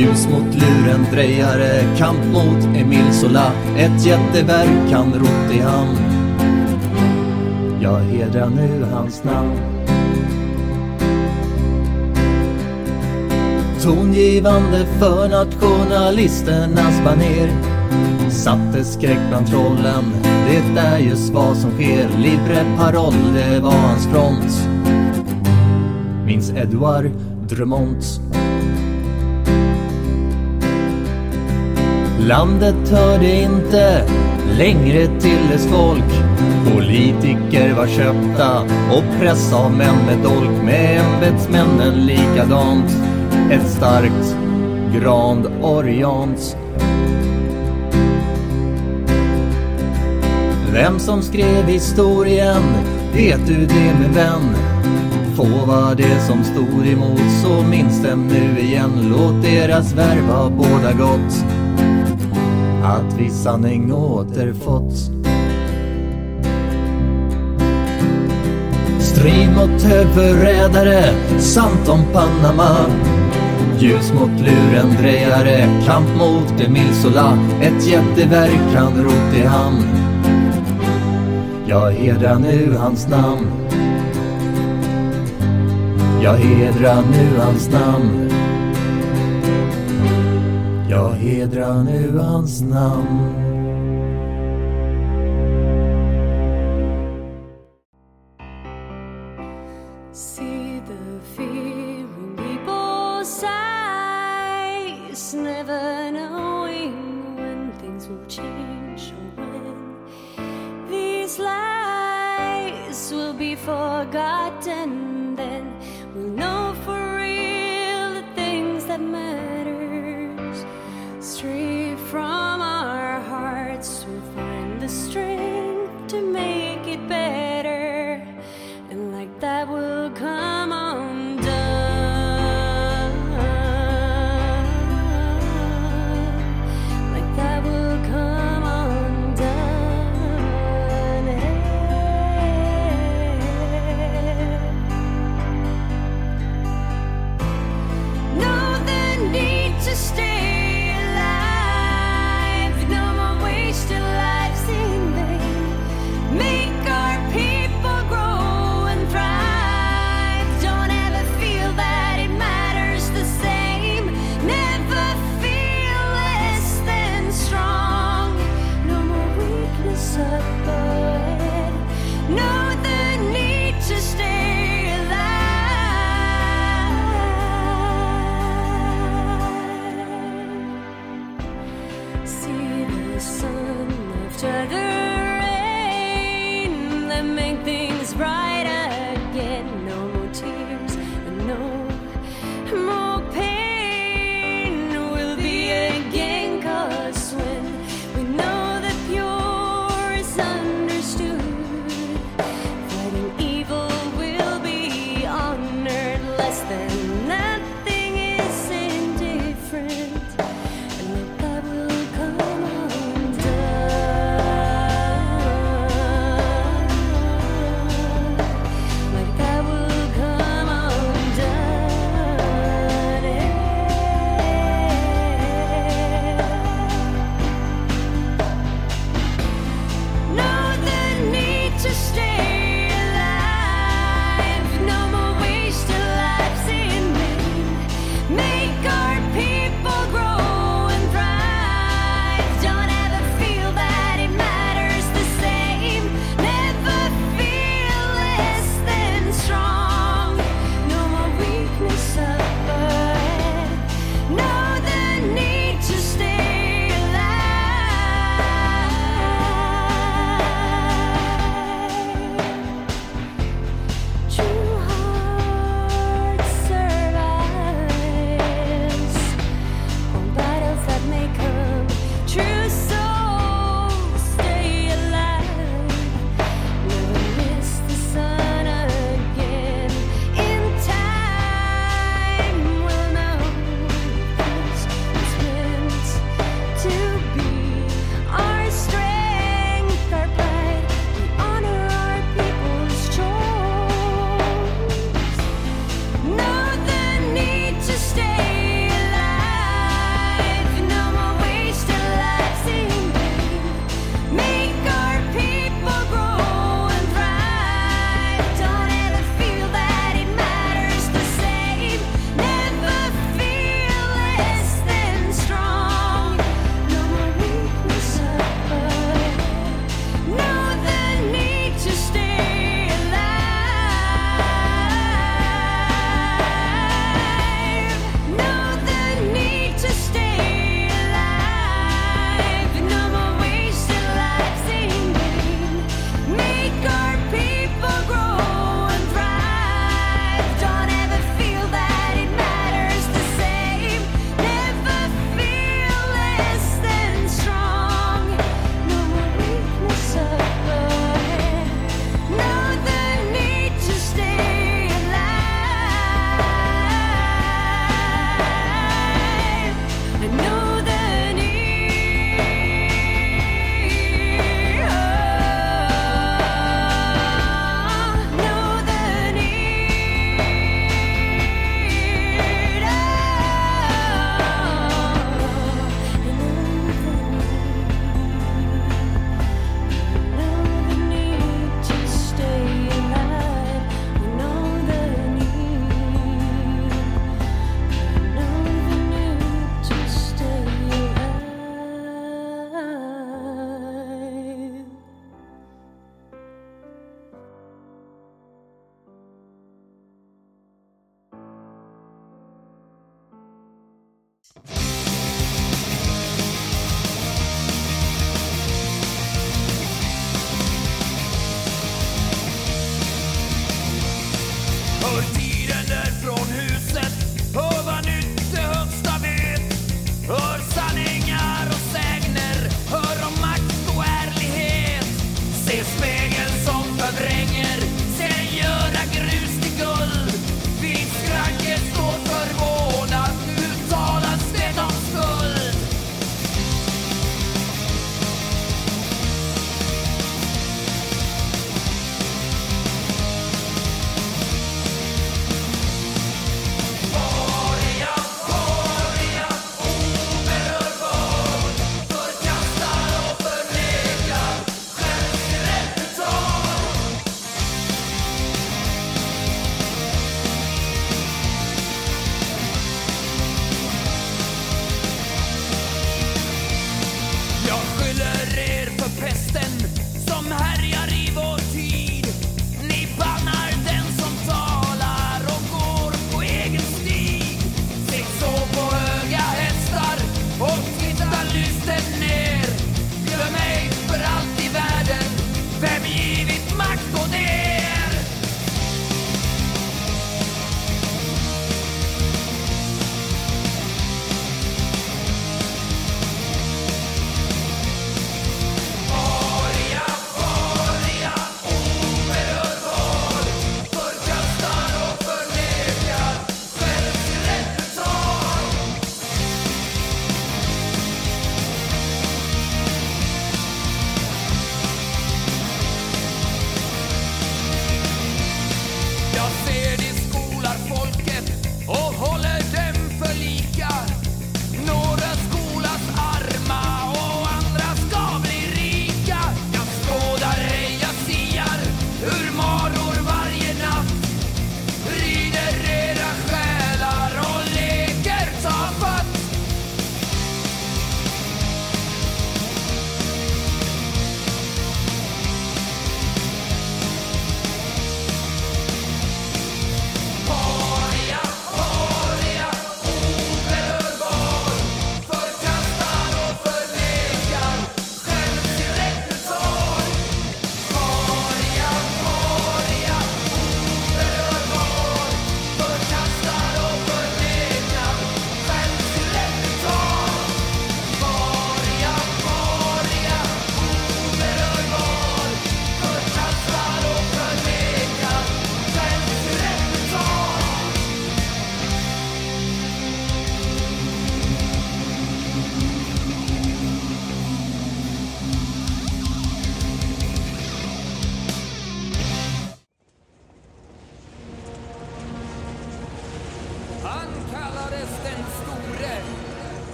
Ljus mot luren, drejare, kamp mot Emil Sola Ett jätteverk han rott i hamn. Jag hedrar nu hans namn. Tongivande för nationalisternas baner. Satte skräck bland trollen. Det är just vad som sker. Libre paroll, det var hans front. Minns Edouard Drumont Landet hörde inte längre till dess folk. Politiker var köpta och press av män med dolk. Med ämbetsmännen likadant. Ett starkt Grand Orient. Vem som skrev historien vet du det min vän? Få var det som stod emot så minns dem nu igen. Låt deras värva ha båda gott att vi sanning återfått. Strid mot högförrädare, sant om Panama. Ljus mot lurendrejare, kamp mot Emil Sola. Ett jätteverk han rot i hamn. Jag hedrar nu hans namn. Jag hedrar nu hans namn. Hedra nu hans namn.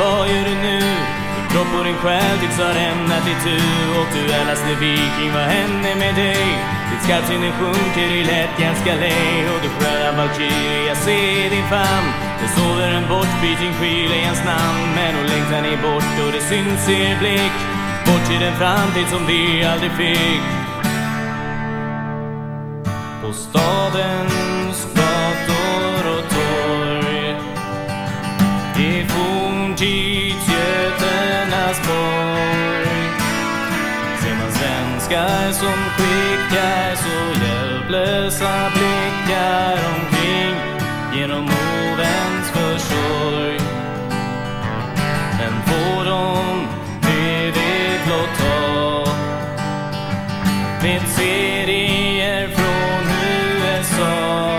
Vad gör du nu? Din kropp och din själ tycks ha rämnat itu Och du älaste viking, vad händer med dig? Ditt skattsinne sjunker i lättjans galej Och du sköna valkyrie, jag ser din famn. Det sover en bortbyting skyl i hans namn. Men hon längtar ni bort och det syns i er blick. Bort till den framtid som vi aldrig fick. På staden svenskar som skickar så hjälplösa blickar omkring Genom oväns försorg. Men får de det de blott ha Med serier från USA.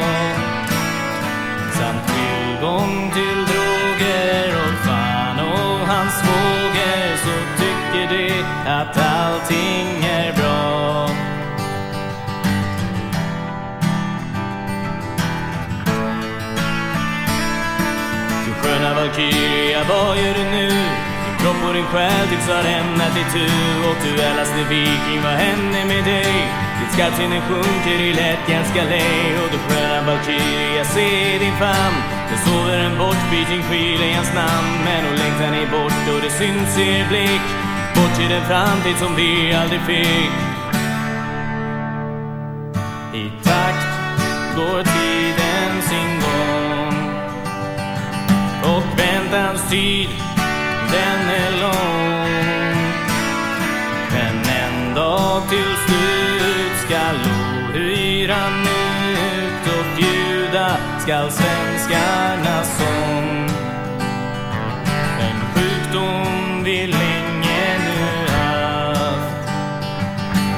Samt tillgång till droger och fan och hans svåger Så tycker de att allting vad gör du nu? Din kropp och din själ tycks ha rämnat itu Och du älaste viking, vad händer med dig? Ditt skattsinne sjunker i lättjans galej. Och du sköna valkyria, se din famn. Det sover en bortbyting skyl i hans namn. Men hon längtar ni bort och det syns i er blick. Bort till den framtid som vi aldrig fick. I takt går tiden tid, den är lång. Men en dag till slut skall ohyran ut och bjuda skall svenskarnas sång. En sjukdom vi länge nu haft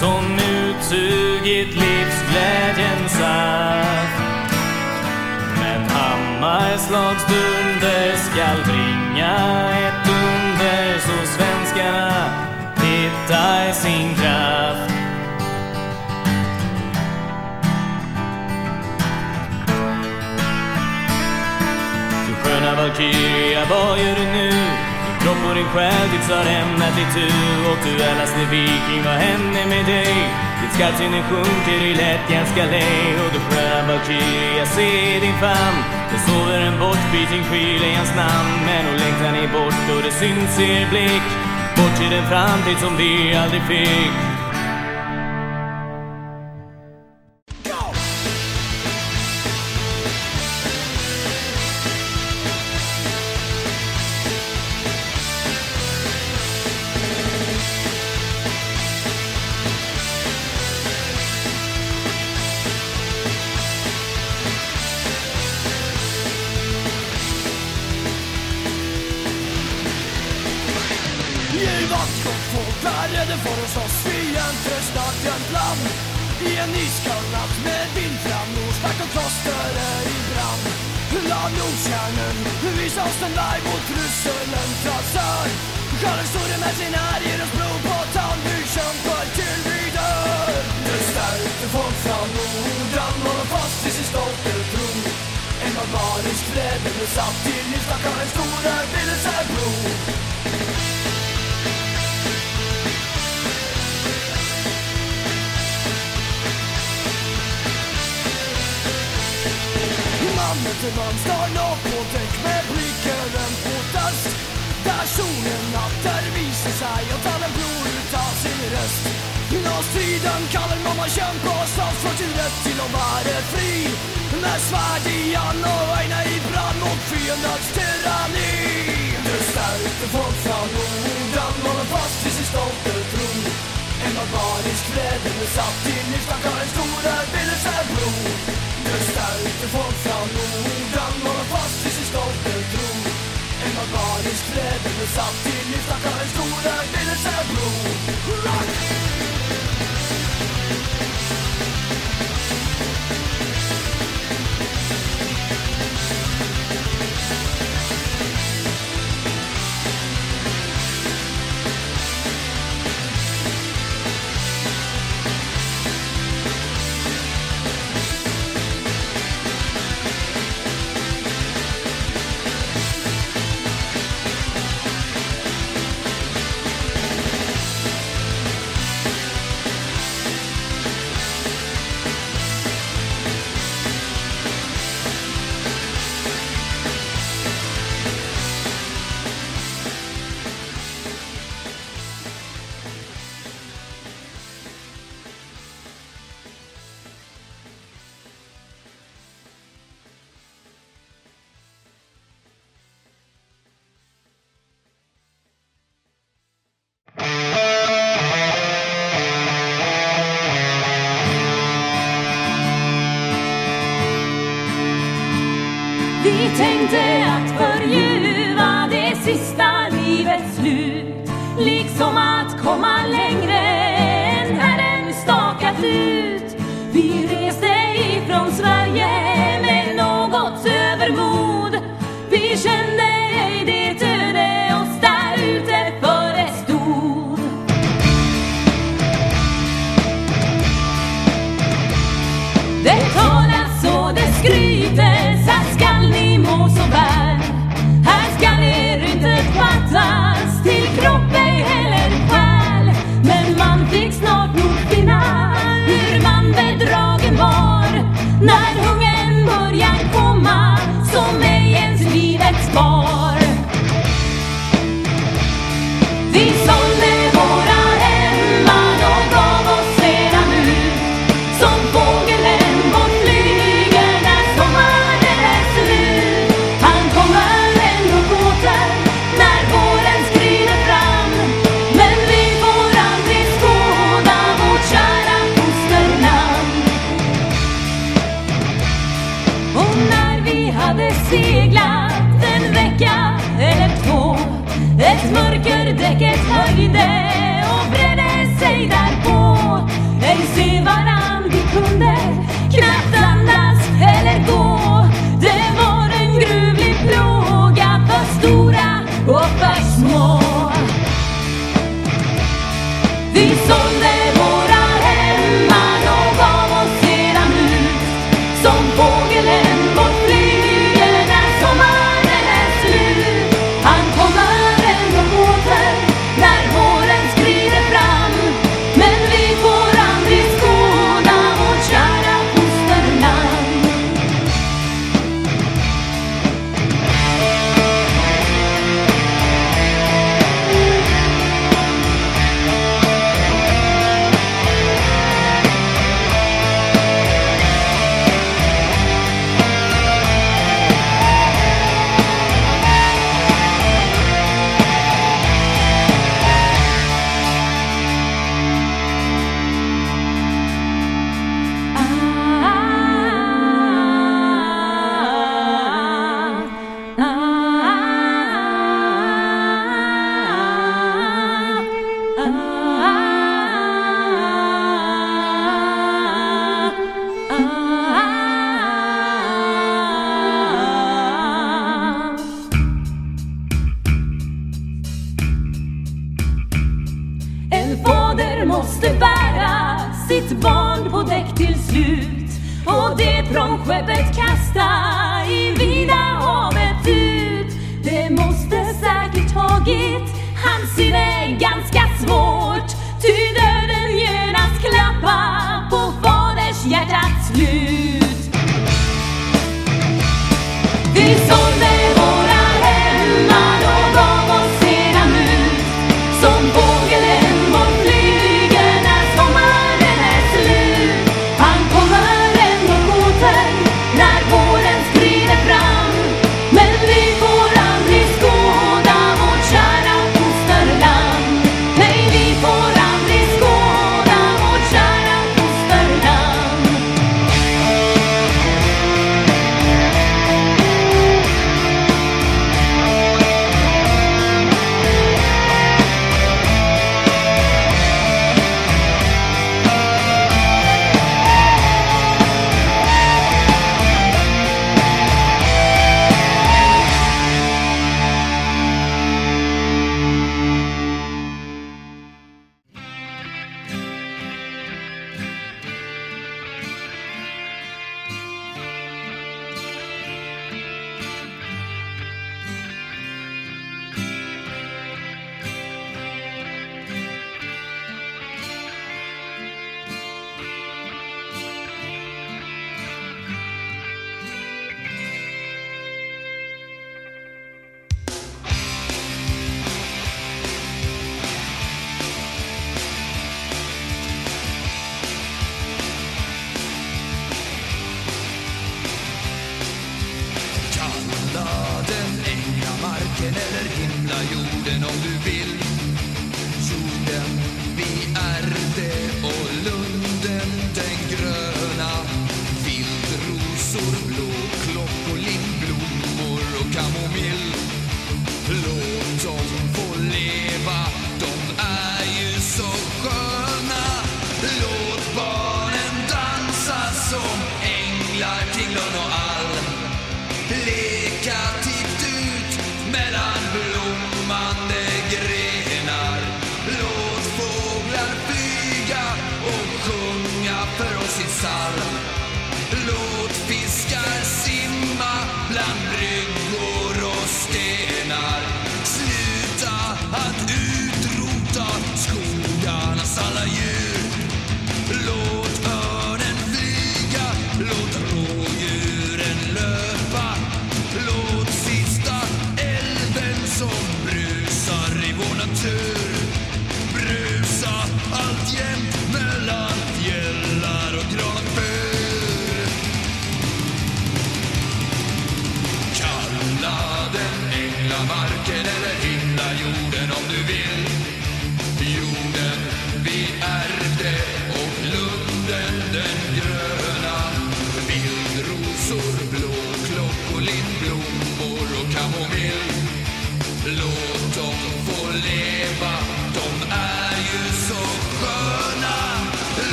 som utsugit livsglädjens saft. Men hammarslagsstunder skall sjunga ett under så svenskarna hittar sin kraft. Du sköna valkyria, vad gör du nu? Din kropp och din själ tycks ha rämnat itu Och du älaste viking, vad händer med dig? Ditt skallsinne sjunker i lättjans galej och valkyria, se din famn. Det sover en bortbiten skyl i hans namn. Men hon längtar ni bort och det syns i er blick. Bort till den framtid som vi aldrig fick.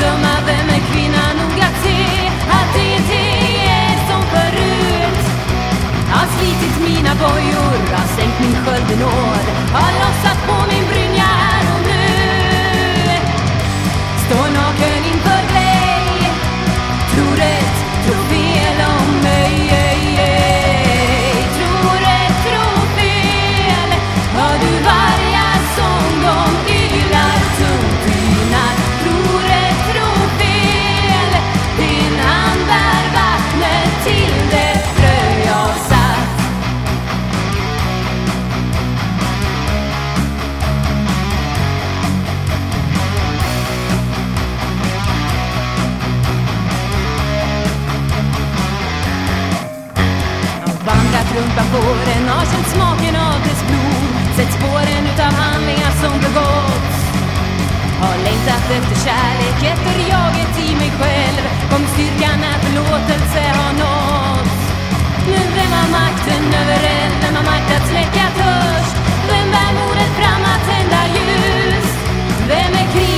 Döma vem är kvinna noga se att ingenting är som förut. Har slitit mina bojor, har sänkt min sköldbenåd, har lossat på min djupa fåren har känt smaken av dess blod Sett spåren utav handlingar som begåtts Har längtat efter kärlek, efter jaget i mig själv Kom styrkan när förlåtelse har nåtts Nu vem har makten över eld? Vem har makt att släcka törst? Vem bär modet fram att tända ljus? Vem är krig?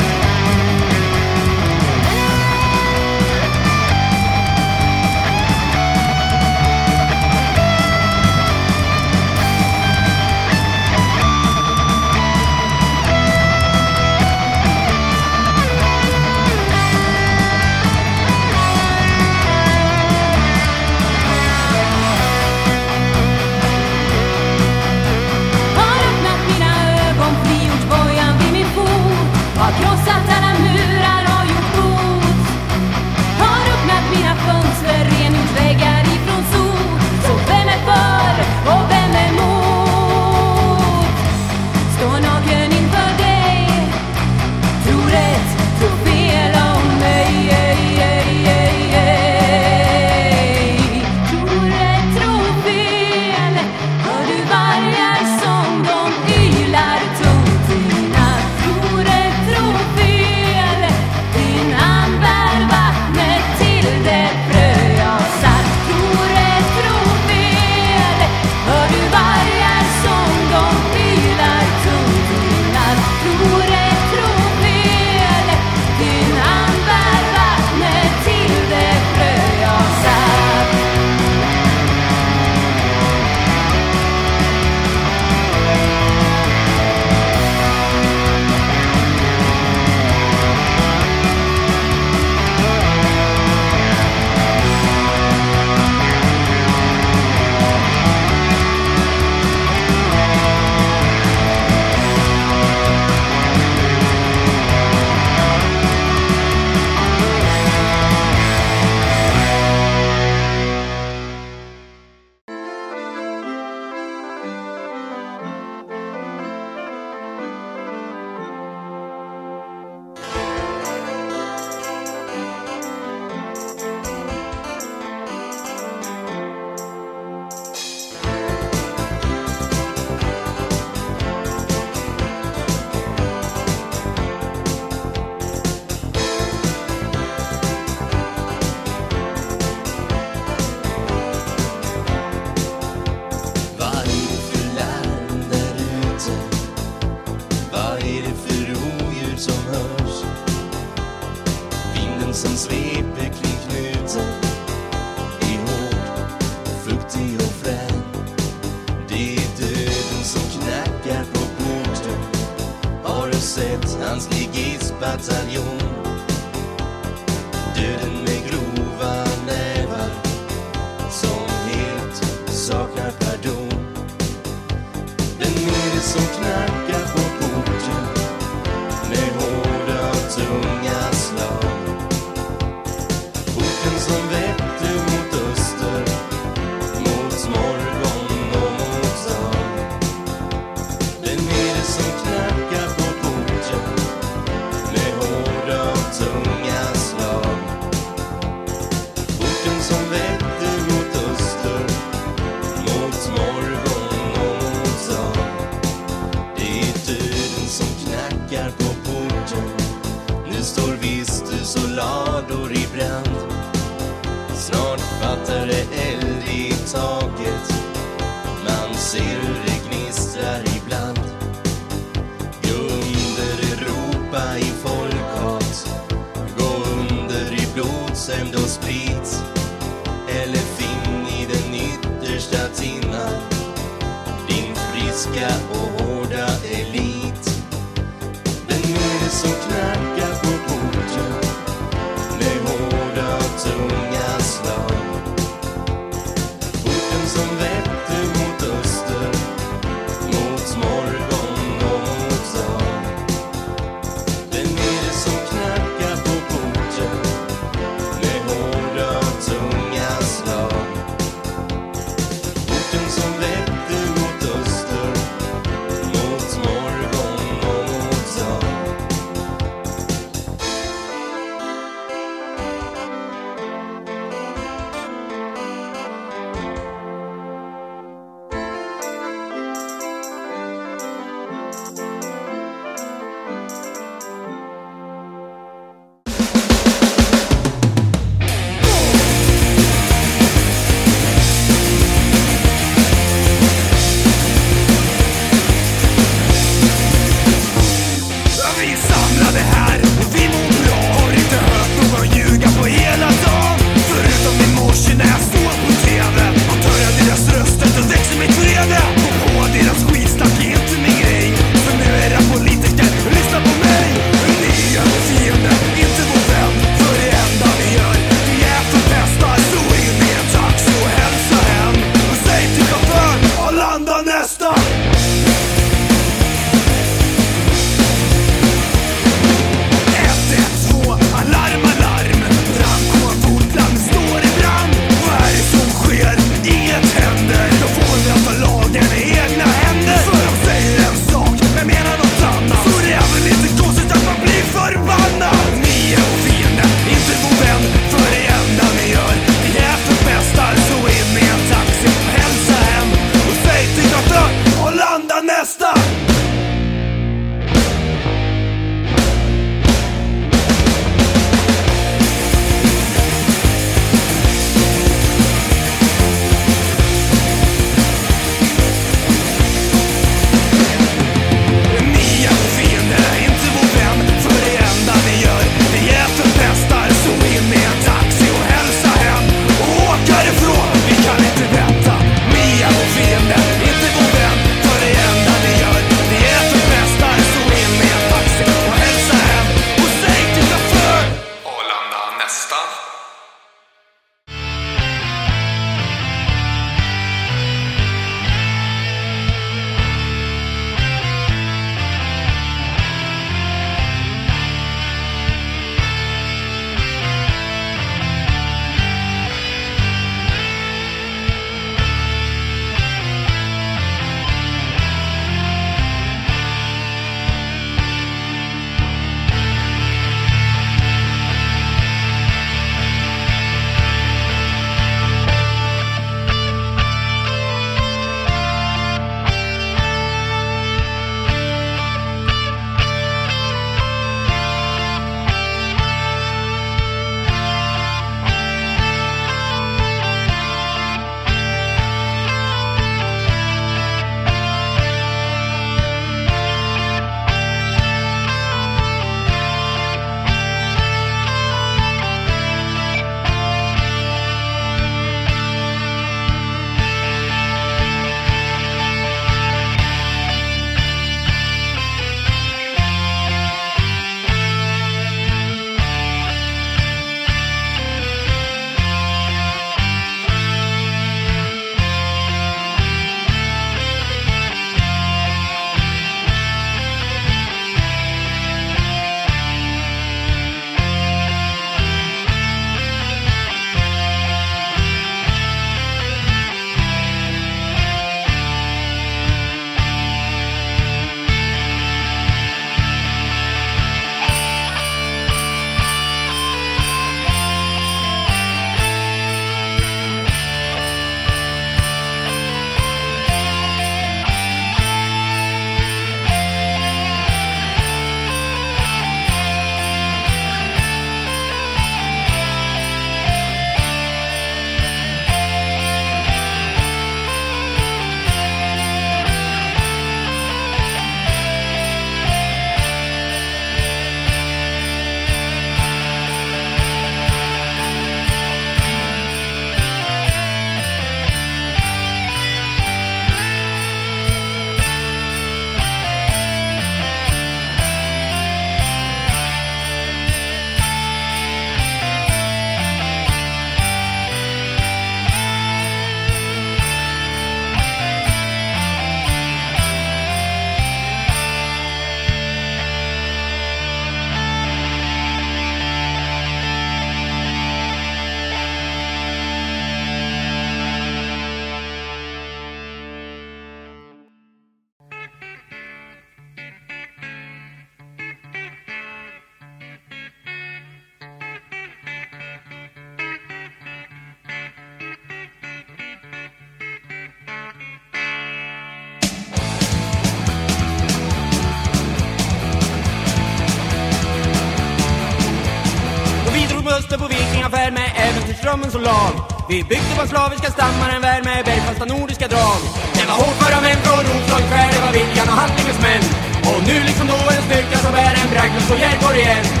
Som lag. Vi byggde på slaviska stammar en värld med bergfasta nordiska drag. Det var hårt för män från Roslags skär, det var viljan och handlingens män. Och nu liksom då en styrka som bär en bragd och Järborg igen.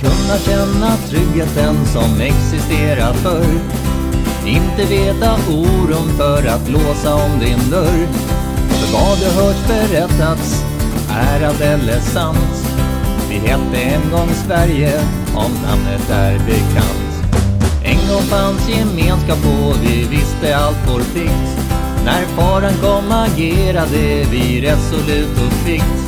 kunna känna tryggheten som existerat förr. Inte veta oron för att låsa om din dörr. För vad du hört berättats är att eller sant. Vi hette en gång Sverige om namnet är bekant. En gång fanns gemenskap och vi visste allt vår plikt. När faran kom agerade vi resolut och kvickt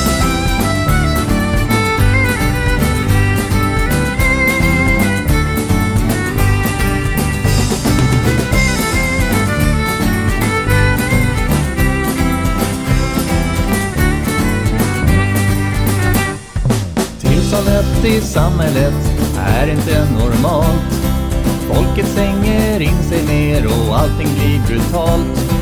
Tillståndet i samhället är inte normalt. Folket stänger in sig mer och allting blir brutalt.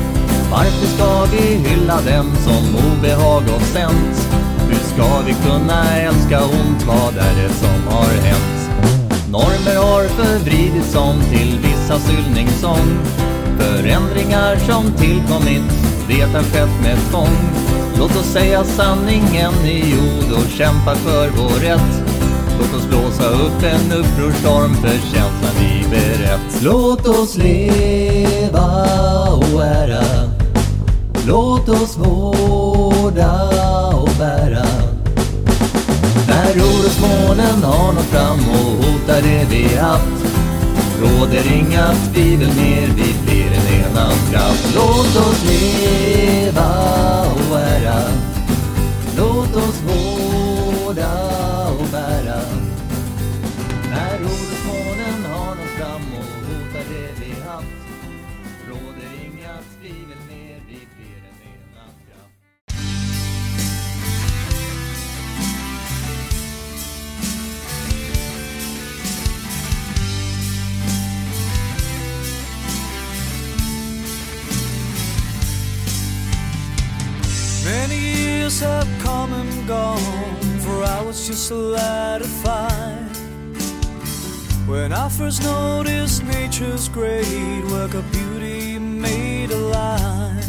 Varför ska vi hylla dem som obehag och sänt? Hur ska vi kunna älska ont? Vad är det som har hänt? Normer har förvridits om till vissa hyllningssång. Förändringar som tillkommit, det har skett med tvång. Låt oss säga sanningen i ord och kämpa för vår rätt. Låt oss blåsa upp en upprorstorm för känslan vi berett. Låt oss leva och ära. Låt oss vårda och bära. När orosmolnen har nått fram och hotar det vi haft råder inga tvivel mer, vi blir en enad kraft. Låt oss leva och ära. Låt oss vårda gone, for I was just a lad of five. When I first noticed nature's great work of beauty made alive.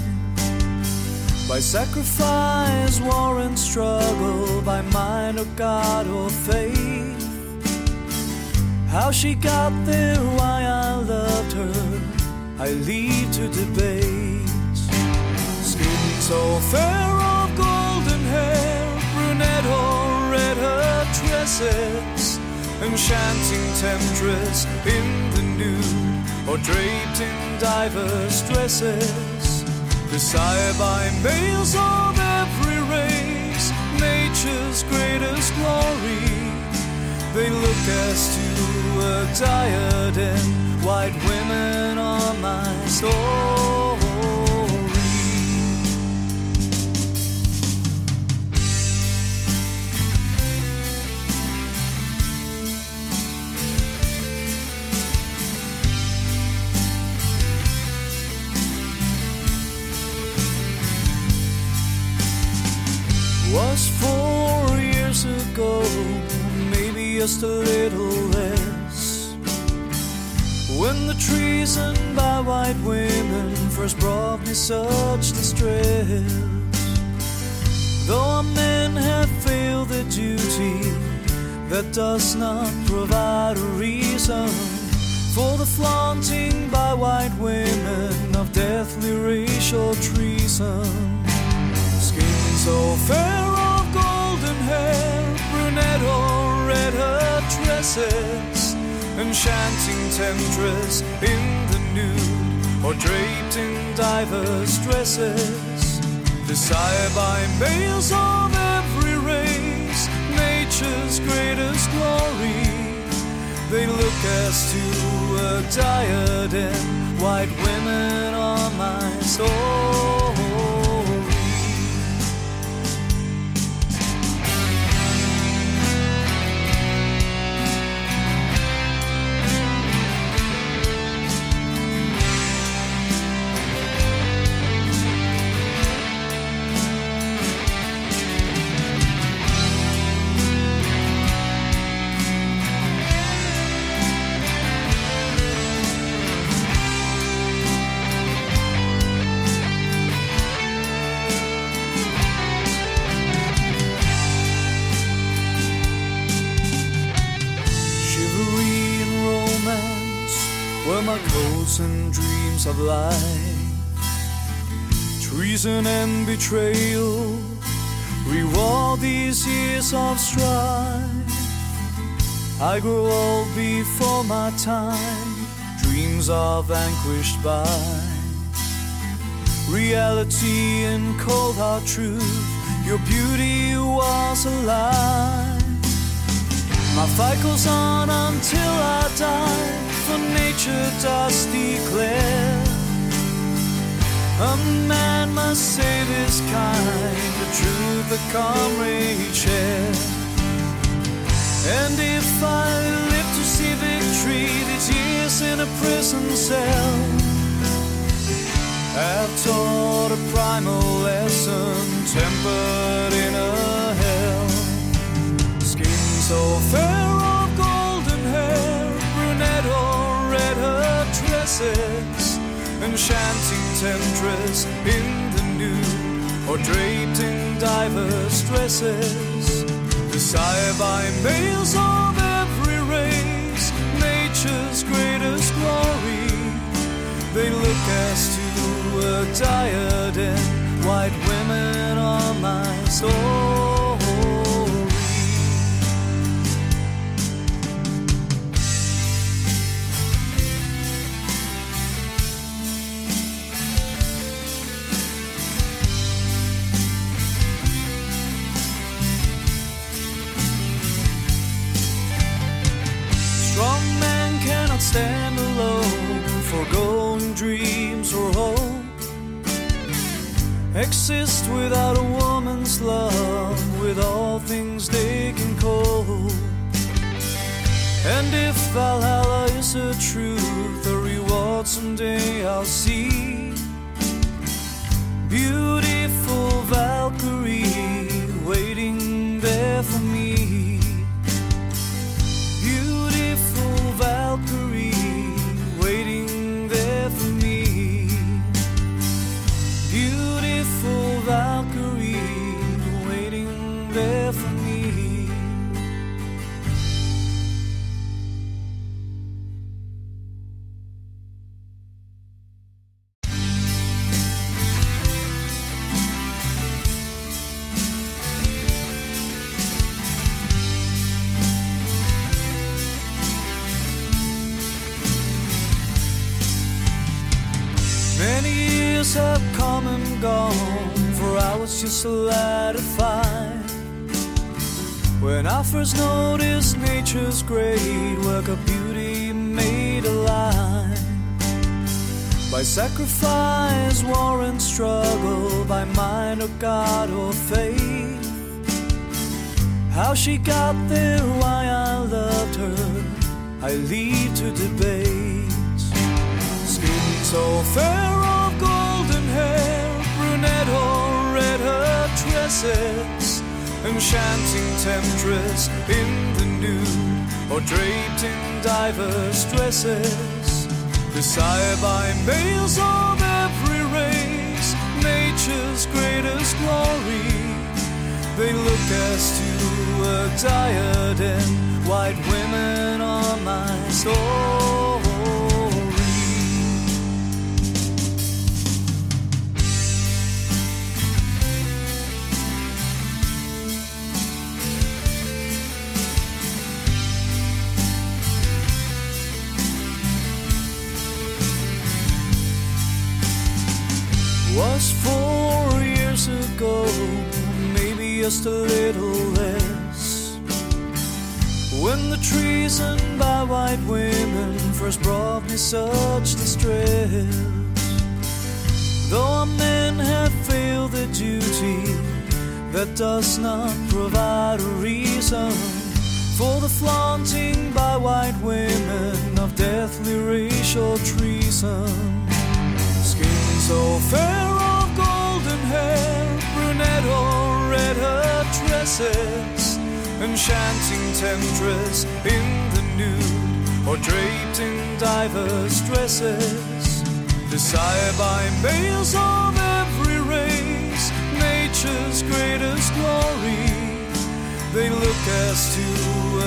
By sacrifice, war, and struggle, by mind or God or faith. How she got there, why I loved her, I leave to debate. Skin so fair tresses, enchanting temptress in the nude, or draped in diverse dresses, desired by males of every race, nature's greatest glory. They look as to a diadem white women are my story. Was four years ago, maybe just a little less. When the treason by white women first brought me such distress. Though our men have failed their duty, that does not provide a reason for the flaunting by white women of deathly racial treason. So fair of golden hair, brunette or red her tresses, enchanting temptress in the nude, or draped in diverse dresses, desired by males of every race, nature's greatest glory. They look as to a diadem, white women are my story. Life. Treason and betrayal reward these years of strife. I grew old before my time, dreams are vanquished by reality and cold hard truth. Your beauty was alive. My fight goes on until I die, for nature does declare a man must save his kind, the truth the comrade share. And if I live to see victory, these years in a prison cell have taught a primal lesson tempered in a hell. Skin so fair of golden hair, brunette or red her tresses, enchanting temptress in the nude, or draped in diverse dresses, desired by males of every race, nature's greatest glory. They look as to a diadem, white women are my story. Oh. Exist without a woman's love, with all things they can cope. And if Valhalla is a truth, a reward someday I'll see. Beautiful Valkyrie Lad. When I first noticed nature's great work of beauty made alive by sacrifice, war, and struggle, by mind or God or faith. How she got there, why I loved her, I leave to debate. Skin so fair of golden hair, brunette or red her tresses, enchanting temptress in the nude, or draped in diverse dresses. Desired by males of every race, nature's greatest glory. They look as to a diadem, white women are my story. Was four years ago, maybe just a little less. When the treason by white women first brought me such distress. Though our men have failed their duty, that does not provide a reason for the flaunting by white women of deathly racial treason. So fair of golden hair, brunette or red her tresses, enchanting temptress in the nude, or draped in diverse dresses, desired by males of every race, nature's greatest glory. They look as to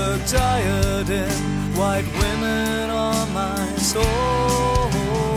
a diadem, white women are my story.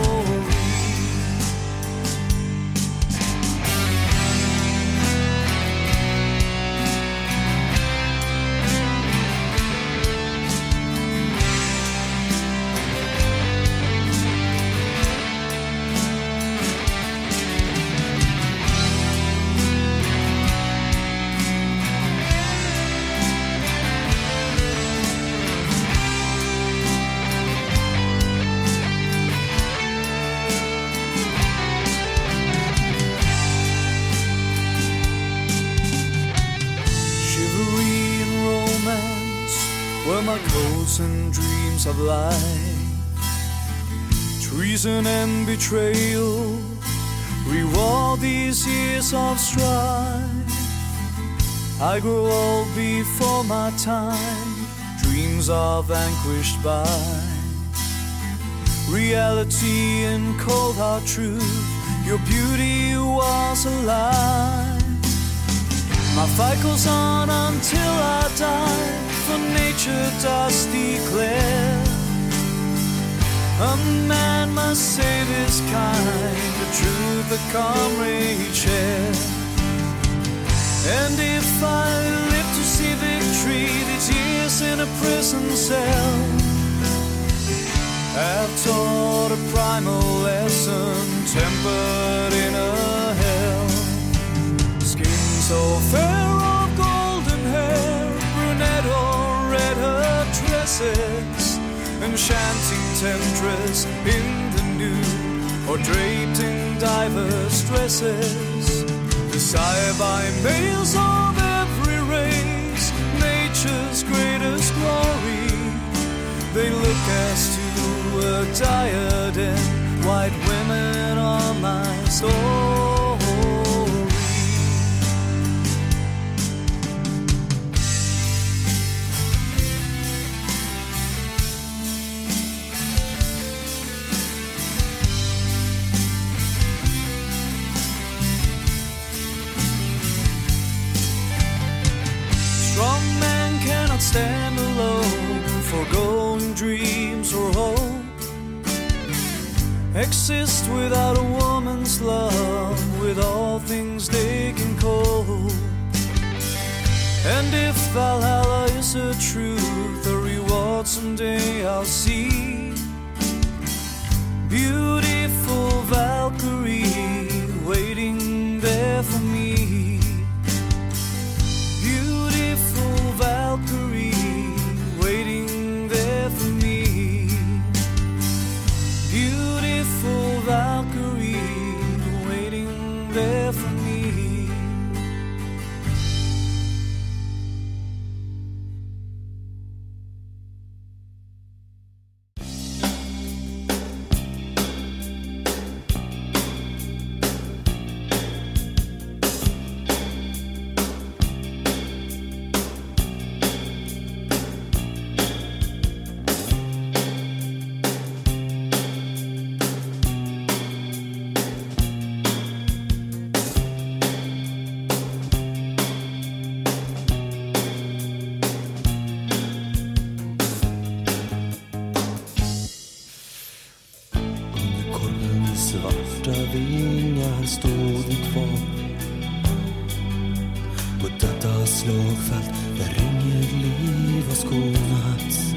Treason and betrayal reward these years of strife. I grew old before my time, dreams are vanquished by reality and cold hard truth. Your beauty was alive. My fight goes on until I die, for nature does declare a man must save his kind, the truth comrade share. And if I live to see victory, these years in a prison cell I've taught a primal lesson tempered in a hell. Skin so fair of golden hair, brunette or red her tresses, enchanting temptress in the nude, or draped in diverse dresses, desired by males of every race, nature's greatest glory. They look as to a diadem, white women on my story. Stand alone, foregoing dreams or hope. Exist without a woman's love, with all things they can cope. And if Valhalla is a truth, the reward someday I'll see. Beautiful Valkyrie waiting there for me. Beautiful Valkyrie slagfält där inget liv har skånats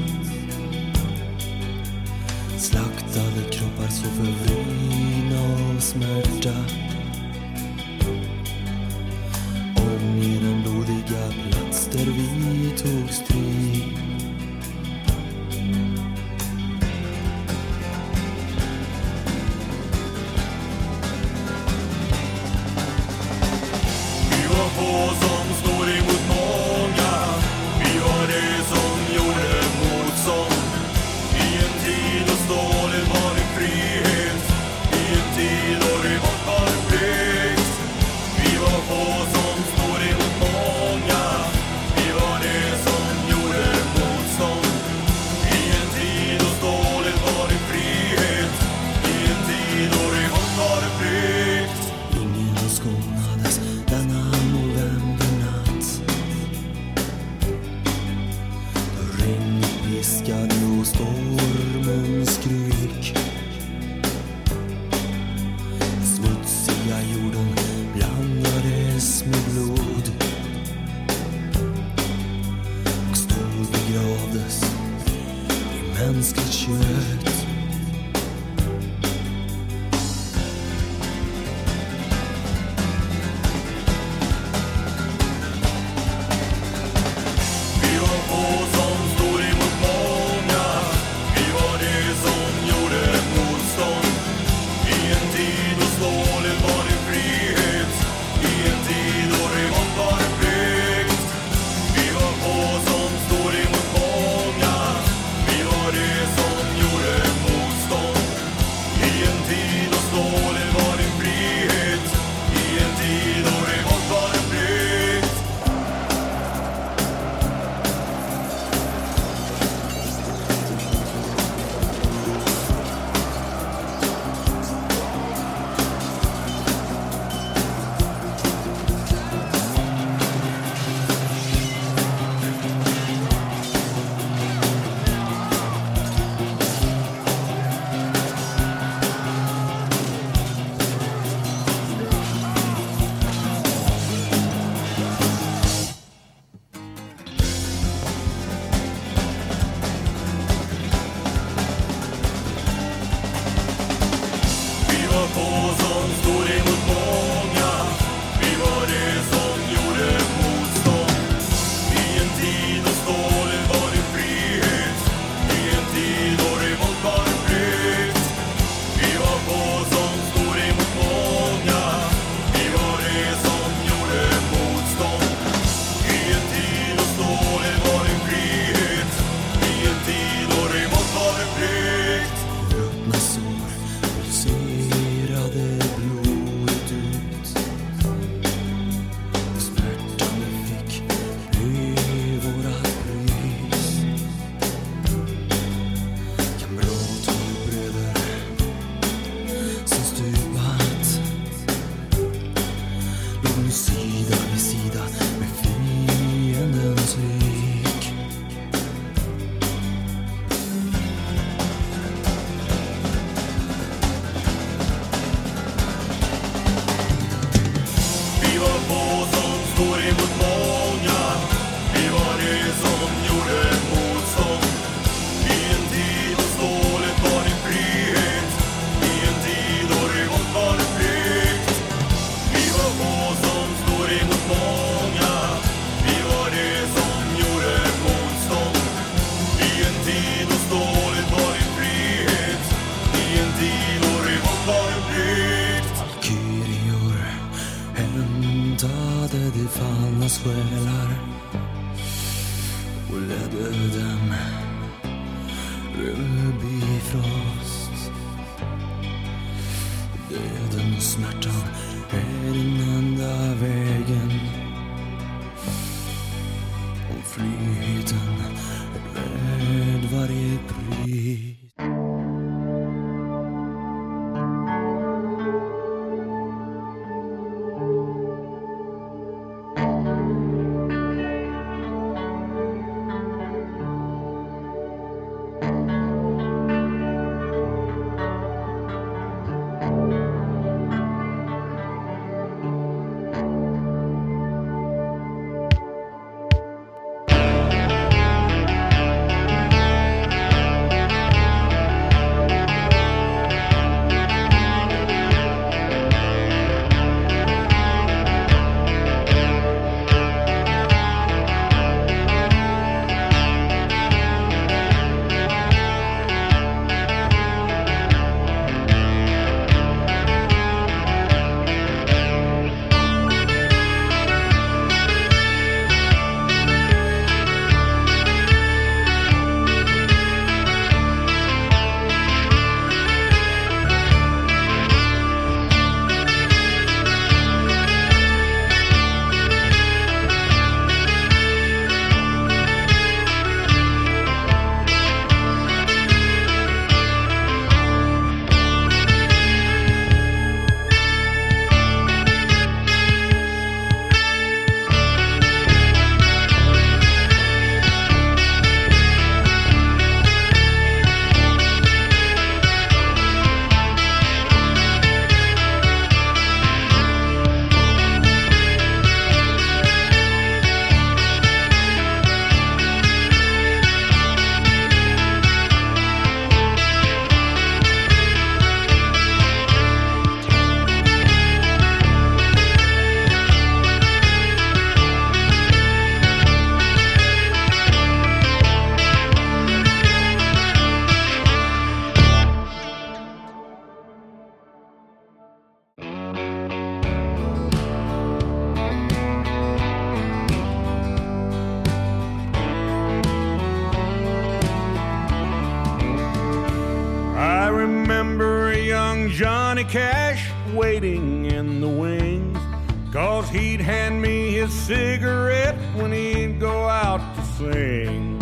cigarette when he'd go out to sing.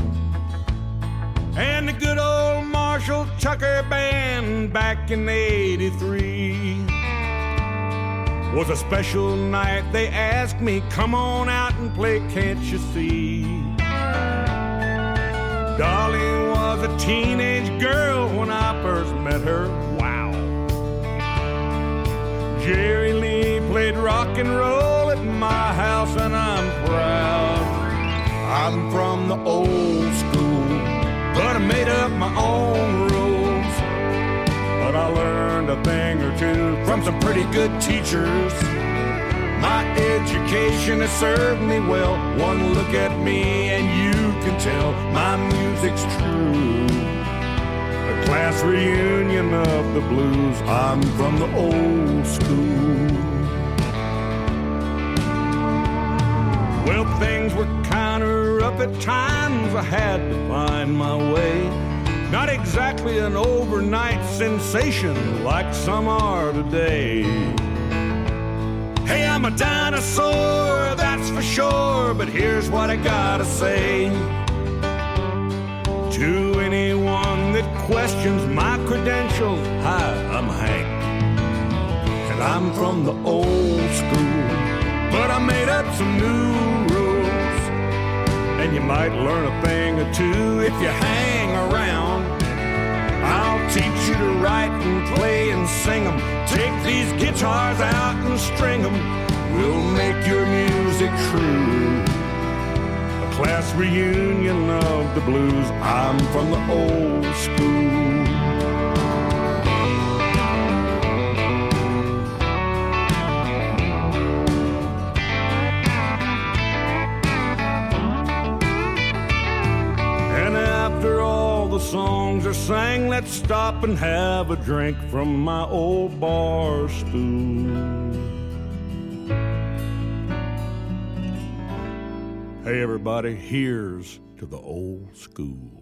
And the good old Marshall Tucker Band back in 83 was a special night. They asked me, come on out and play, can't you see? Dolly was a teenage girl when I first met her. Wow. Jerry Lee played rock and roll house, and I'm proud. I'm from the old school, but I made up my own rules. But I learned a thing or two from some pretty good teachers. My education has served me well. One look at me and you can tell my music's true. A class reunion of the blues. I'm from the old school. At times. I had to find my way. Not exactly an overnight sensation like some are today. Hey, I'm a dinosaur, that's for sure. But here's what I gotta say to anyone that questions my credentials. Hi, I'm Hank, and I'm from the old school. But I made up some new and you might learn a thing or two if you hang around. I'll teach you to write and play and sing 'em. Take these guitars out and string 'em. We'll make your music true. A class reunion of the blues. I'm from the old school. stop and have a drink from my old bar stool. Hey, everybody, here's to the old school.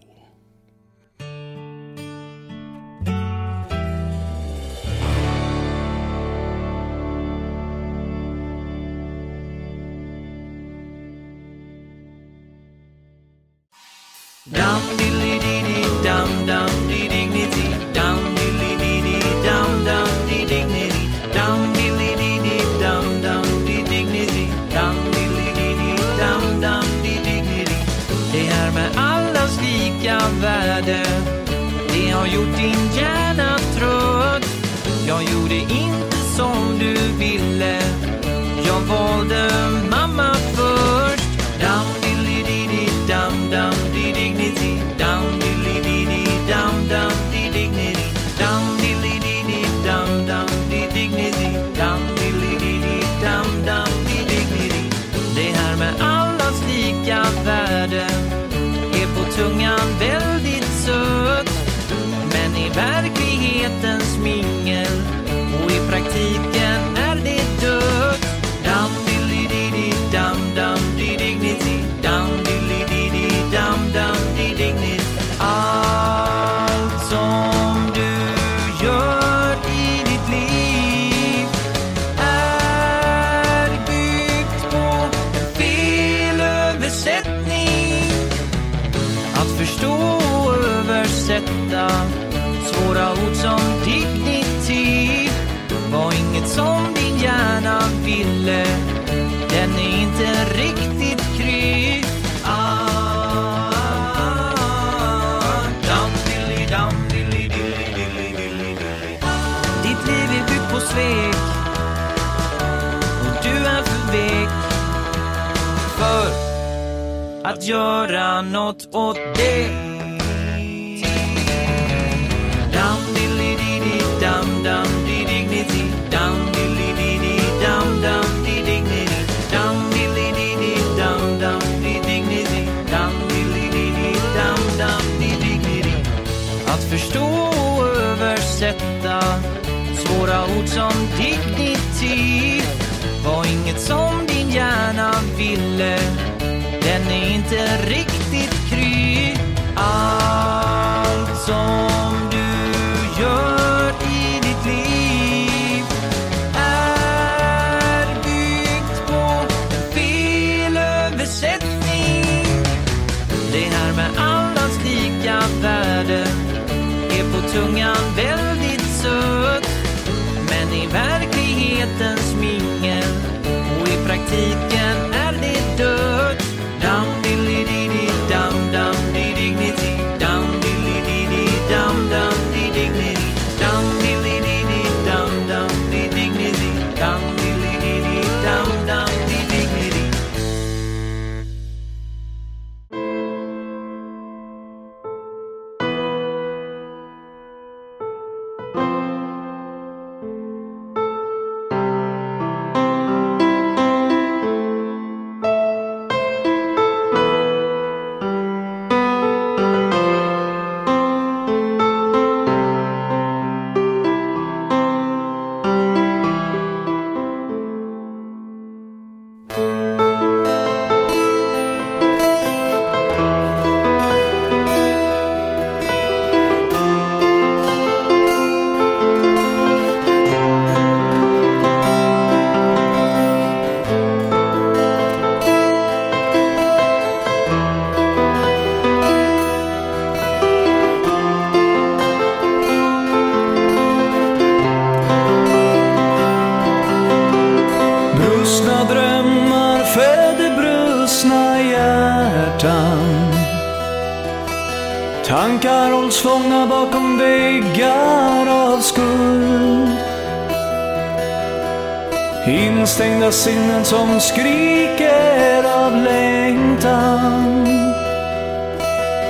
som skriker av längtan.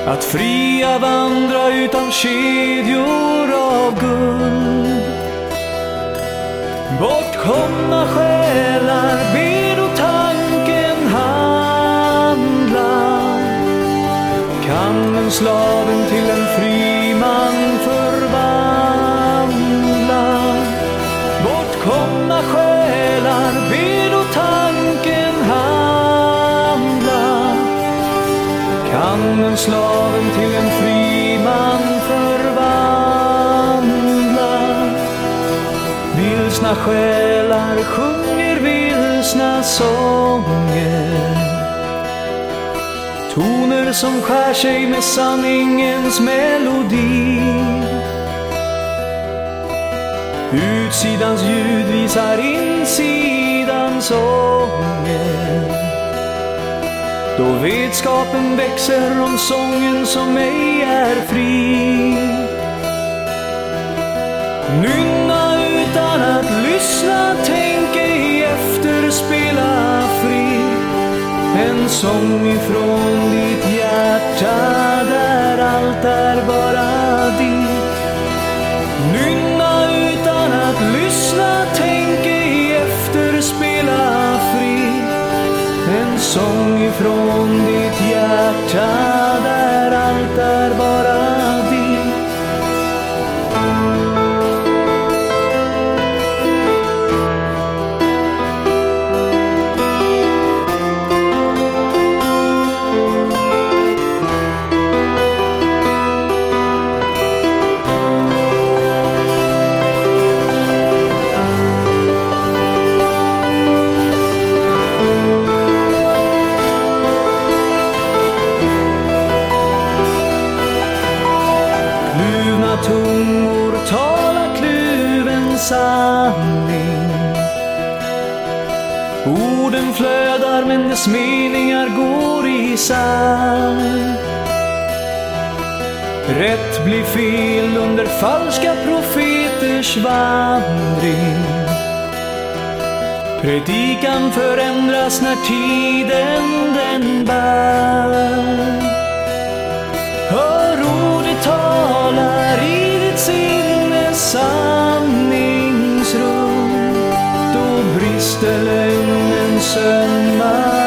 Att fria vandra utan kedjor av guld. Bortkomna själar ber och tanken handla. Kan en slaven slaven till en fri man förvandlar. Vilsna själar sjunger vilsna sånger. Toner som skär sig med sanningens melodi. Utsidans ljud visar insidans ånger. Då vetskapen växer om sången som ej är fri. Nynna utan att lyssna, tänk ej efter, spela fri. En sång ifrån ditt hjärta där allt är bara ditt. Nynna utan att lyssna, tänk ej efter, spela fri. En sång från ditt hjärta. Dess meningar går isär. Rätt blir fel under falska profeters vandring. Predikan förändras när tiden den bär. Hör ordet talar i ditt sinnes sanningsrum. Då brister lögnen sömmar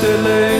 brister lögnen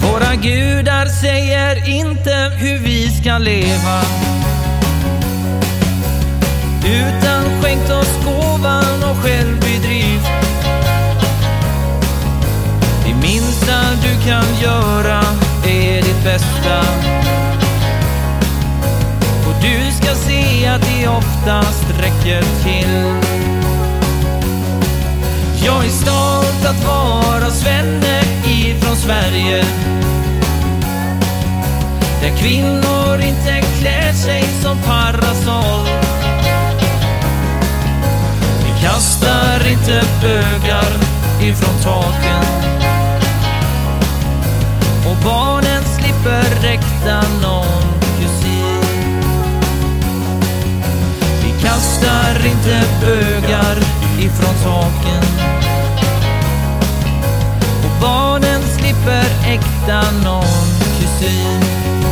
Våra gudar säger inte hur vi ska leva utan skänkt oss gåvan och självbedrift. Det minsta du kan göra är ditt bästa. Och du ska se att det oftast räcker till. Jag är stolt att vara svenne från Sverige. Där kvinnor inte klär sig som parasoll. Vi kastar inte bögar ifrån taken. Och barnen slipper räkta någon kusin. Vi kastar inte bögar ifrån taken. Och barnen slipper äkta någon kusin.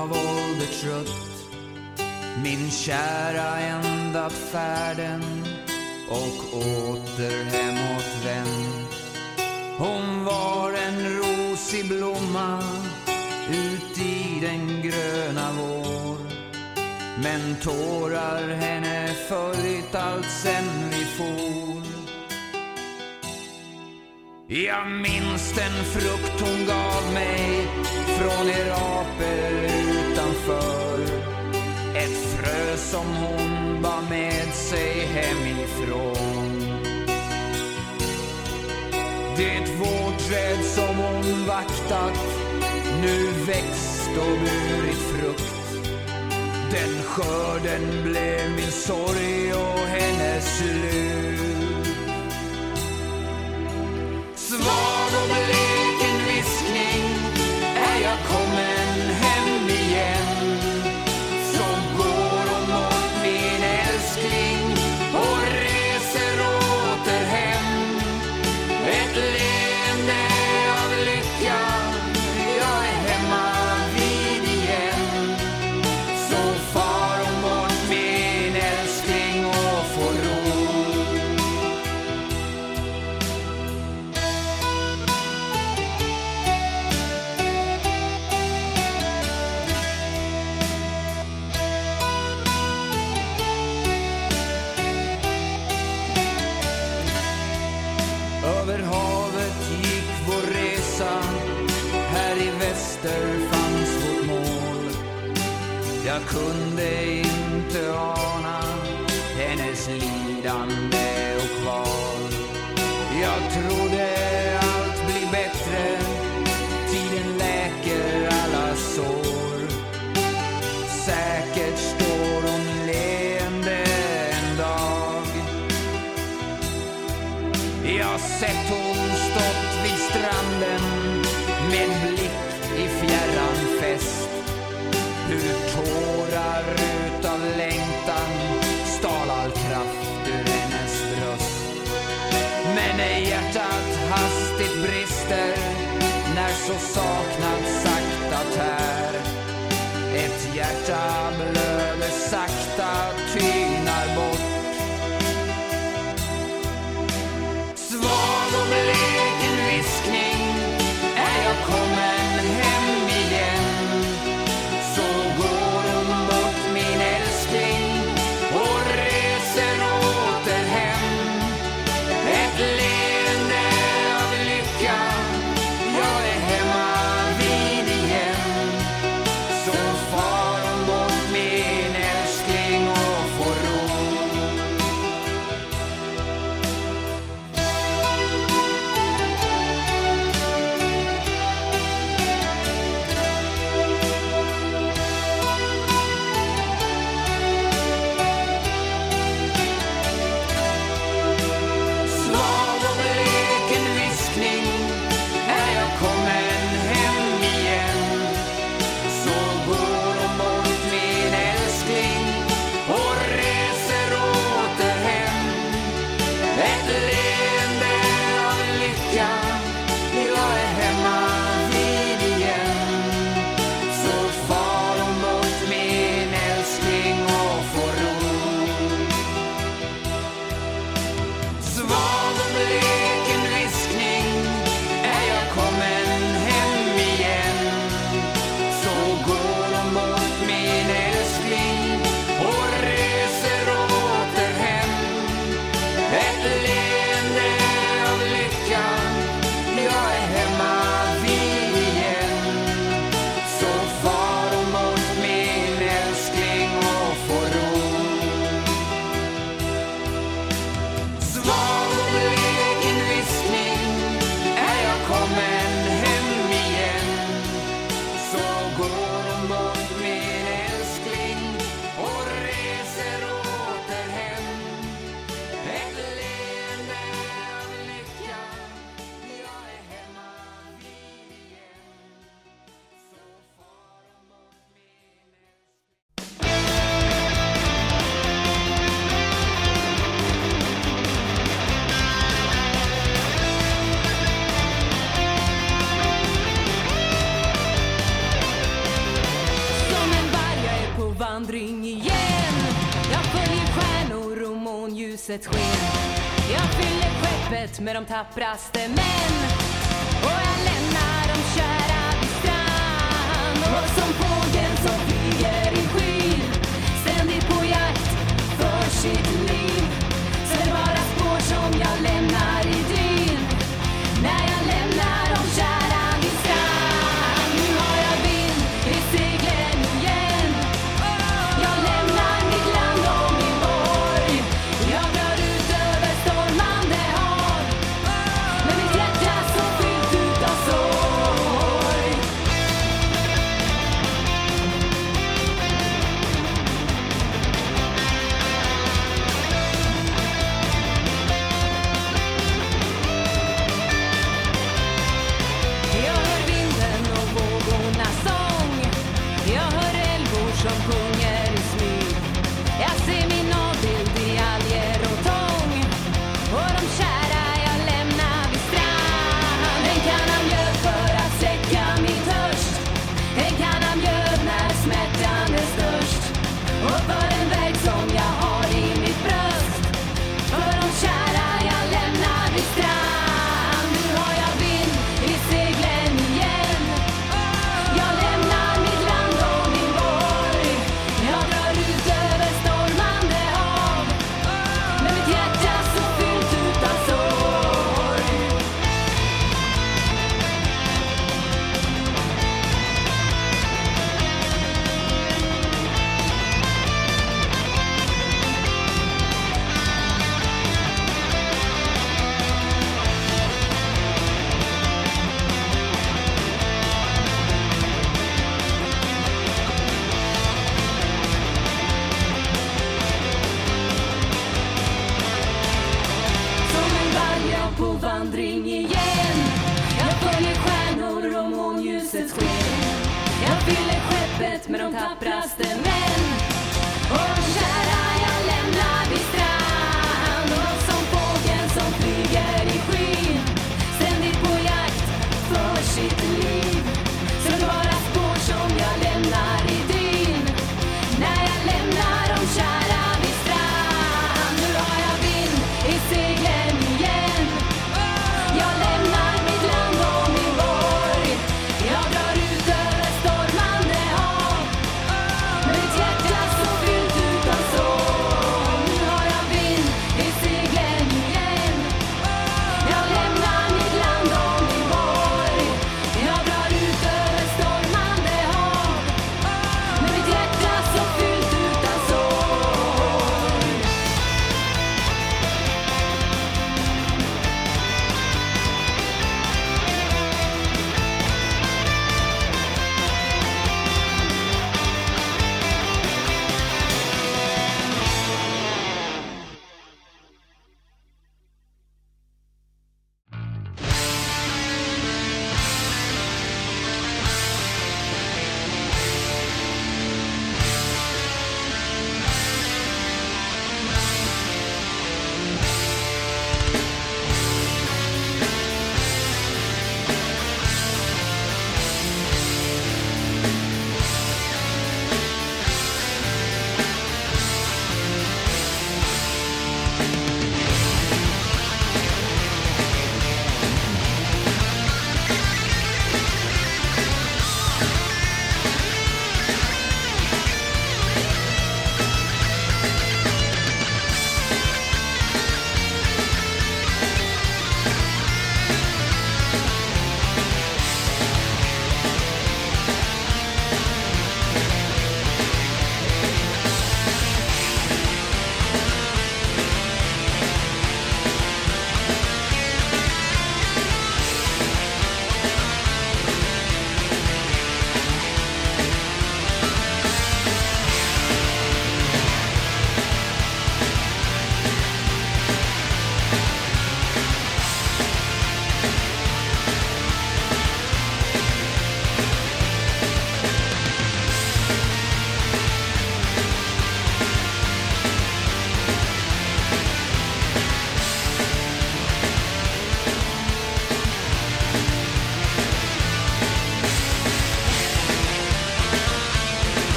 av ålder trött Min kära ändat färden och åter hemåt vänd Hon var en rosig blomma ut i den gröna vår. Men tårar henne följt allt sen vi for. Jag minns den frukt skörden blev min sorg. men de tappras. Men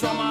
Liksom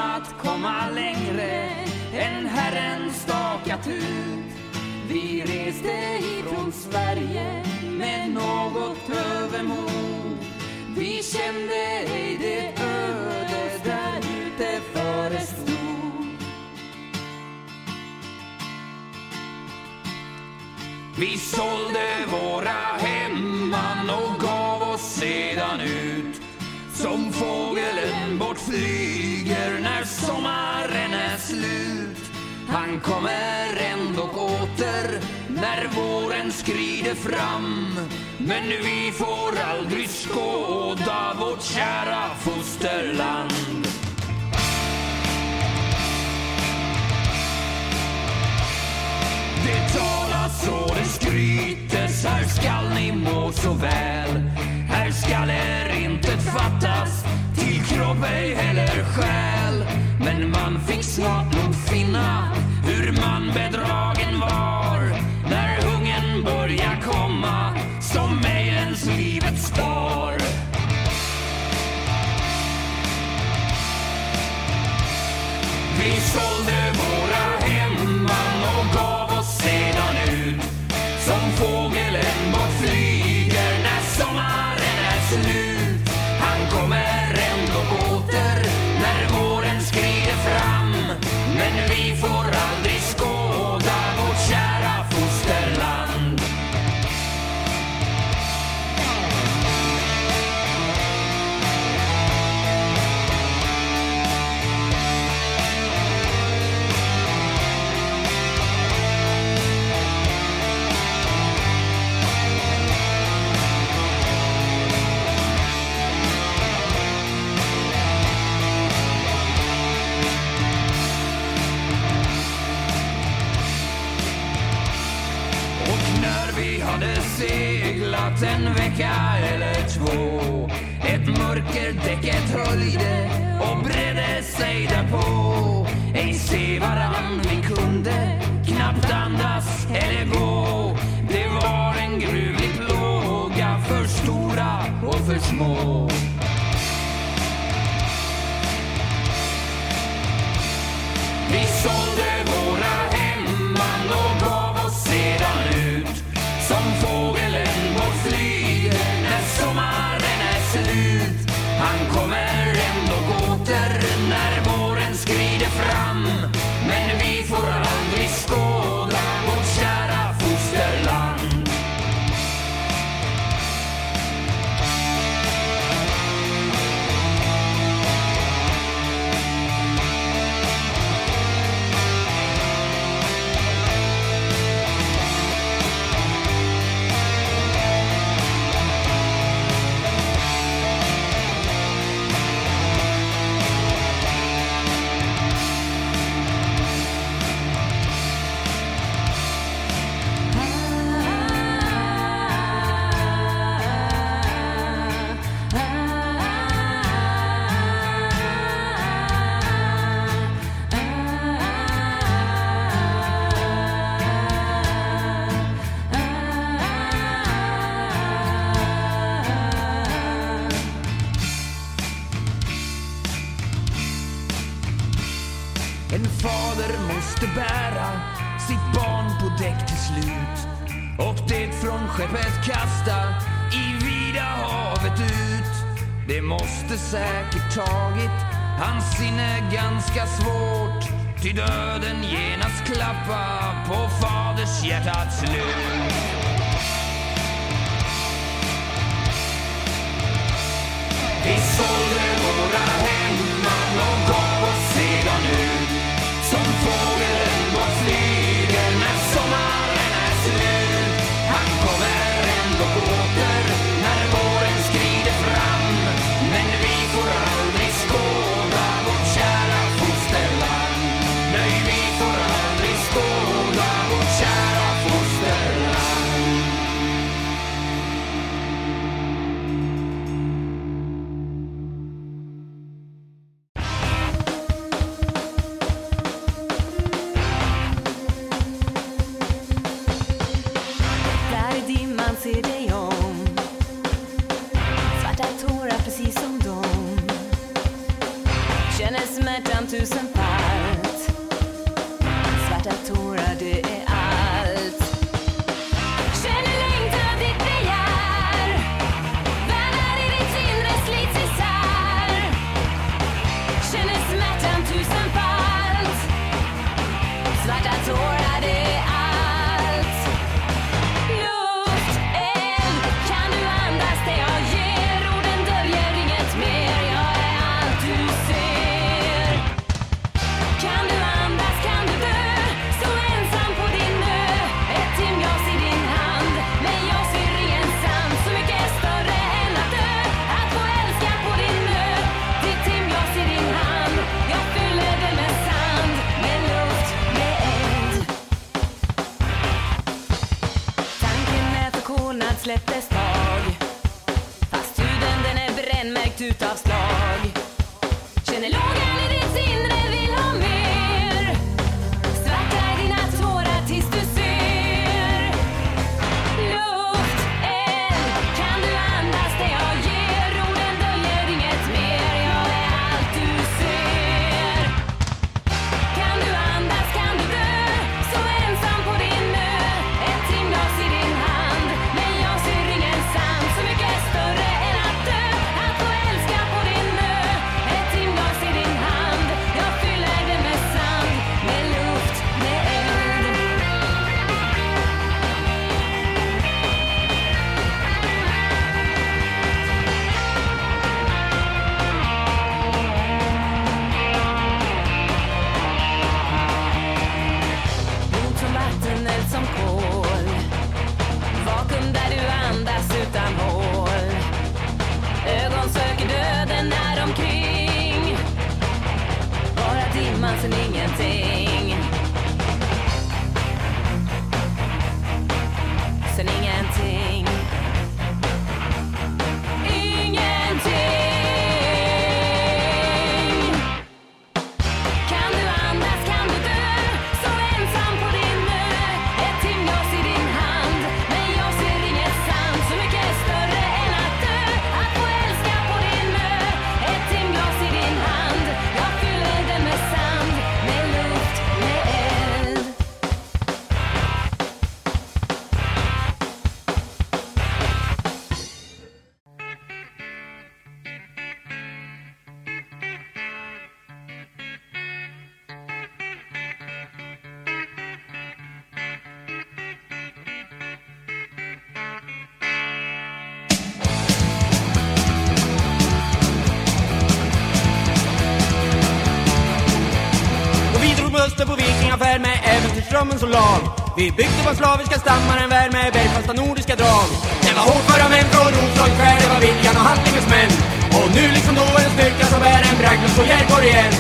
drömmen som lag. Vi byggde på slaviska stammar en värld med bergfasta nordiska drag. Det var hårt för män från Roslags skär, det var viljan och handlingens män. Och nu liksom då är en styrka som är en bragd, och står Djärgård igen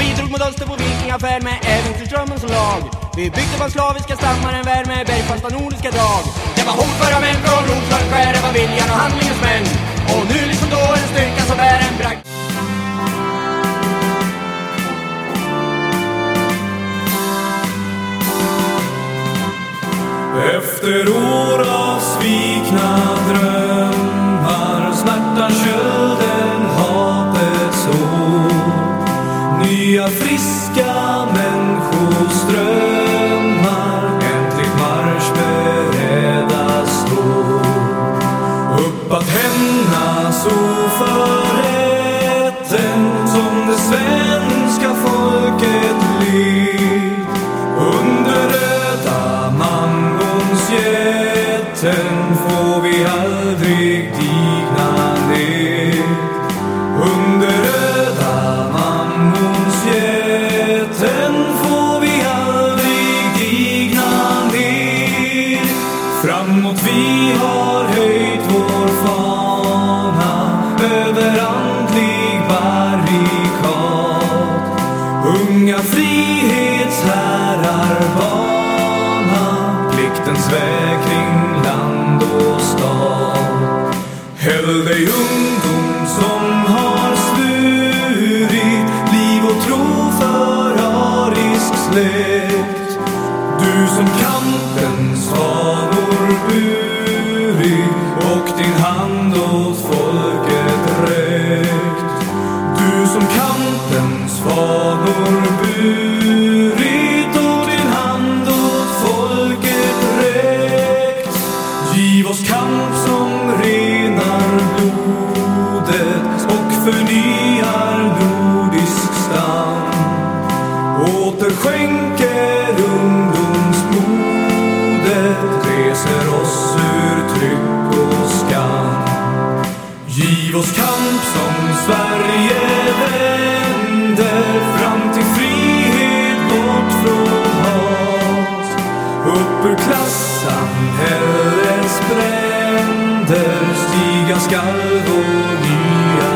Vi drog mot öster på vikingafärd med äventyrsdrömmen som lag. Vi byggde på slaviska stammar en värld med bergfasta nordiska drag. Det var hårt för män från Roslags skär, det var viljan och handlingens män. Och nu liksom styrka som är en bragd. Efter år av svikna klockan skalv och nya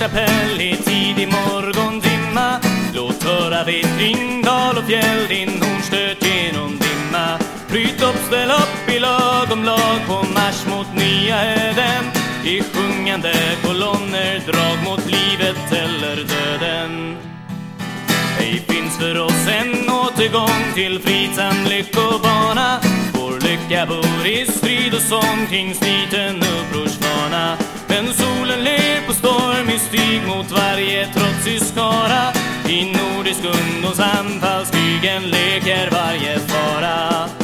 Chapelle i tidig morgondimma Låt höra vid Ringdal och fjäll din hornstöt genom dimma. Bryt upp, ställ upp i lagom lag på marsch mot nya öden I sjungande kolonner drag mot livet eller döden. Ej finns för oss en återgång till fridsam lyckobana. Vår lycka bor i strid och sång kring sniten uppror mot varje trotsig skara. I nordisk ungdoms anfallskrig leker varje fara.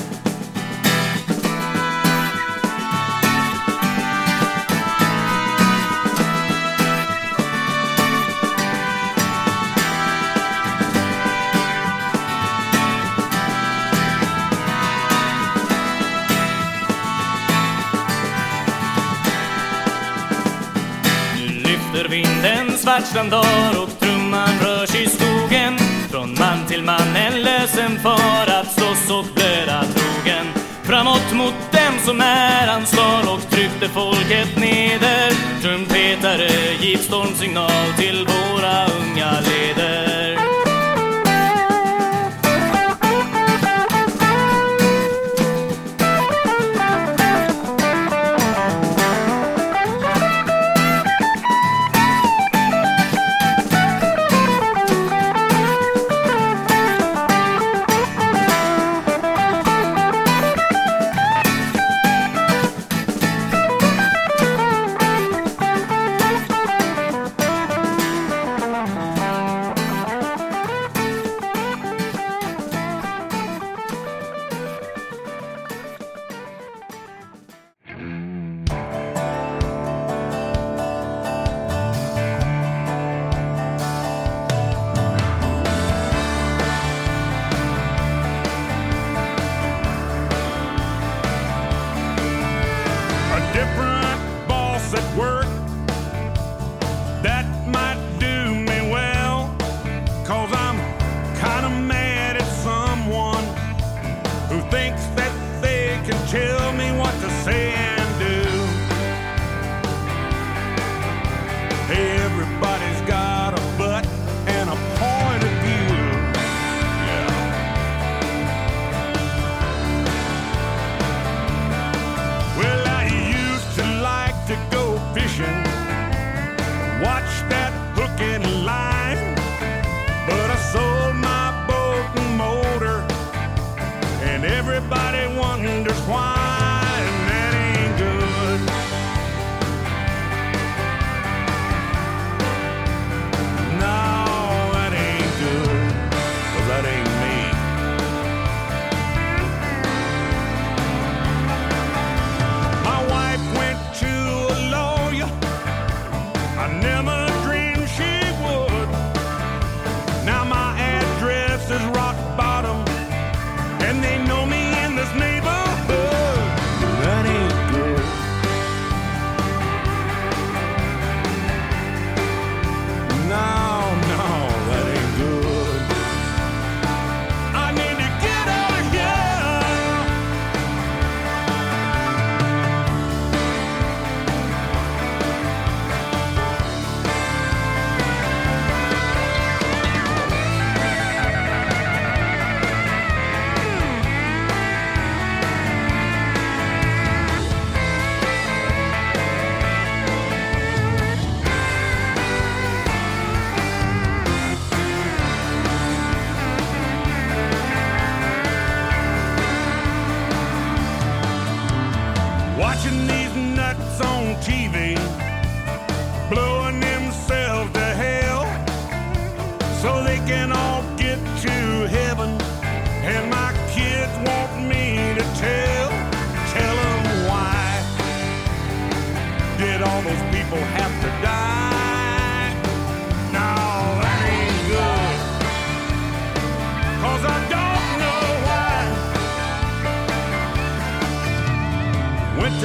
cuando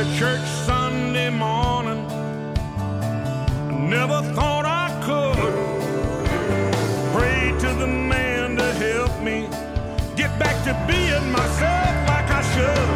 to church Sunday morning. I never thought I could. Pray to the man to help me get back to being myself like I should.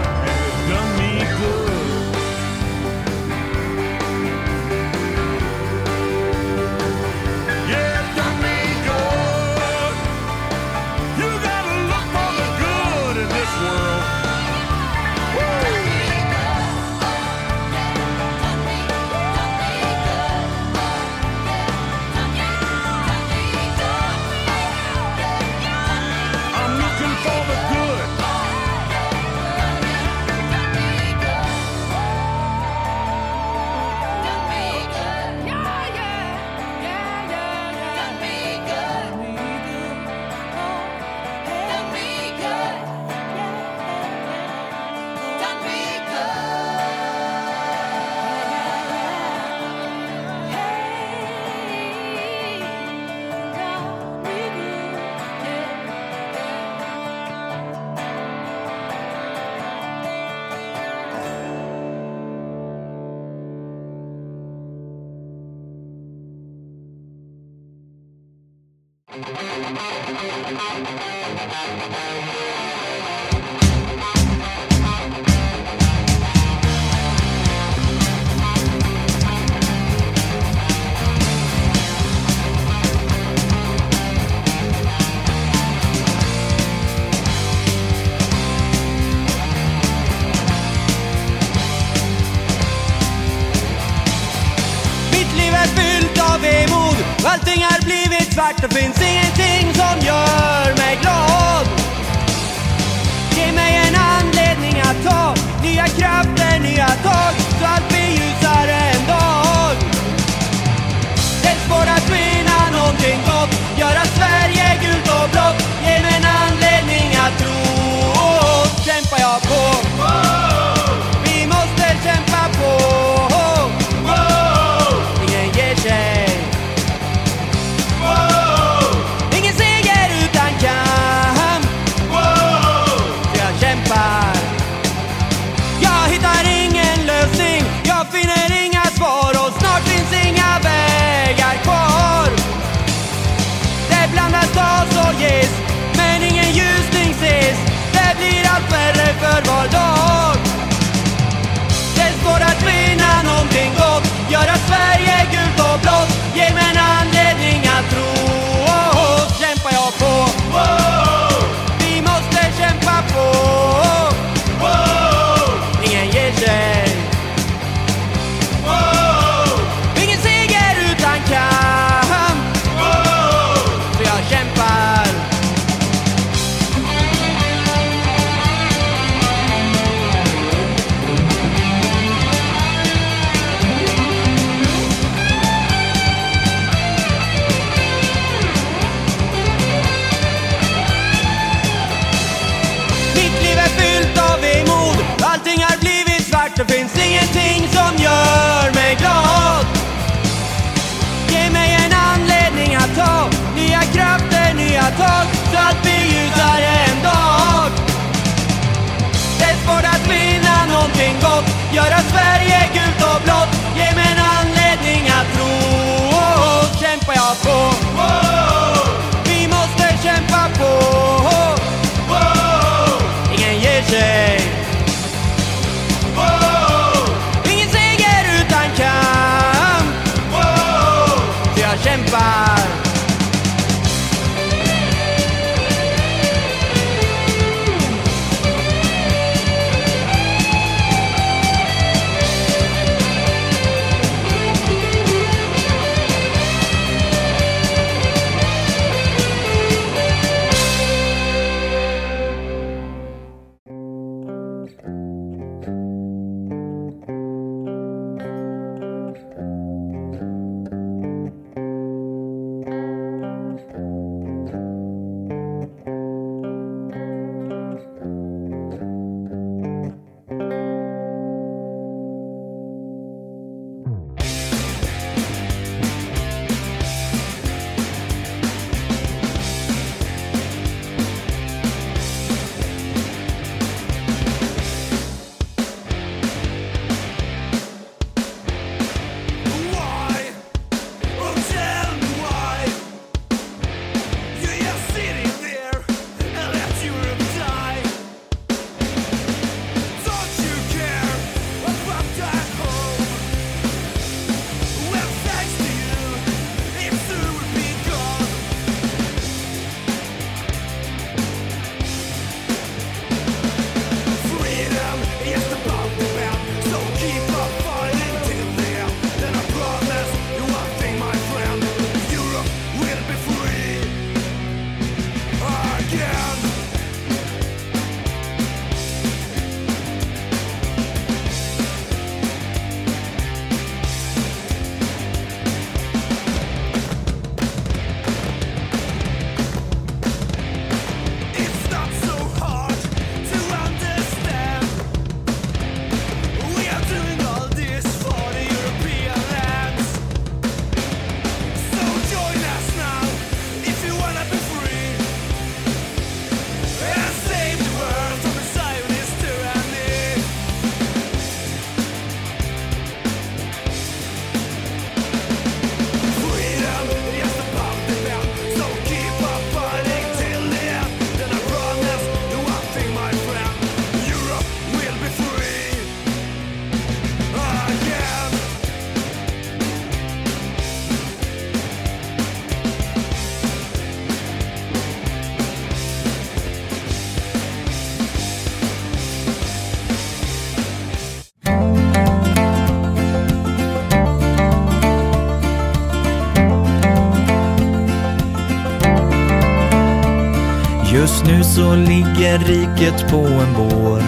Så ligger riket på en bår.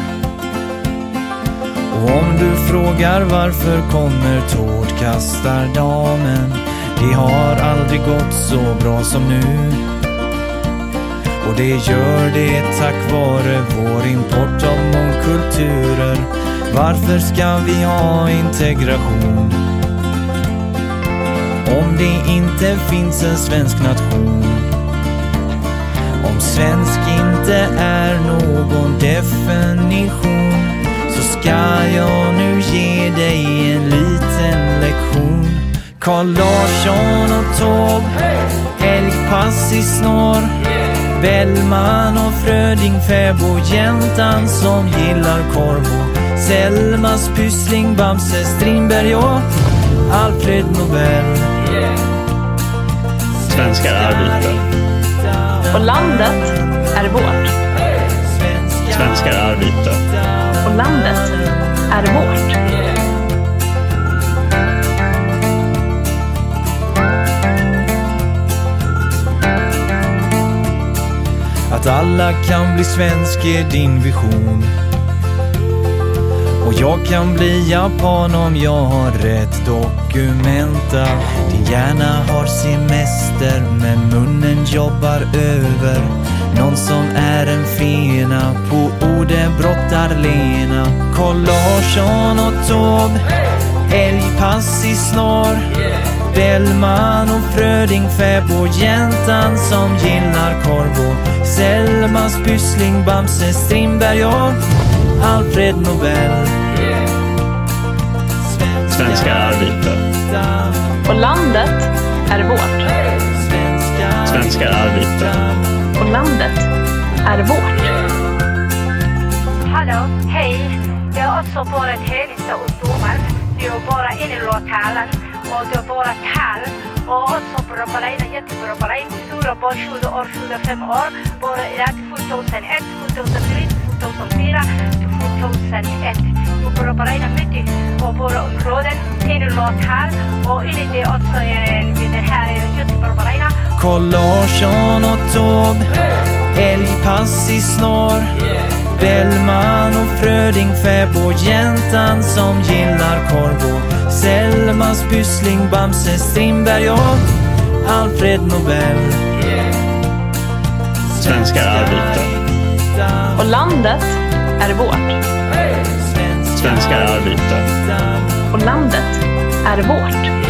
Och om du frågar varför kommer tårtkastardamen? Det har aldrig gått så bra som nu. Och det gör det tack vare vår import av mångkulturer. Varför ska vi ha integration? Om det inte finns en svensk nation. Om svensk inte är någon definition så ska jag nu ge dig en liten lektion. Carl Larsson och Taube, älgpass i snår. Bellman och Fröding, fäbodjäntan som gillar korv och Selmas Pyssling, Bamse Strindberg och Alfred Nobel. Svenskar är vita. Och landet är vårt. Svenskar är vita. Och landet är vårt. Att alla kan bli svensk är din vision. Och jag kan bli japan om jag har rätt argumenta Din hjärna har semester men munnen jobbar över. Någon som är en fena på ordet brottar-Lena. Carl Larsson och Taube, älgpass i snar. Bellman och Fröding, fäbodjäntan som gillar korv och Selmas Pyssling, Bamse Strindberg och Alfred Nobel. Svenskar är vita. Och landet är vårt. Svenskar är vita. Och landet är vårt. Hallå, hej. Det är också våra högsta ungdomar. Det är bara innerlåtalen och det är bara tal. Och också en jättebra en stora på 20 år, 25 år. Bara i 2001, 2003, 2004, 2001. Du bra på en mycket på våra områden, innerlåtal och enligt det också är det här på en. Carl Larsson och Taube, älgpass i snår. Bellman och Fröding, fäbodjäntan som gillar korv och Selmas Pyssling, Bamse Strindberg och Alfred Nobel. Svenskar är vita. Och landet är vårt. Svenskar är vita. Och landet är vårt.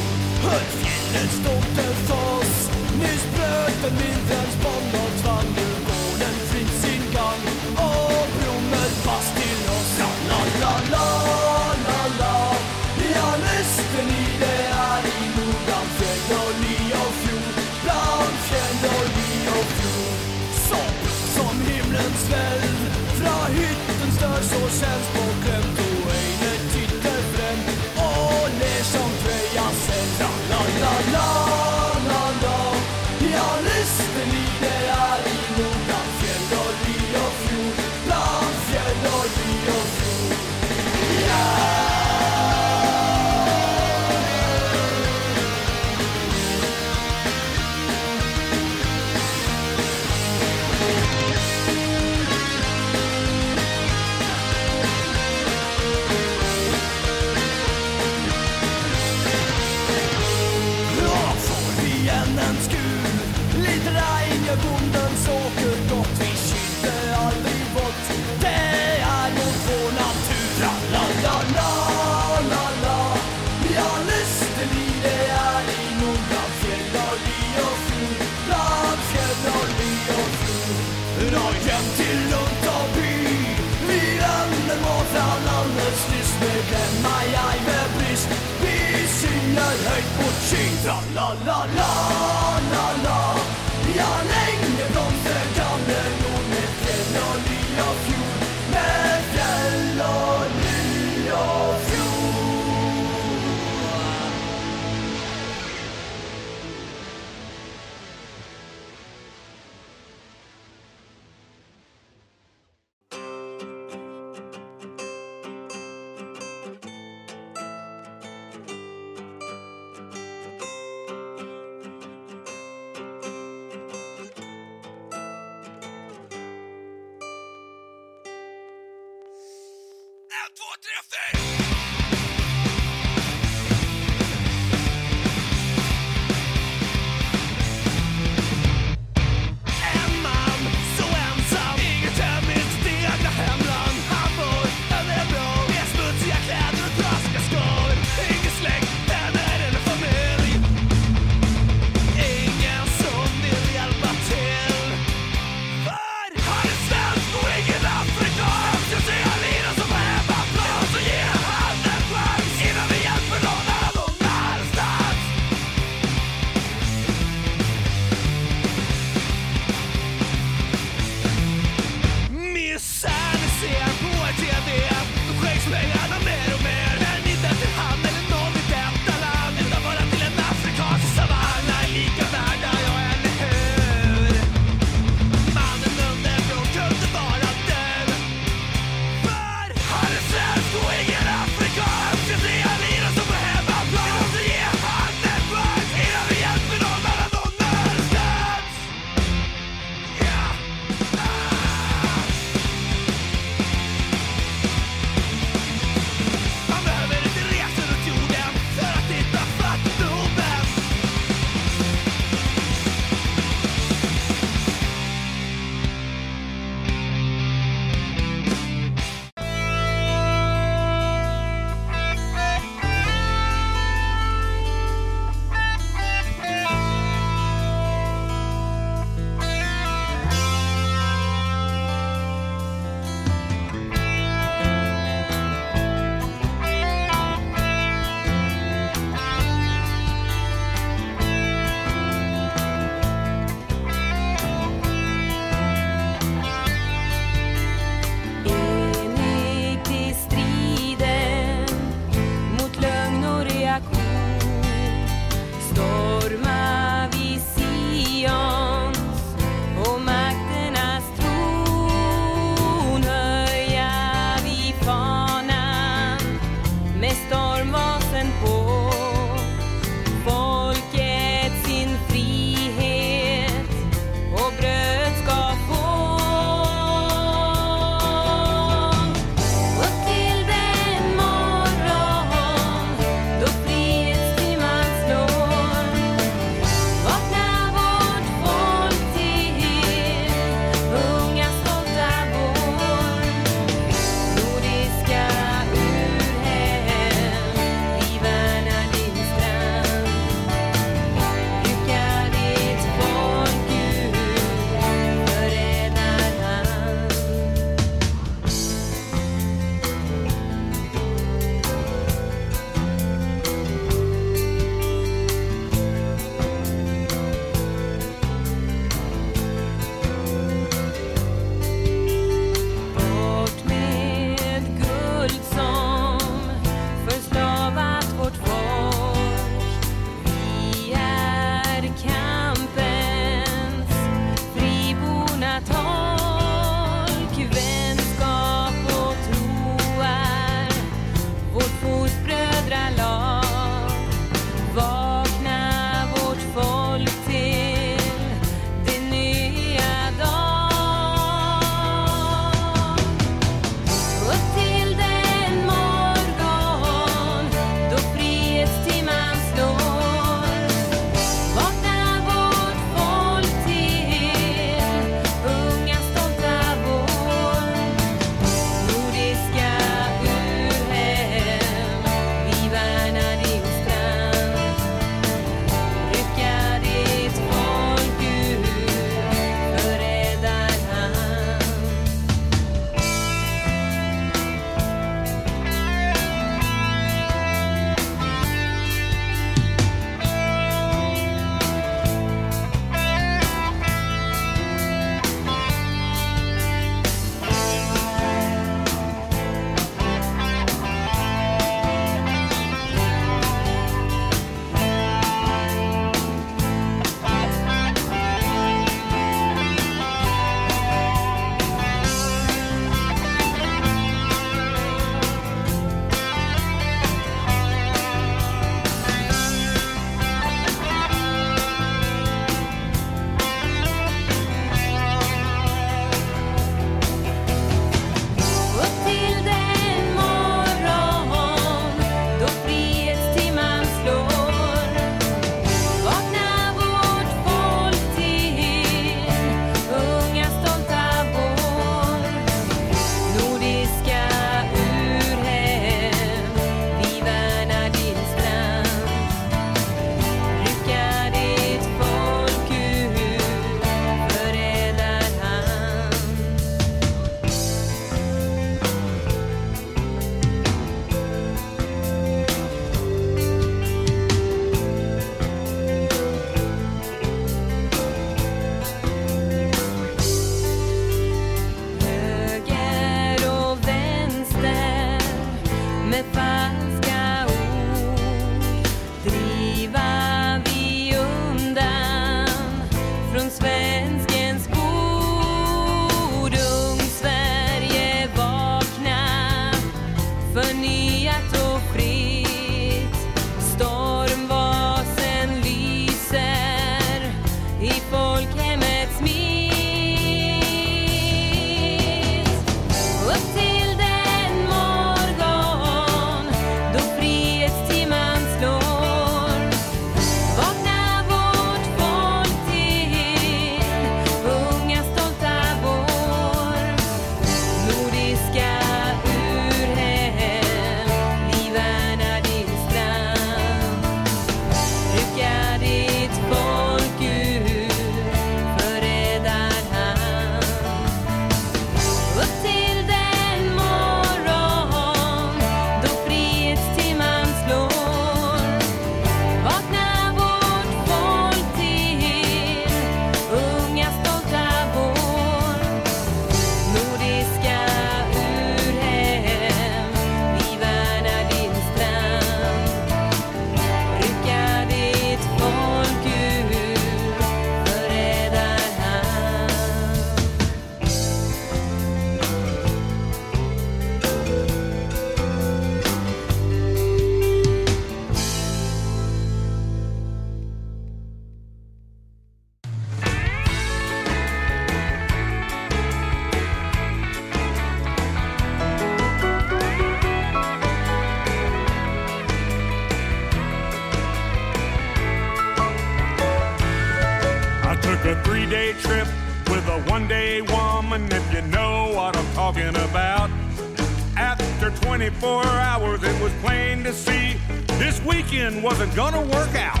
24 hours, it was plain to see this weekend wasn't gonna work out.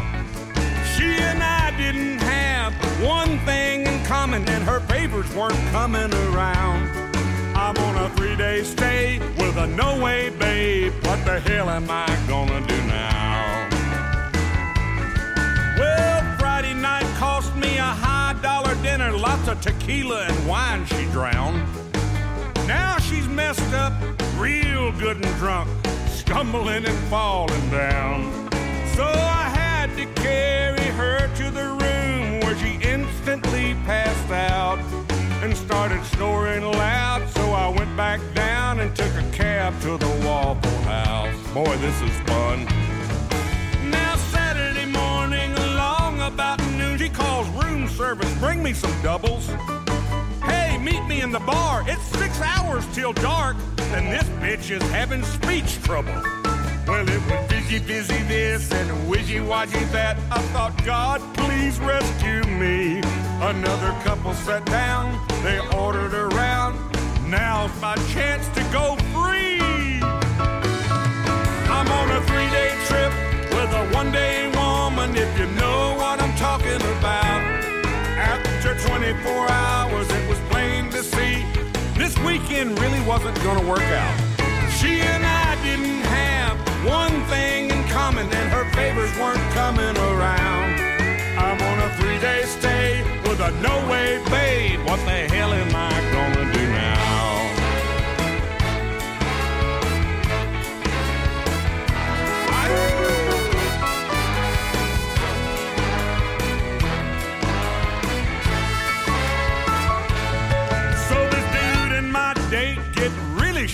She and I didn't have one thing in common, and her favors weren't coming around. I'm on a three day stay with a no way babe. What the hell am I gonna do now? Well, Friday night cost me a high dollar dinner, lots of tequila and wine she drowned. Now she's messed up, real good and drunk, stumbling and falling down. So I had to carry her to the room where she instantly passed out and started snoring loud. So I went back down and took a cab to the Waffle House. Boy, this is fun. Now Saturday morning along about noon, she calls room service, bring me some doubles. Hey, meet me in the bar. It's six hours till dark, and this bitch is having speech trouble. Well, it was busy, busy this and wishy washy that. I thought, God, please rescue me. Another couple sat down, they ordered around. Now's my chance to go free. I'm on a three day trip with a one day woman, if you know what I'm talking about. After 24 hours, it was plain to see this weekend really wasn't gonna work out. She and I didn't have one thing in common, and her favors weren't coming around. I'm on a three day stay with a no way babe. What the hell am I gonna do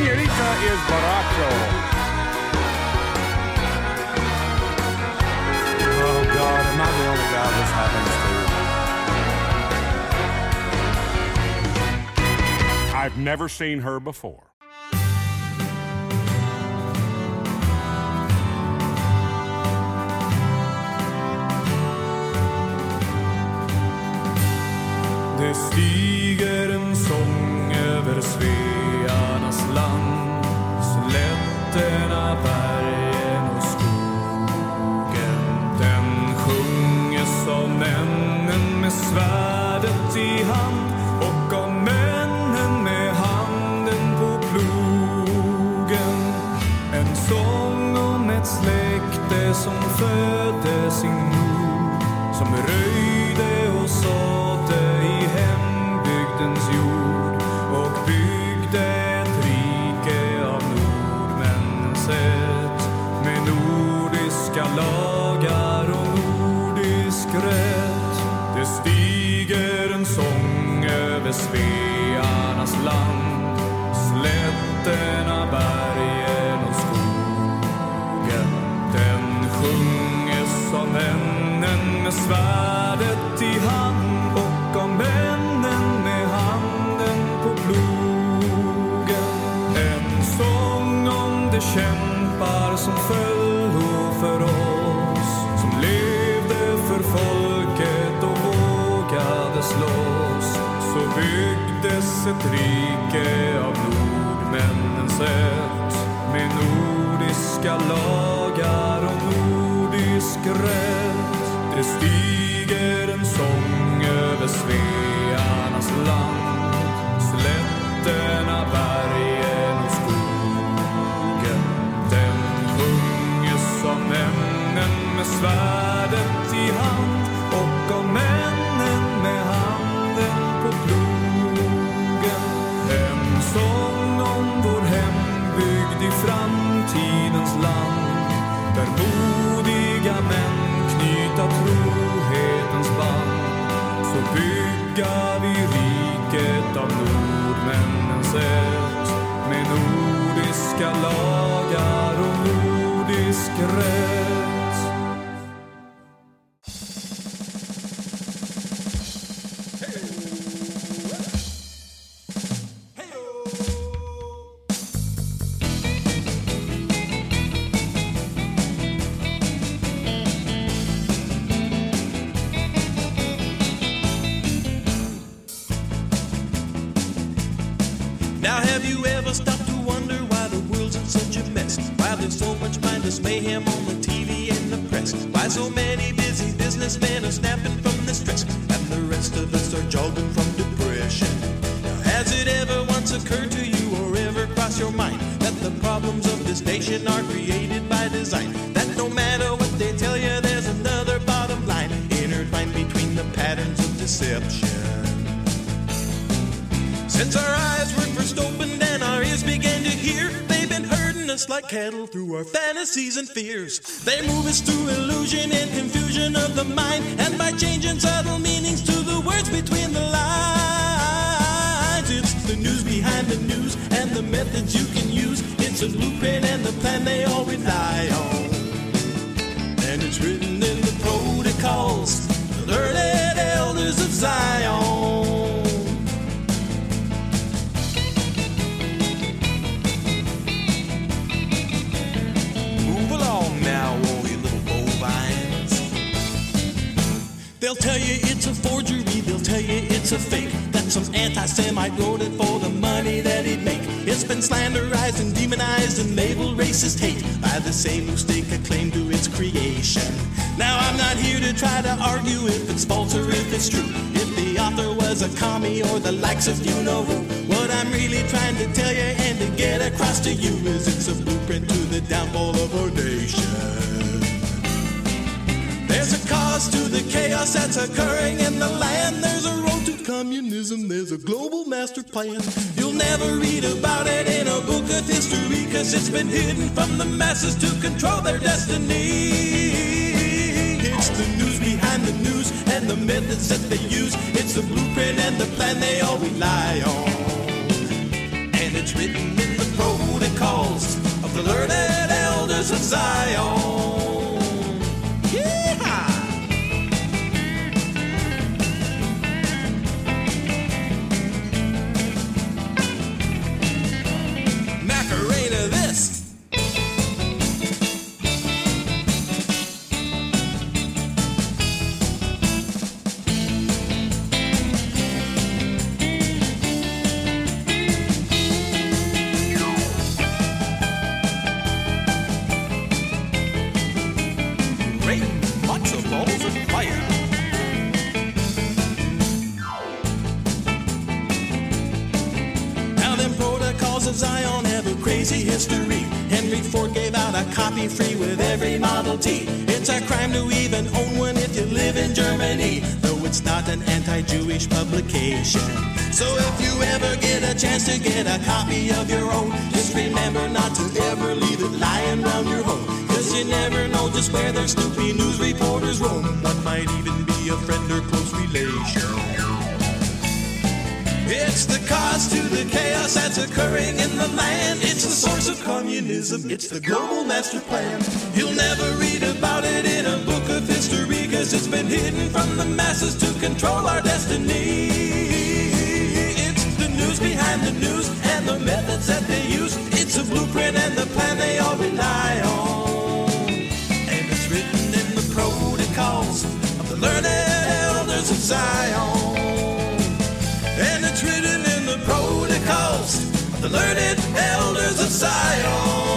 senorita is Baracho. Oh God, am I the only guy this happens to? I've never seen her before. Det stiger en sång över Svearnas land Since our eyes were first opened and our ears began to hear, they've been herding us like cattle through our fantasies and fears. They move us through illusion and confusion of the mind, and by changing subtle meanings to the words between the lines. It's the news behind the news and the methods you can use. It's a blueprint and the plan they all rely on. And it's written in the protocols, the learned elders of Zion. They'll tell you it's a forgery, they'll tell you it's a fake. That some anti-Semite wrote it for the money that he'd make. It's been slanderized and demonized and labeled racist hate by the same who stake a claim to its creation. Now I'm not here to try to argue if it's false or if it's true. If the author was a commie or the likes of you know who. What I'm really trying to tell you and to get across to you is it's a blueprint to the downfall of our nation. There's a cause to the chaos that's occurring in the land. There's a road to communism. There's a global master plan. You'll never read about it in a book of history because it's been hidden from the masses to control their destiny. It's the news behind the news and the methods that they use. It's the blueprint and the plan they all rely on. And it's written in the protocols of the learned elders of Zion. anti-Jewish publication. So if you ever get a chance to get a copy of your own, just remember not to ever leave it lying around your home. Cause you never know just where their snoopy news reporters roam. One might even be a friend or close relation. It's the cause to the chaos that's occurring in the land. It's the source of communism. It's the global master plan. You'll never read about it in a book of history because it's been hidden from the masses to control our destiny. It's the news behind the news and the methods that they use. It's a blueprint and the plan they all rely on. And it's written in the protocols of the learned elders of Zion. And it's written in the protocols of the learned elders of Zion.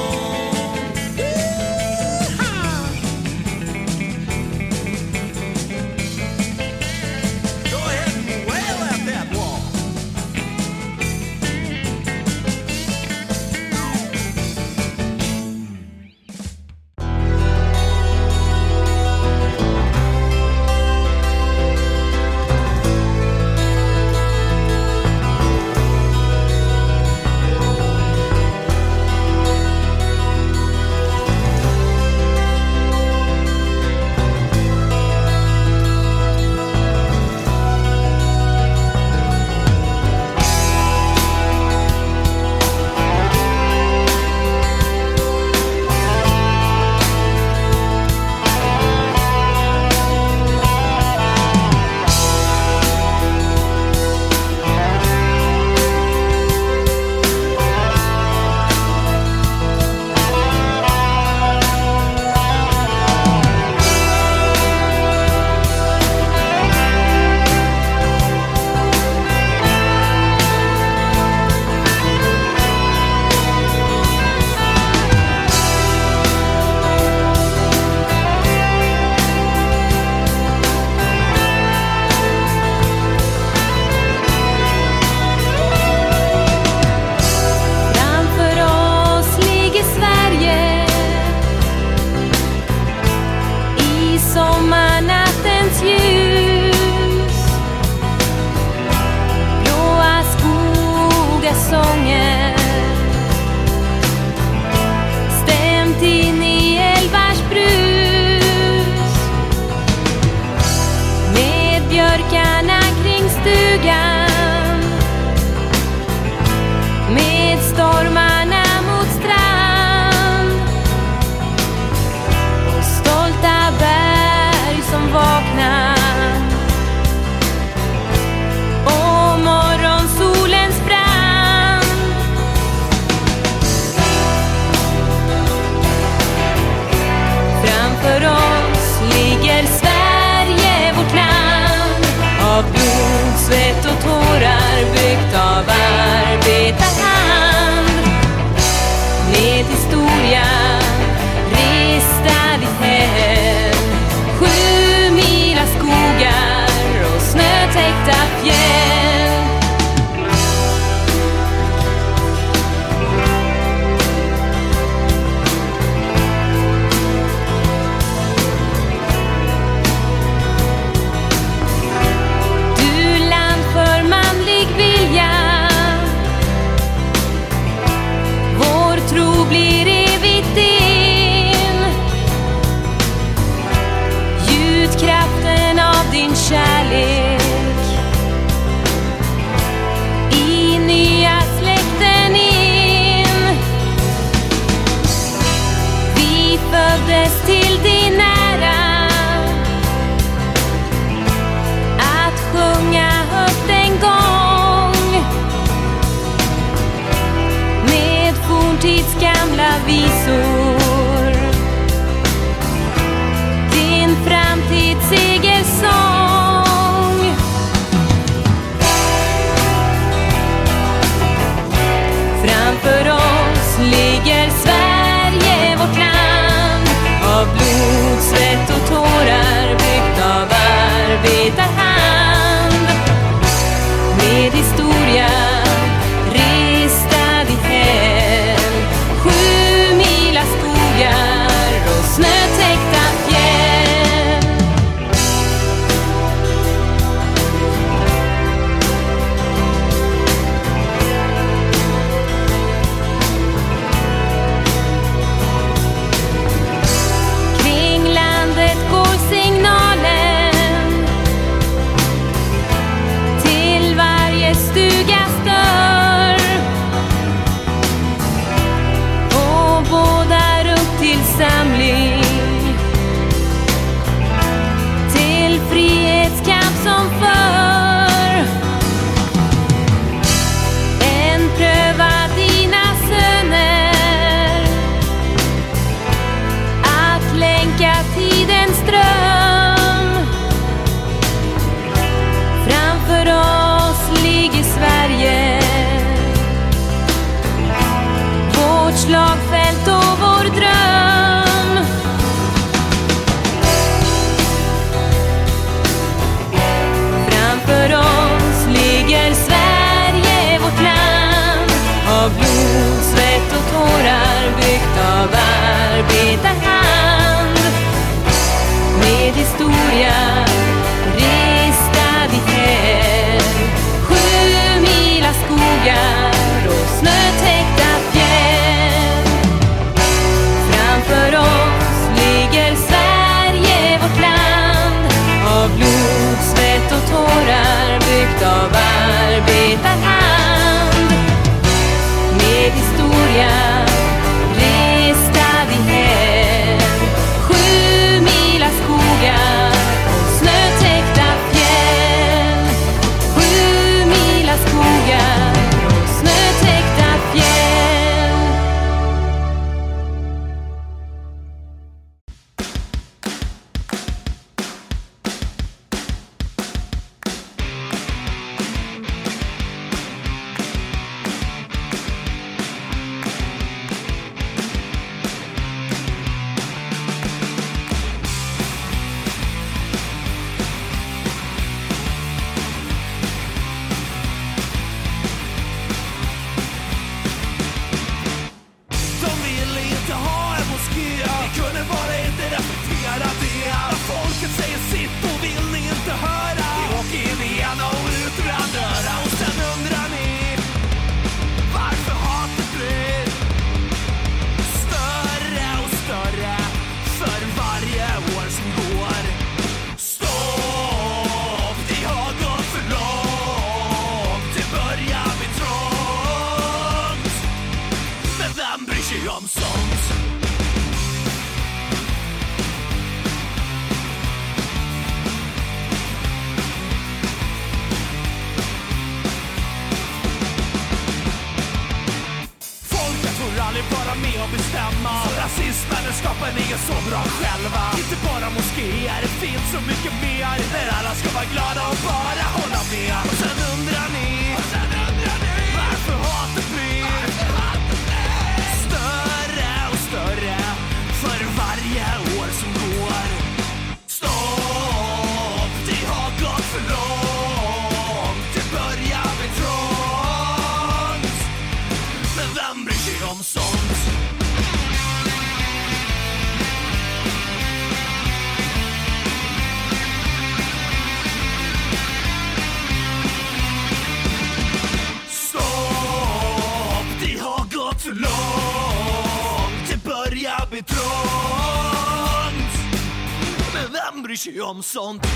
Vem bryr sig om sånt?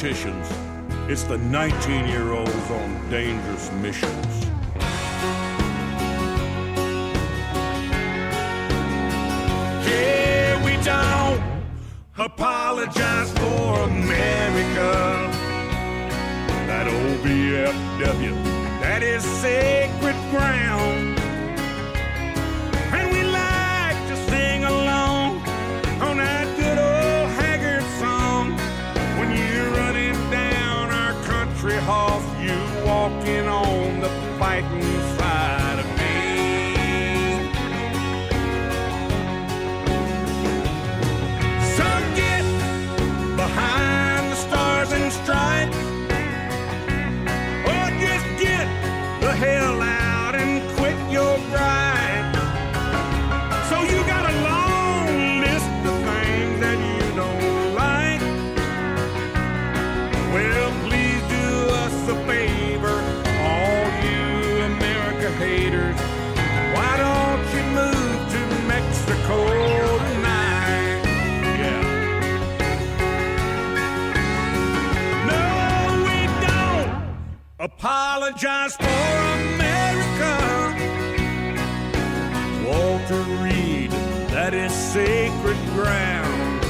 Politicians, it's the 19 year olds on dangerous missions. apologize for America. Walter Reed, that is sacred ground.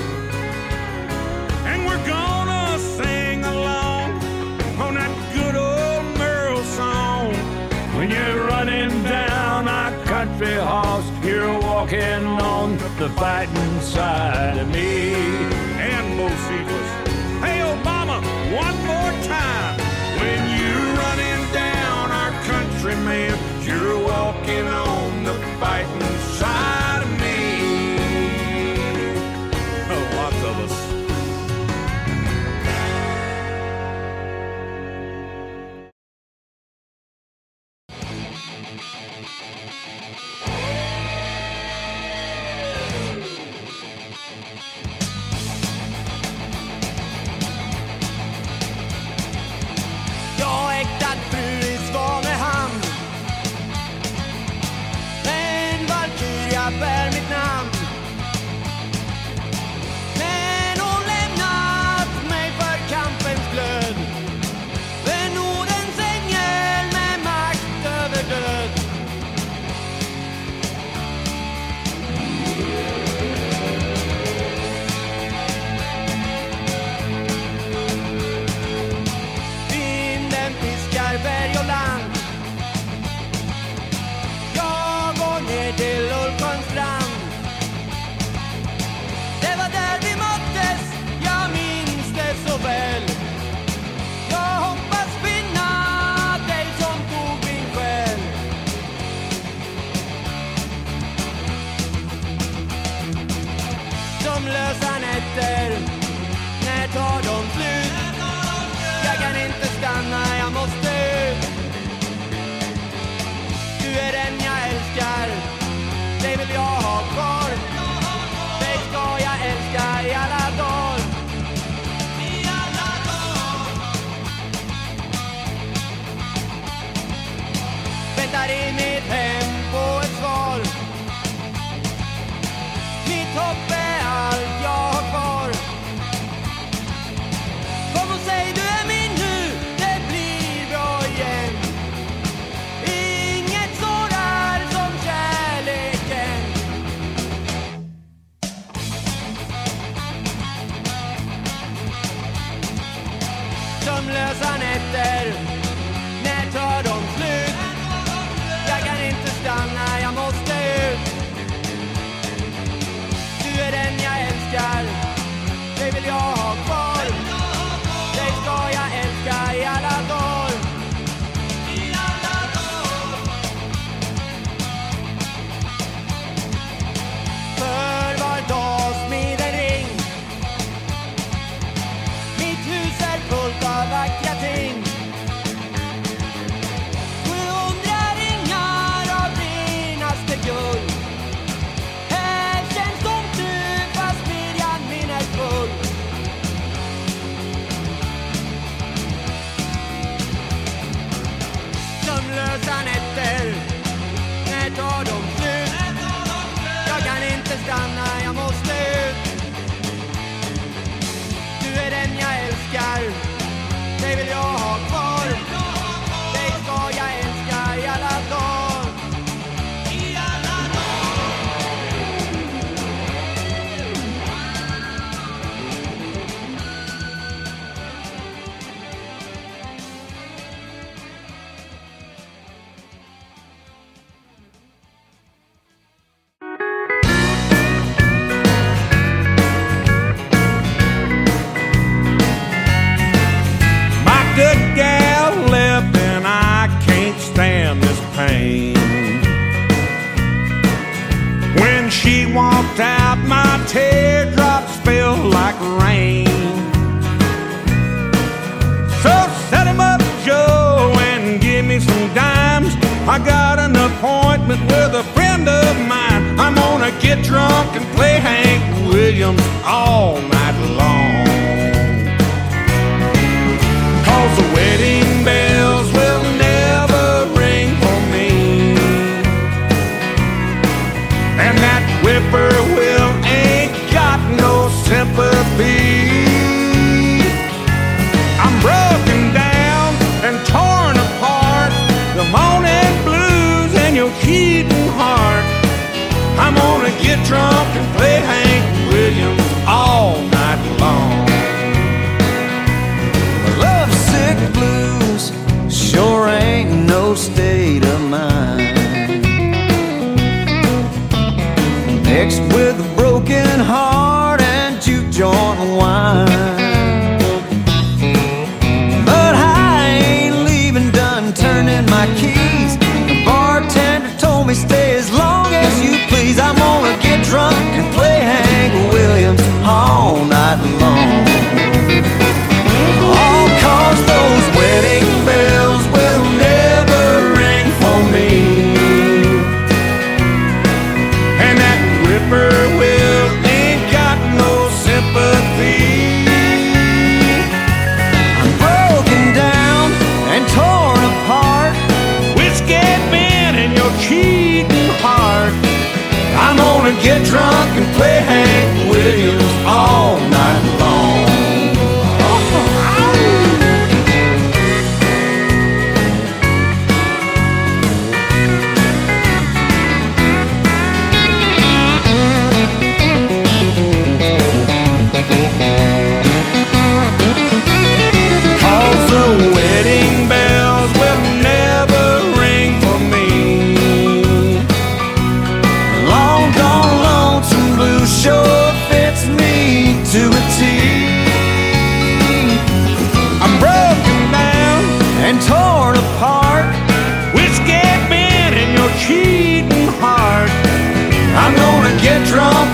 And we're gonna sing along on that good old Merle song. When you're running down our country halls, you're walking on the fighting side of me. And Bo Cephas. walking on.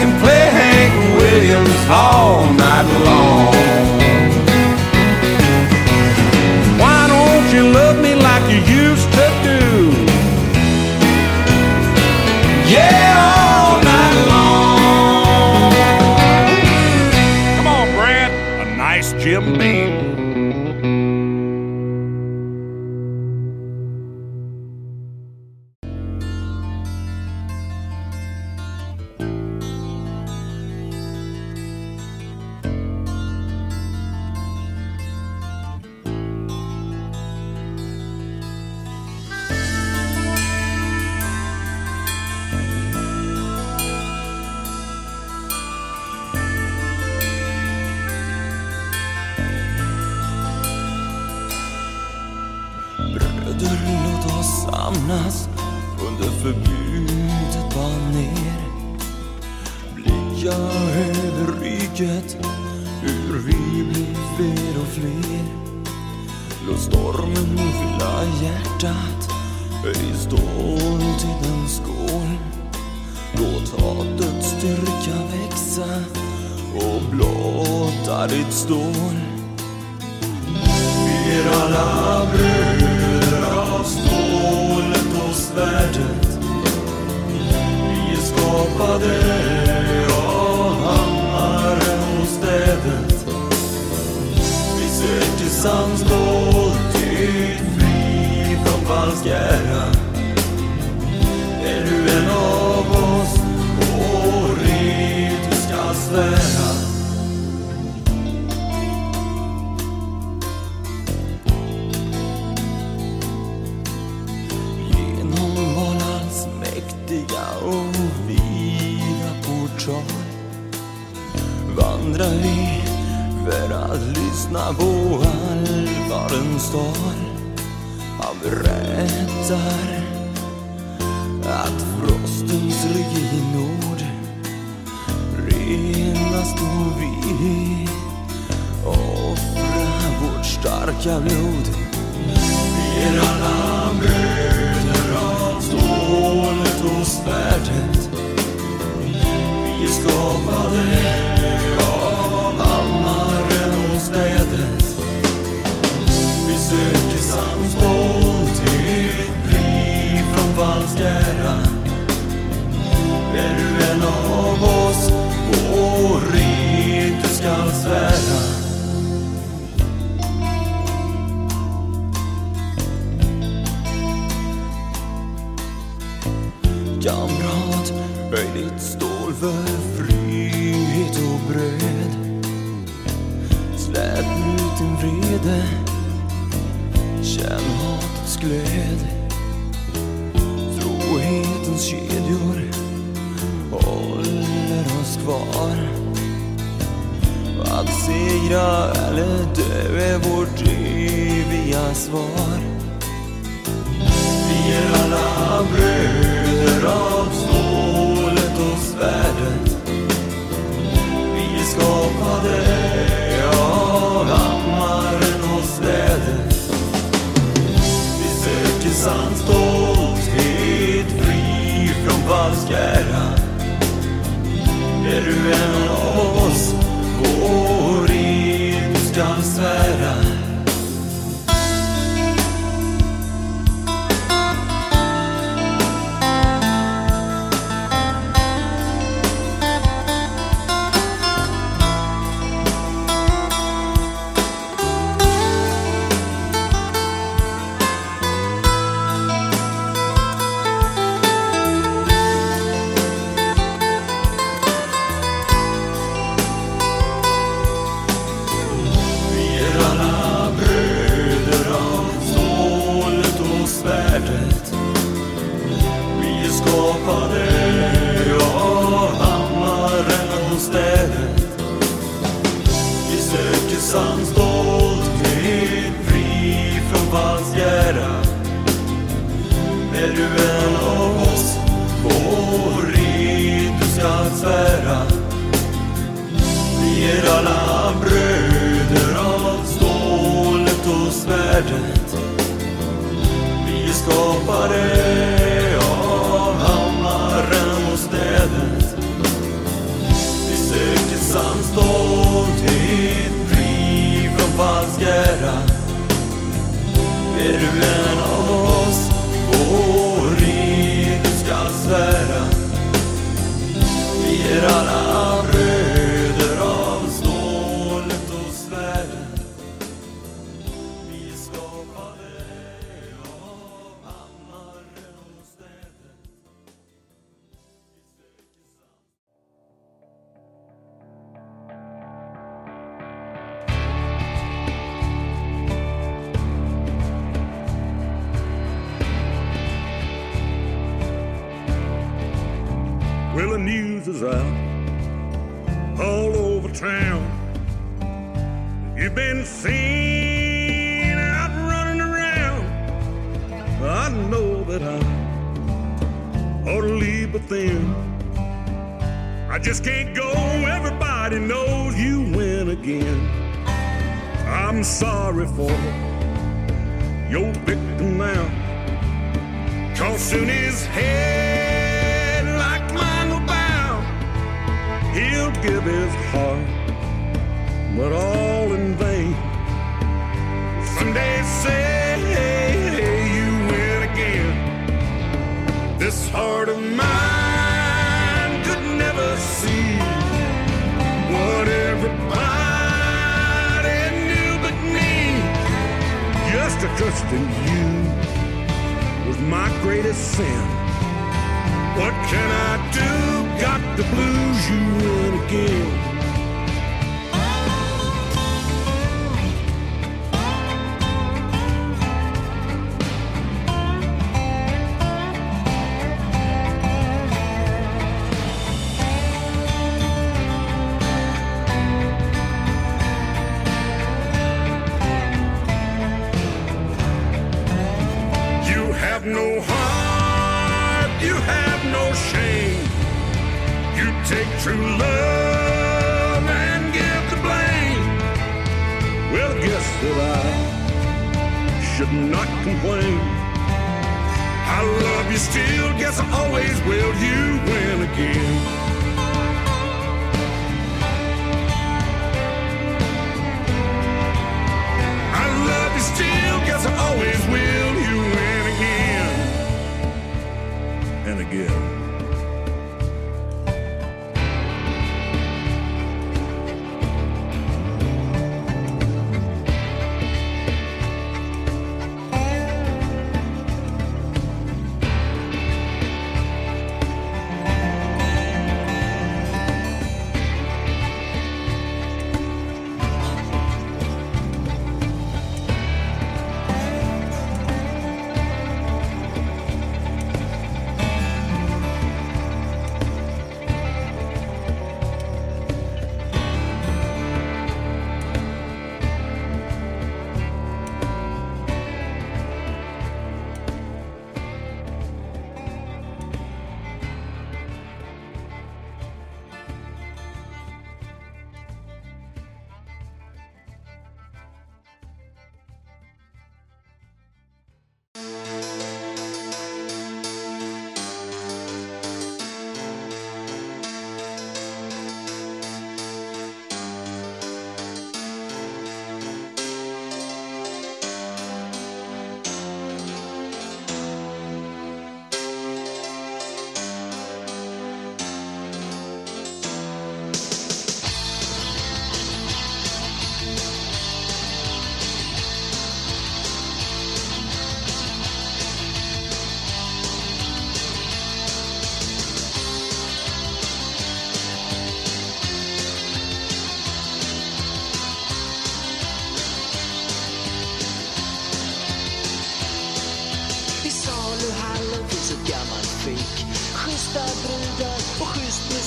And play Hank Williams all night long.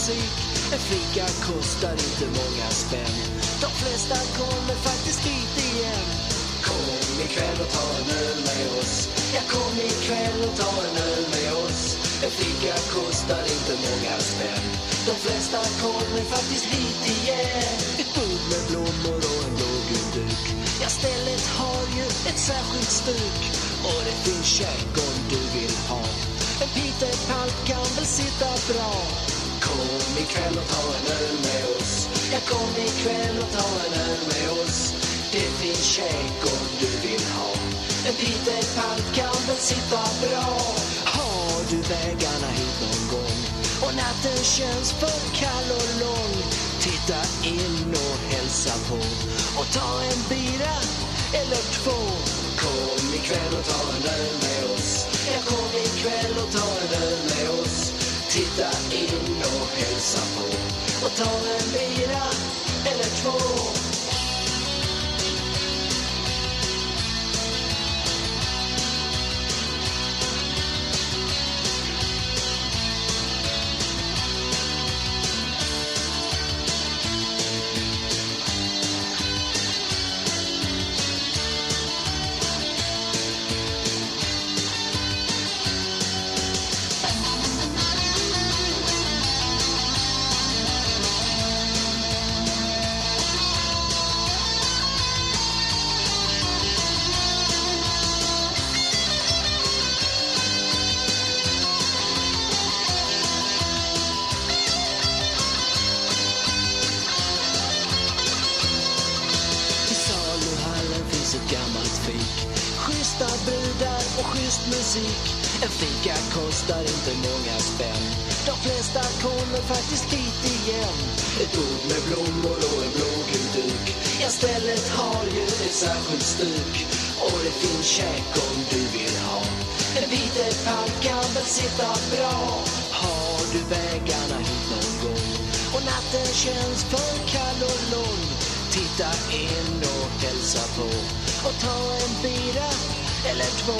Musik. En fika kostar inte många spänn. De flesta kommer faktiskt dit igen. Kom ikväll och ta en öl med oss. Ja, kom ikväll och ta en öl med oss. En fika kostar inte många spänn. De flesta kommer faktiskt dit igen. Ett bord med blommor och en blågul duk. Ja, stället har ju ett särskilt stuk. Och det finns käk om du vill ha. En Peter Palk kan väl sitta bra. Kom ikväll och ta en öl med oss. Ja, kom ikväll och ta en öl med oss. Det finns käk om du vill ha. En Peter palt kan väl sitta bra. Har du vägarna hit någon gång och natten känns för kall och lång. Titta in och hälsa på och ta en bira eller två. Kom ikväll och ta en öl med oss. Ja, kom ikväll och ta en öl med oss. Titta in hälsa på och ta en bira eller två. Musik. En fika kostar inte många spänn. De flesta kommer faktiskt hit igen. Ett bord med blommor och en blågul duk. Ja, stället har ju ett särskilt stuk. Och det finns käk om du vill ha. En vit kan väl sitta bra. Har du vägarna hit någon gång och natten känns för kall och lång. Titta in och hälsa på och ta en bira eller två.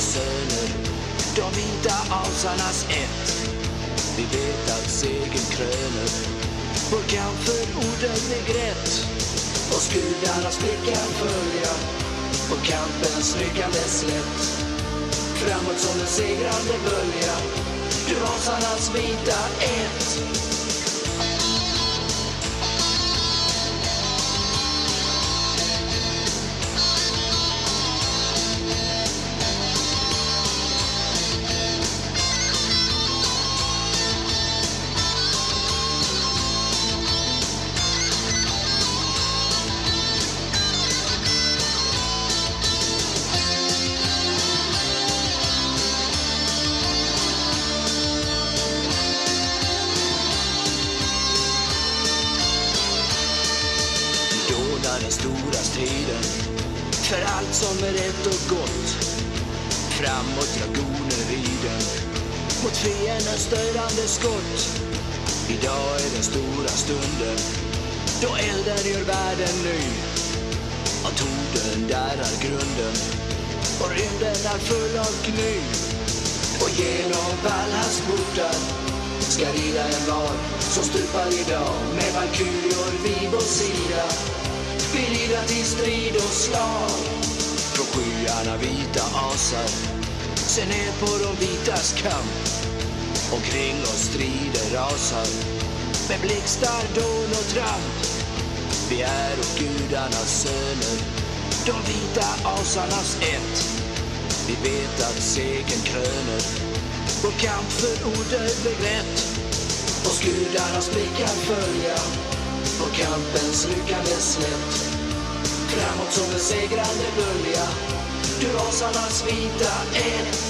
Söner, de vita asarnas ett. Vi vet att segern kröner vår kamp för odödlig rätt. Och skudarnas blickar följa och kampens ryckande slätt. Framåt som en segrande bölja, du asarnas vita ett. kulor vid vår sida. Beredda till strid och slag. Från skyarna vita asar. Se ner på de vitas kamp. Omkring oss strider rasar. Med blixtar, dån och tramp. Vi är och gudarnas söner. De vita asarnas ett. Vi vet att segern kröner. Vår kamp för odödlig rätt. Och gudarnas blickar följa Kampens kampen slukades lätt. Framåt som en segrande bölja, du asarnas vita eld.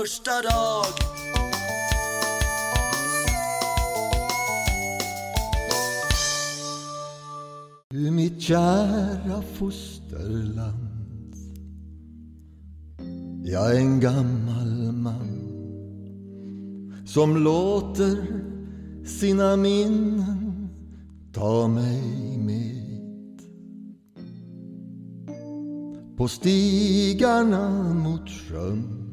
Första dag. Du mitt kära fosterland. Jag är en gammal man som låter sina minnen ta mig med. På stigarna mot sjön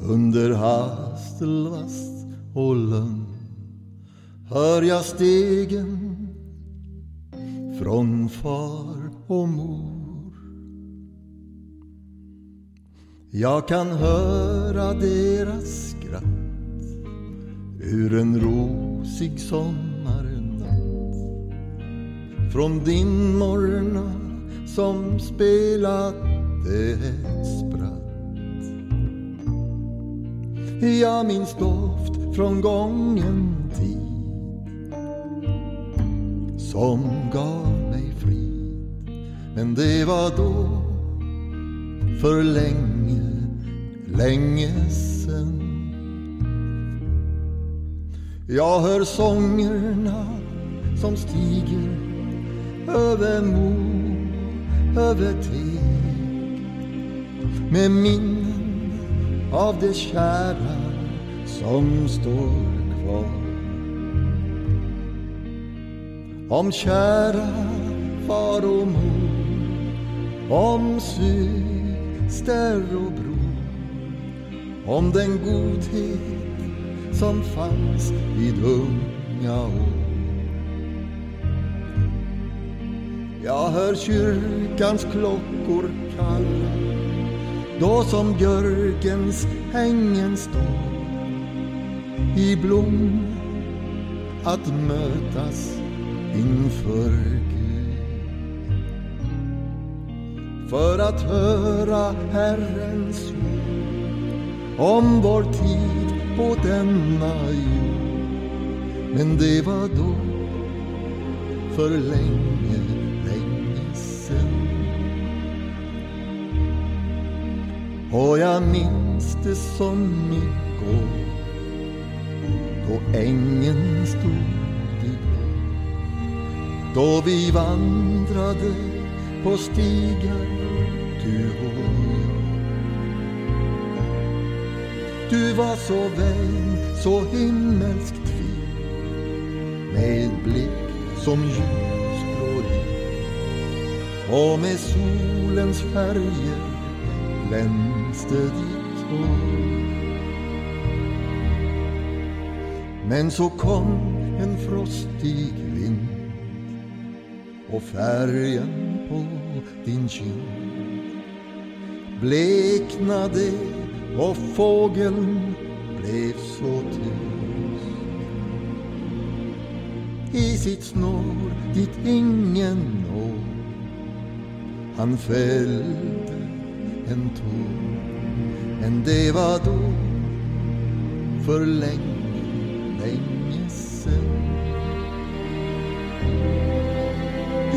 under hastelvast och lönn hör jag stegen från far och mor. Jag kan höra deras skratt ur en rosig sommarnatt. Från dimmorna som spelade ett spratt. Jag minns doft från gången tid som gav mig frid. Men det var då, för länge, länge sen. Jag hör sångerna som stiger över mo, över teg med min av det kära som står kvar. Om kära far och mor Om syster och bror Om den godhet som fanns vid unga år Jag hör kyrkans klockor kalla då som björkens hängen står i blom att mötas inför Gud för att höra Herrens ord om vår tid på denna jord. Men det var då, för länge, länge Och jag minns det som igår, då ängen stod i blå då vi vandrade på stigar, du och jag. Du var så vän, så himmelskt fin med blick som ljusblå liv och med solens färger glänste ditt hår. Men så kom en frostig vind och färgen på din kind bleknade och fågeln blev så tyst. I sitt snår dit ingen når han fällde en tår men det var då. För länge, länge sen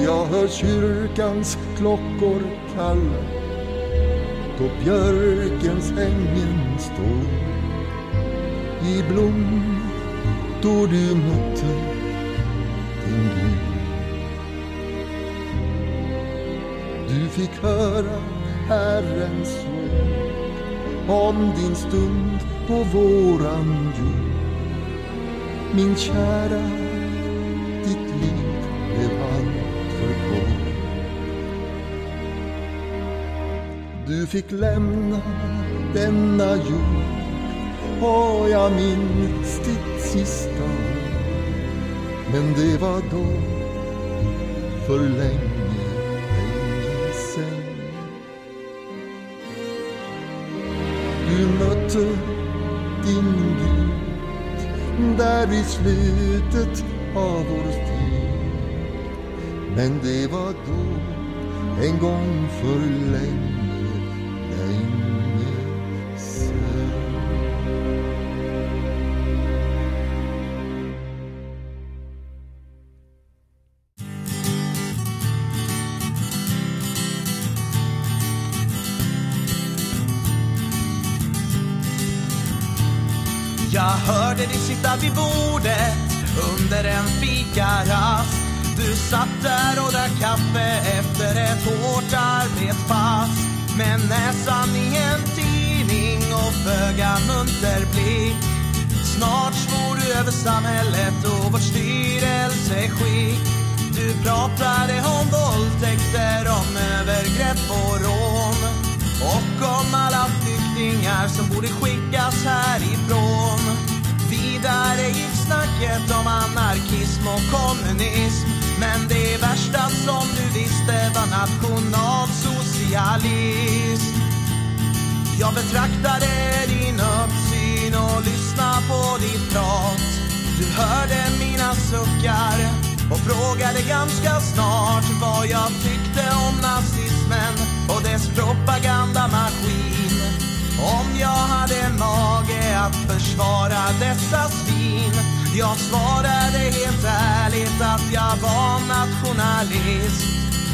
Jag hör kyrkans klockor kalla då björkens ängen står. I blom då du mötte din Gud. Du fick höra Herrens nåd om din stund på våran jord. Min kära, ditt liv blev allt för kort. Du fick lämna denna jord och jag minns ditt sista år. Men det var då för länge Du mötte din Gud där i slutet av vår tid. Men det var då en gång för länge sitta vid bordet under en fikarast. Du satt där och drack kaffe efter ett hårt arbetspass. Med näsan i en tidning och föga munter blick. Snart svor du över samhället och vårt styrelseskick. Du pratade om våldtäkter, om övergrepp och rån. Och om alla flyktingar som borde skickas härifrån. Vidare gick snacket om anarkism och kommunism. Men det värsta som du visste var nationalsocialism. Jag betraktade din uppsyn och lyssnade på ditt prat. Du hörde mina suckar och frågade ganska snart vad jag tyckte om nazismen och dess propagandamaskin. Om jag hade mage att försvara dessa svin. Jag svarade helt ärligt att jag var nationalist.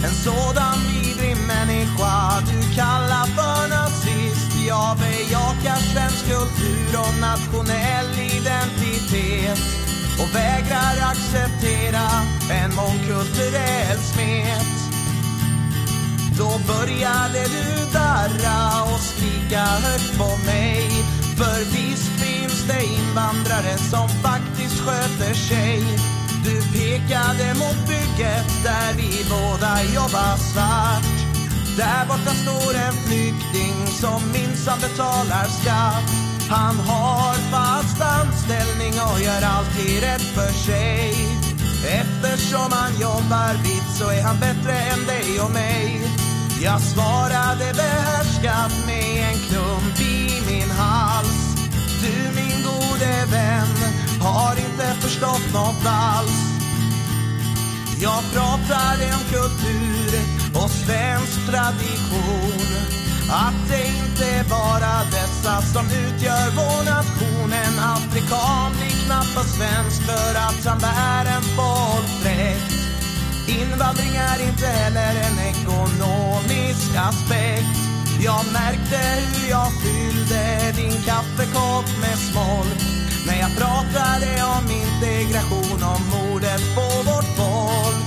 En sådan vidrig människa du kallar för nazist. Jag bejakar svensk kultur och nationell identitet och vägrar acceptera en mångkulturell smet. Då började du darra och skrika högt på mig. För visst finns det invandrare som faktiskt sköter sig. Du pekade mot bygget där vi båda jobbar svart. Där borta står en flykting som minsann betalar skatt. Han har fast anställning och gör alltid rätt för sig. Eftersom han jobbar vitt så är han bättre än dig och mig. Jag svarade behärskat med en klump i min hals. Du min gode vän har inte förstått något alls. Jag pratade om kultur och svensk tradition. Att det inte är bara dessa som utgör vår nation. En afrikan blir knappast svensk för att han bär en folkdräkt. Invandring är inte heller en ekonomisk aspekt. Jag märkte hur jag fyllde din kaffekopp med smolk när jag pratade om integration, om mordet på vårt folk.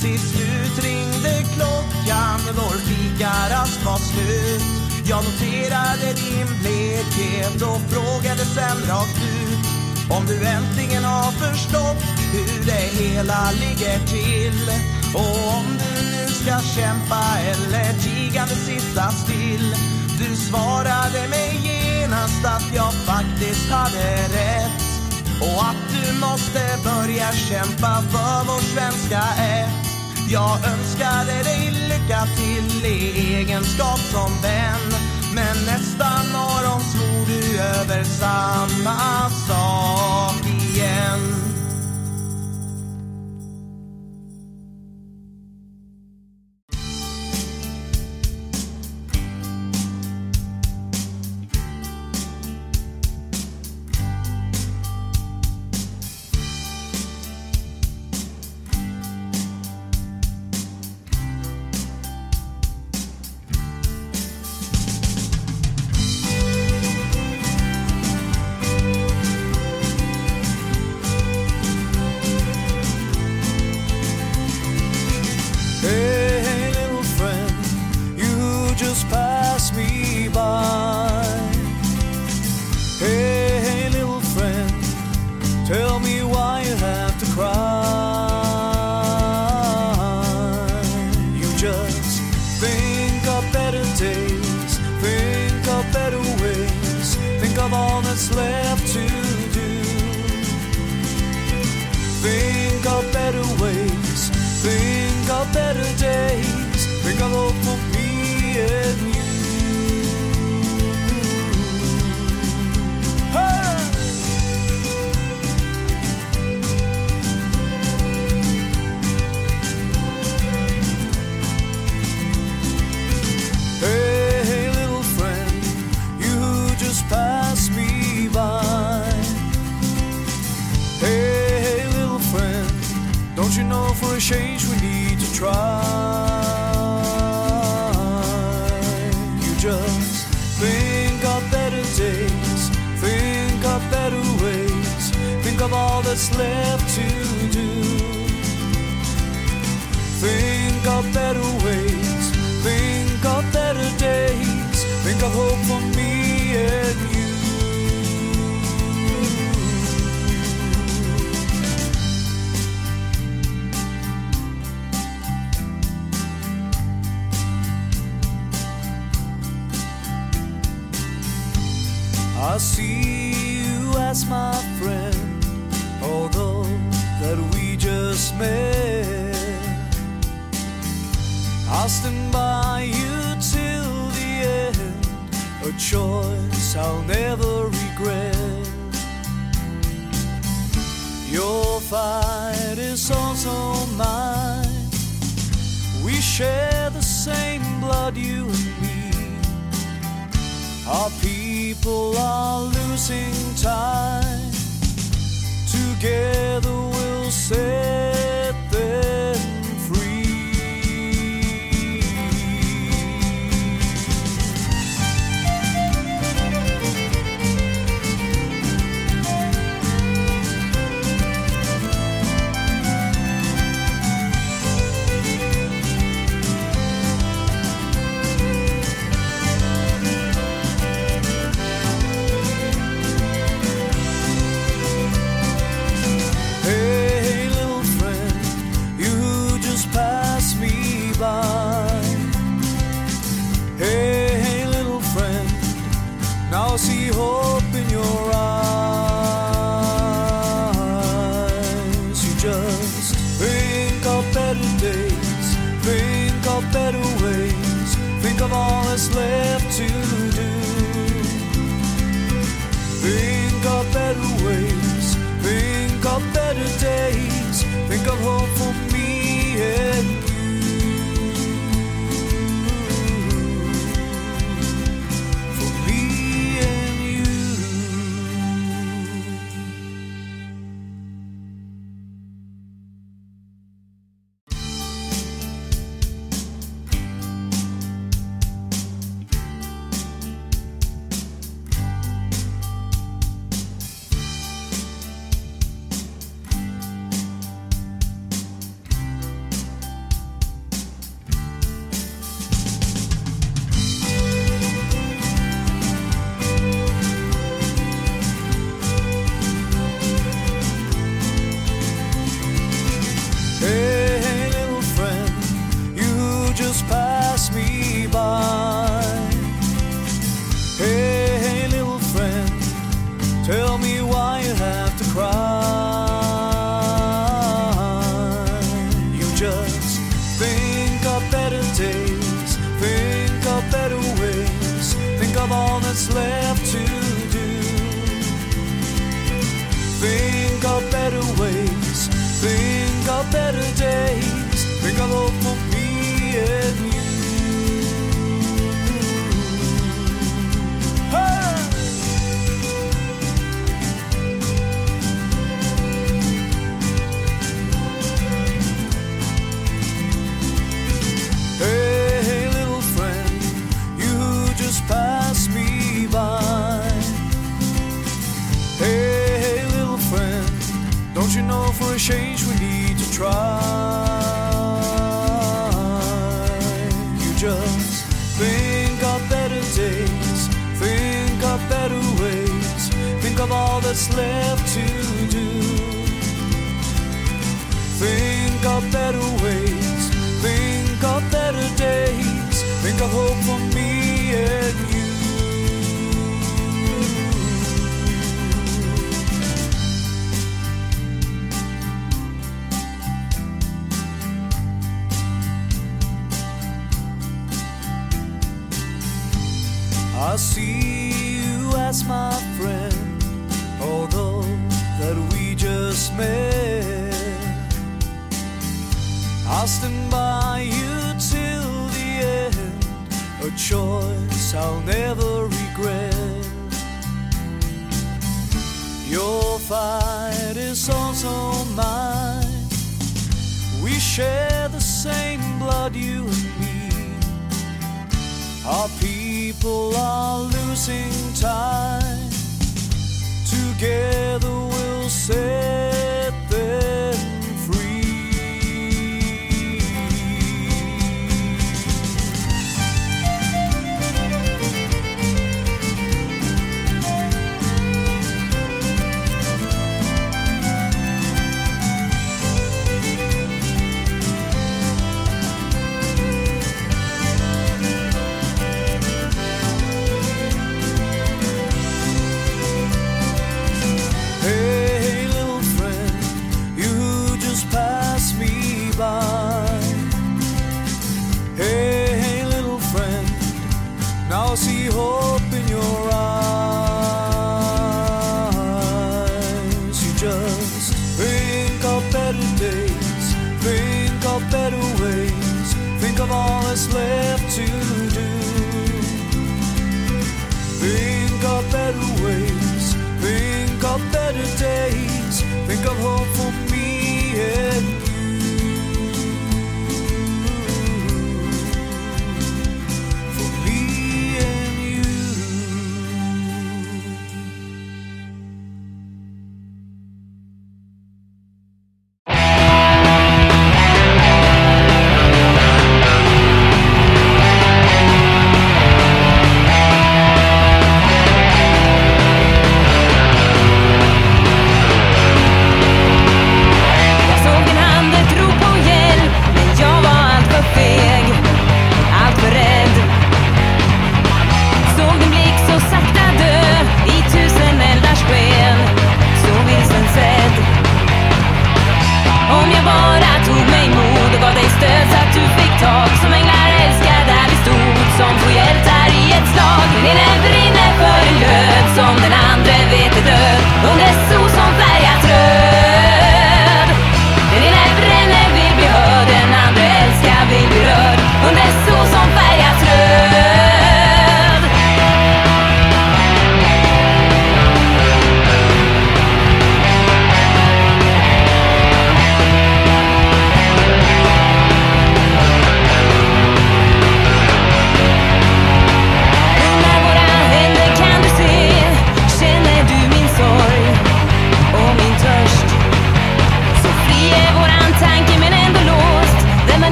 Till slut ringde klockan, vår fikarast var slut. Jag noterade din blekhet och frågade sen rakt ut om du äntligen har förstått hur det hela ligger till. Och om du nu ska kämpa eller tigande sitta still. Du svarade mig genast att jag faktiskt hade rätt. Och att du måste börja kämpa för vår svenska ett. Jag önskade dig lycka till i egenskap som vän. Men nästa morgon svor du över samma sak igen.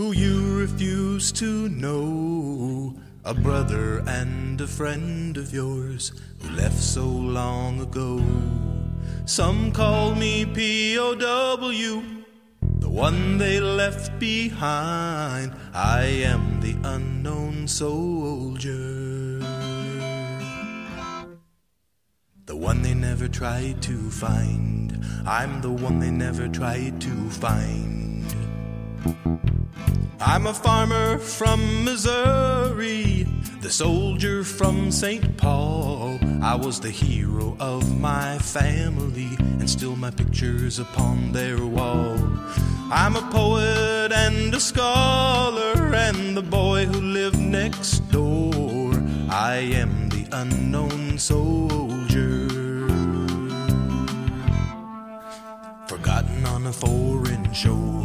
Who you refuse to know. A brother and a friend of yours who left so long ago. Some call me POW, the one they left behind. I am the unknown soldier. The one they never tried to find. I'm the one they never tried to find. I'm a farmer from Missouri, the soldier from St. Paul. I was the hero of my family, and still my picture's upon their wall. I'm a poet and a scholar, and the boy who lived next door. I am the unknown soldier. Forgotten on a foreign shore,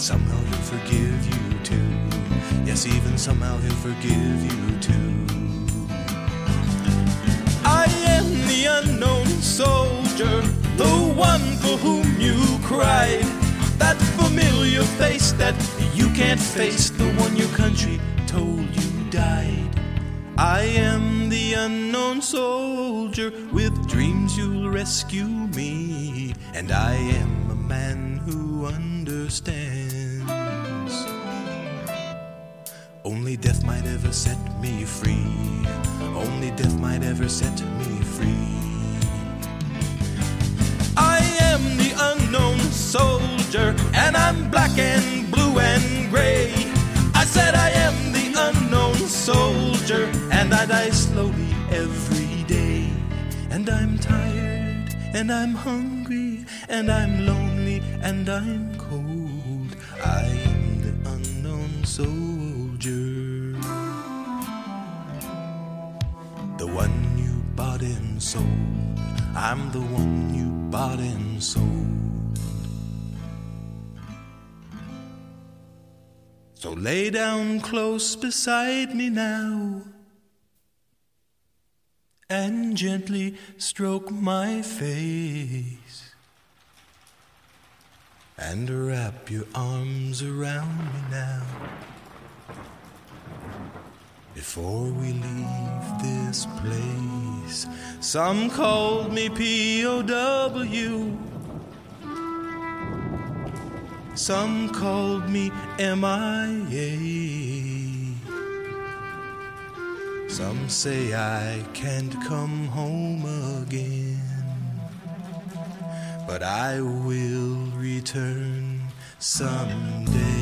somehow He'll forgive you too. Yes, even somehow He'll forgive you too. I am the unknown soldier, the one for whom you cried. That familiar face that you can't face, the one your country told you died. I am the unknown soldier with dreams you'll rescue me, and I am a man who understands. Only death might ever set me free. Only death might ever set me free. I am the unknown soldier, and I'm black and blue and gray. I said I am the unknown soldier, and I die slowly every day. And I'm tired, and I'm hungry, and I'm lonely, and I'm cold. I am the unknown soldier. The one you bought and sold. I'm the one you bought and sold. So lay down close beside me now and gently stroke my face and wrap your arms around me now before we leave this place. Some called me POW. Some called me MIA. Some say I can't come home again. But I will return someday.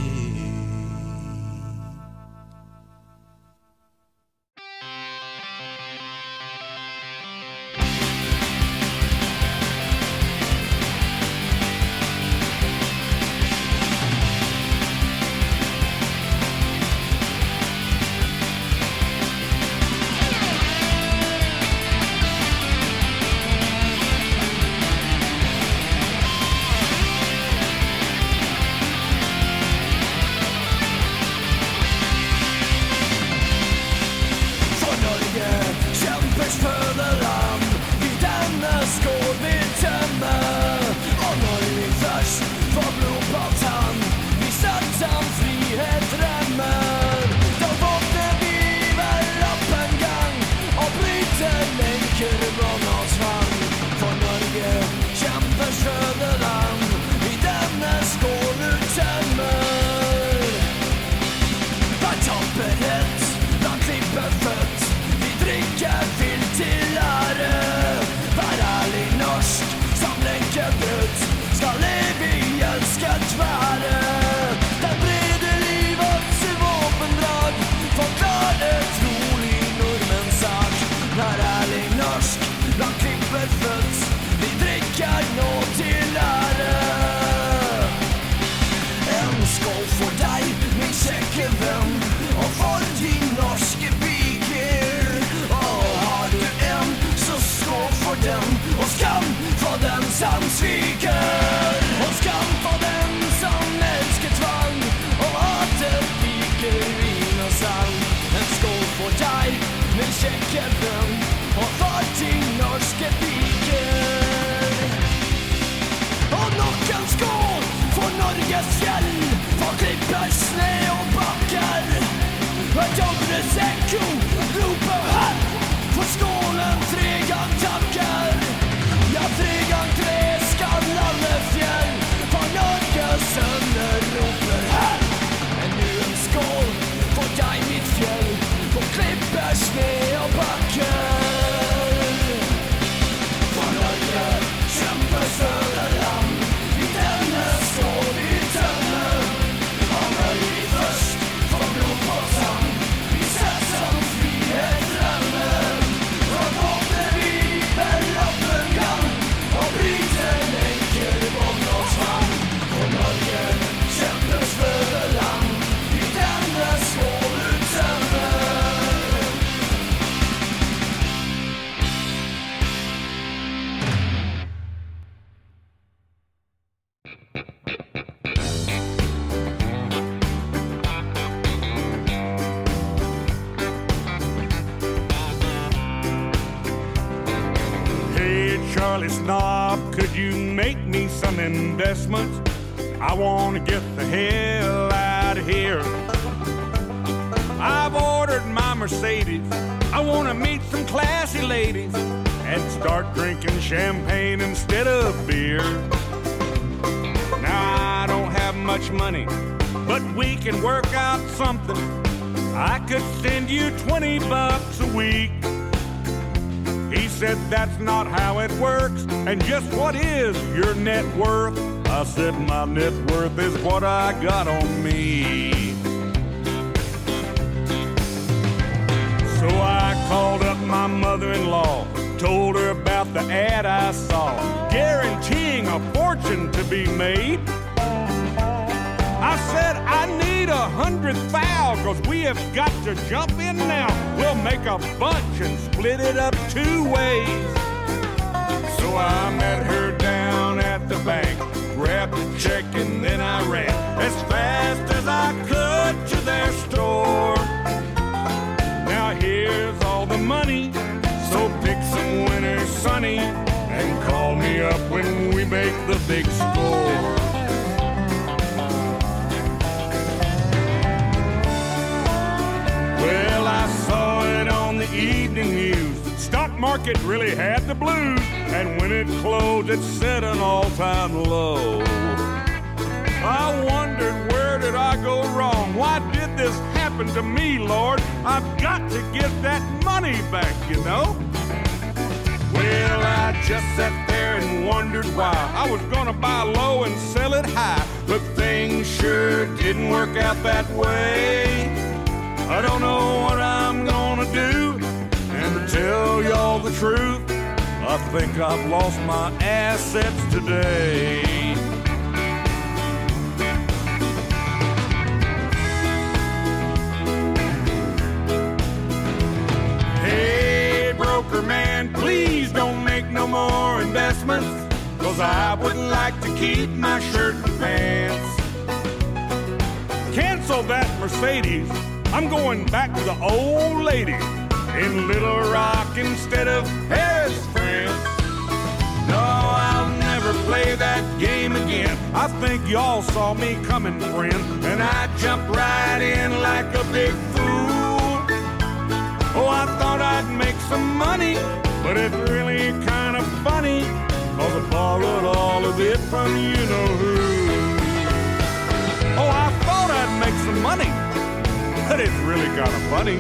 Ad I saw, guaranteeing a fortune to be made. I said I need a hundred thou, cause we have got to jump in now. We'll make a bunch and split it up two ways. So I met her down at the bank, grabbed the check and then I ran as fast as I could to their store. Now here's all the money, so pick some winner, Sonny, and call me up when we make the big score. Well, I saw it on the evening news. The Stock market really had the blues, and when it closed, it set an all-time low. I wondered where did I go wrong? Why did this happen to me, Lord? I've got to get that money back, you know. Well, I just sat there and wondered why I was gonna buy low and sell it high, but things sure didn't work out that way. I don't know what I'm gonna do, and to tell y'all the truth, I think I've lost my assets today. Broker man, please don't make no more investments, cause I wouldn't like to keep my shirt and pants. Cancel that Mercedes. I'm going back to the old lady in Little Rock instead of Paris, France. No, I'll never play that game again. I think y'all saw me coming, friend, and I jumped right in like a big fool. Oh, I thought I'd make some money, but it's really kind of funny, cause I borrowed all of it from you know who. Oh, I thought I'd make some money, but it's really kind of funny.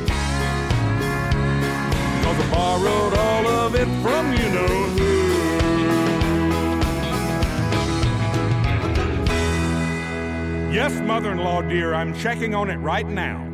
Cause I borrowed all of it from you know who. Yes, mother in law, dear, I'm checking on it right now.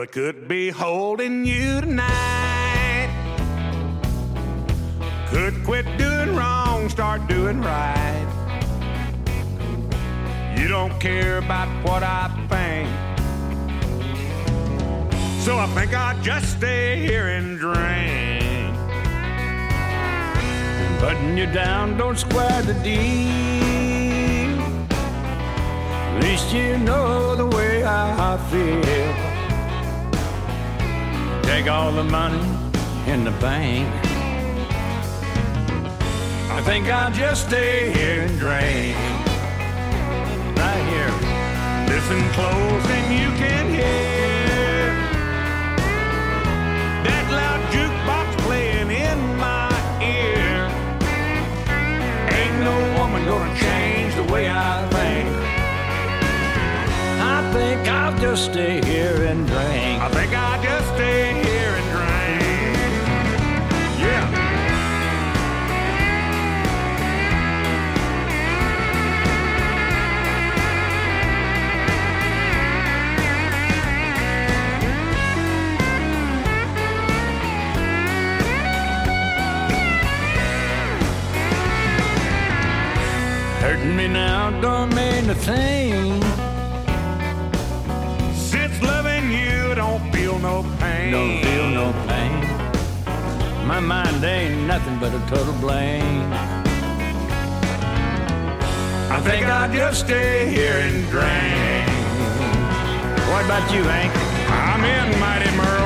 I could be holding you tonight. Could quit doing wrong, start doing right. You don't care about what I think. So I think I'll just stay here and drink. Putting you down, don't square the deal. At least you know the way I feel. Take all the money in the bank. I think I'll just stay here and drink. Right here. Listen close and you can hear that loud jukebox playing in my ear. Ain't no woman gonna change the way I think. I think I'll just stay here and drink. I think I'll just stay here and drink. Yeah. Hurting me now don't mean a thing. Don't feel no pain. My mind ain't nothing but a total blame. I think I'll just stay here and drink. What about you, Hank? I'm in, Mighty Merle.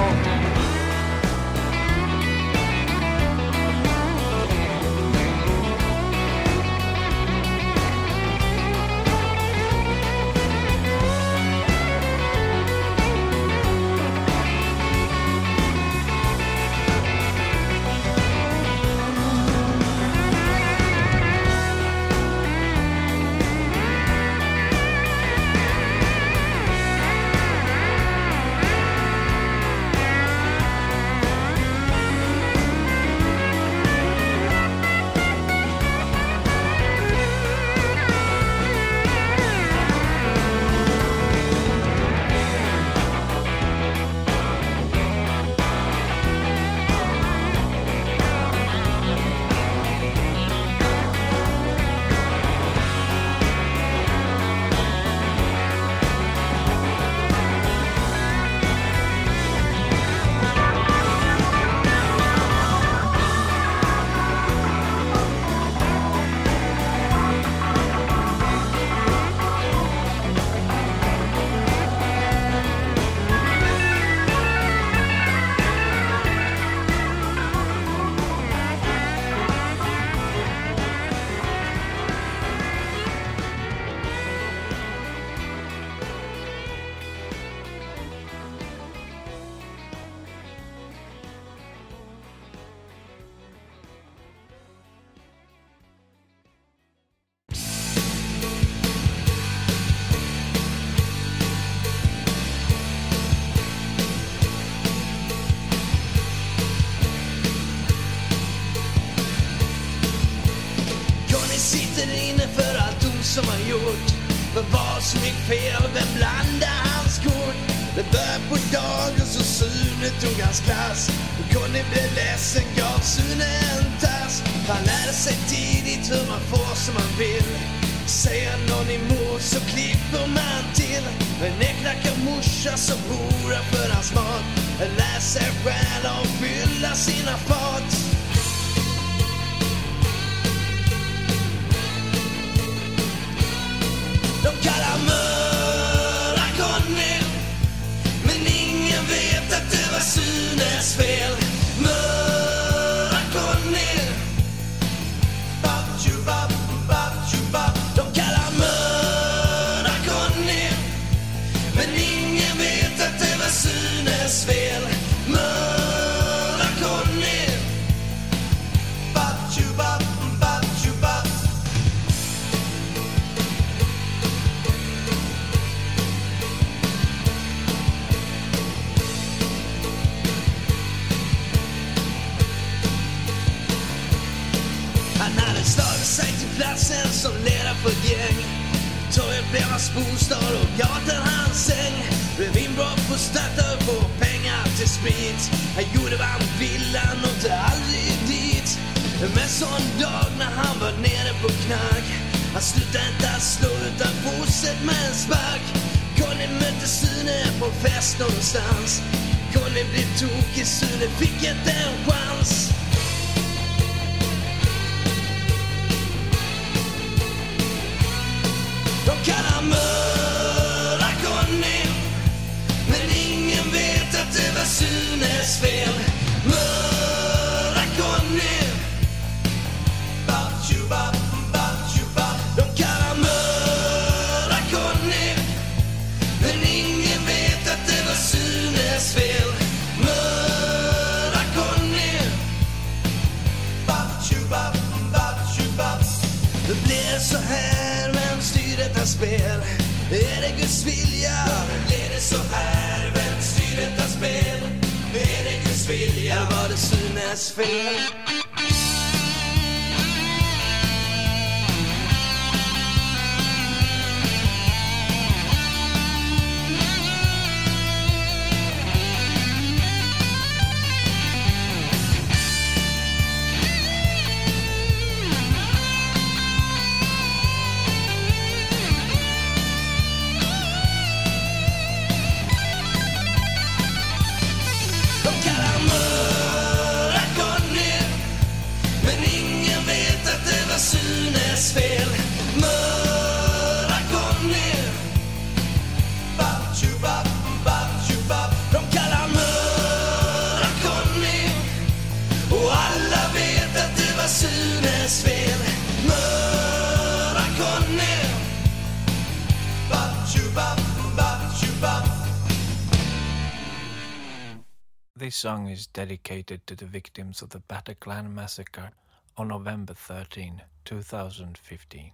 song is dedicated to the victims of the Bataclan massacre on November 13, 2015.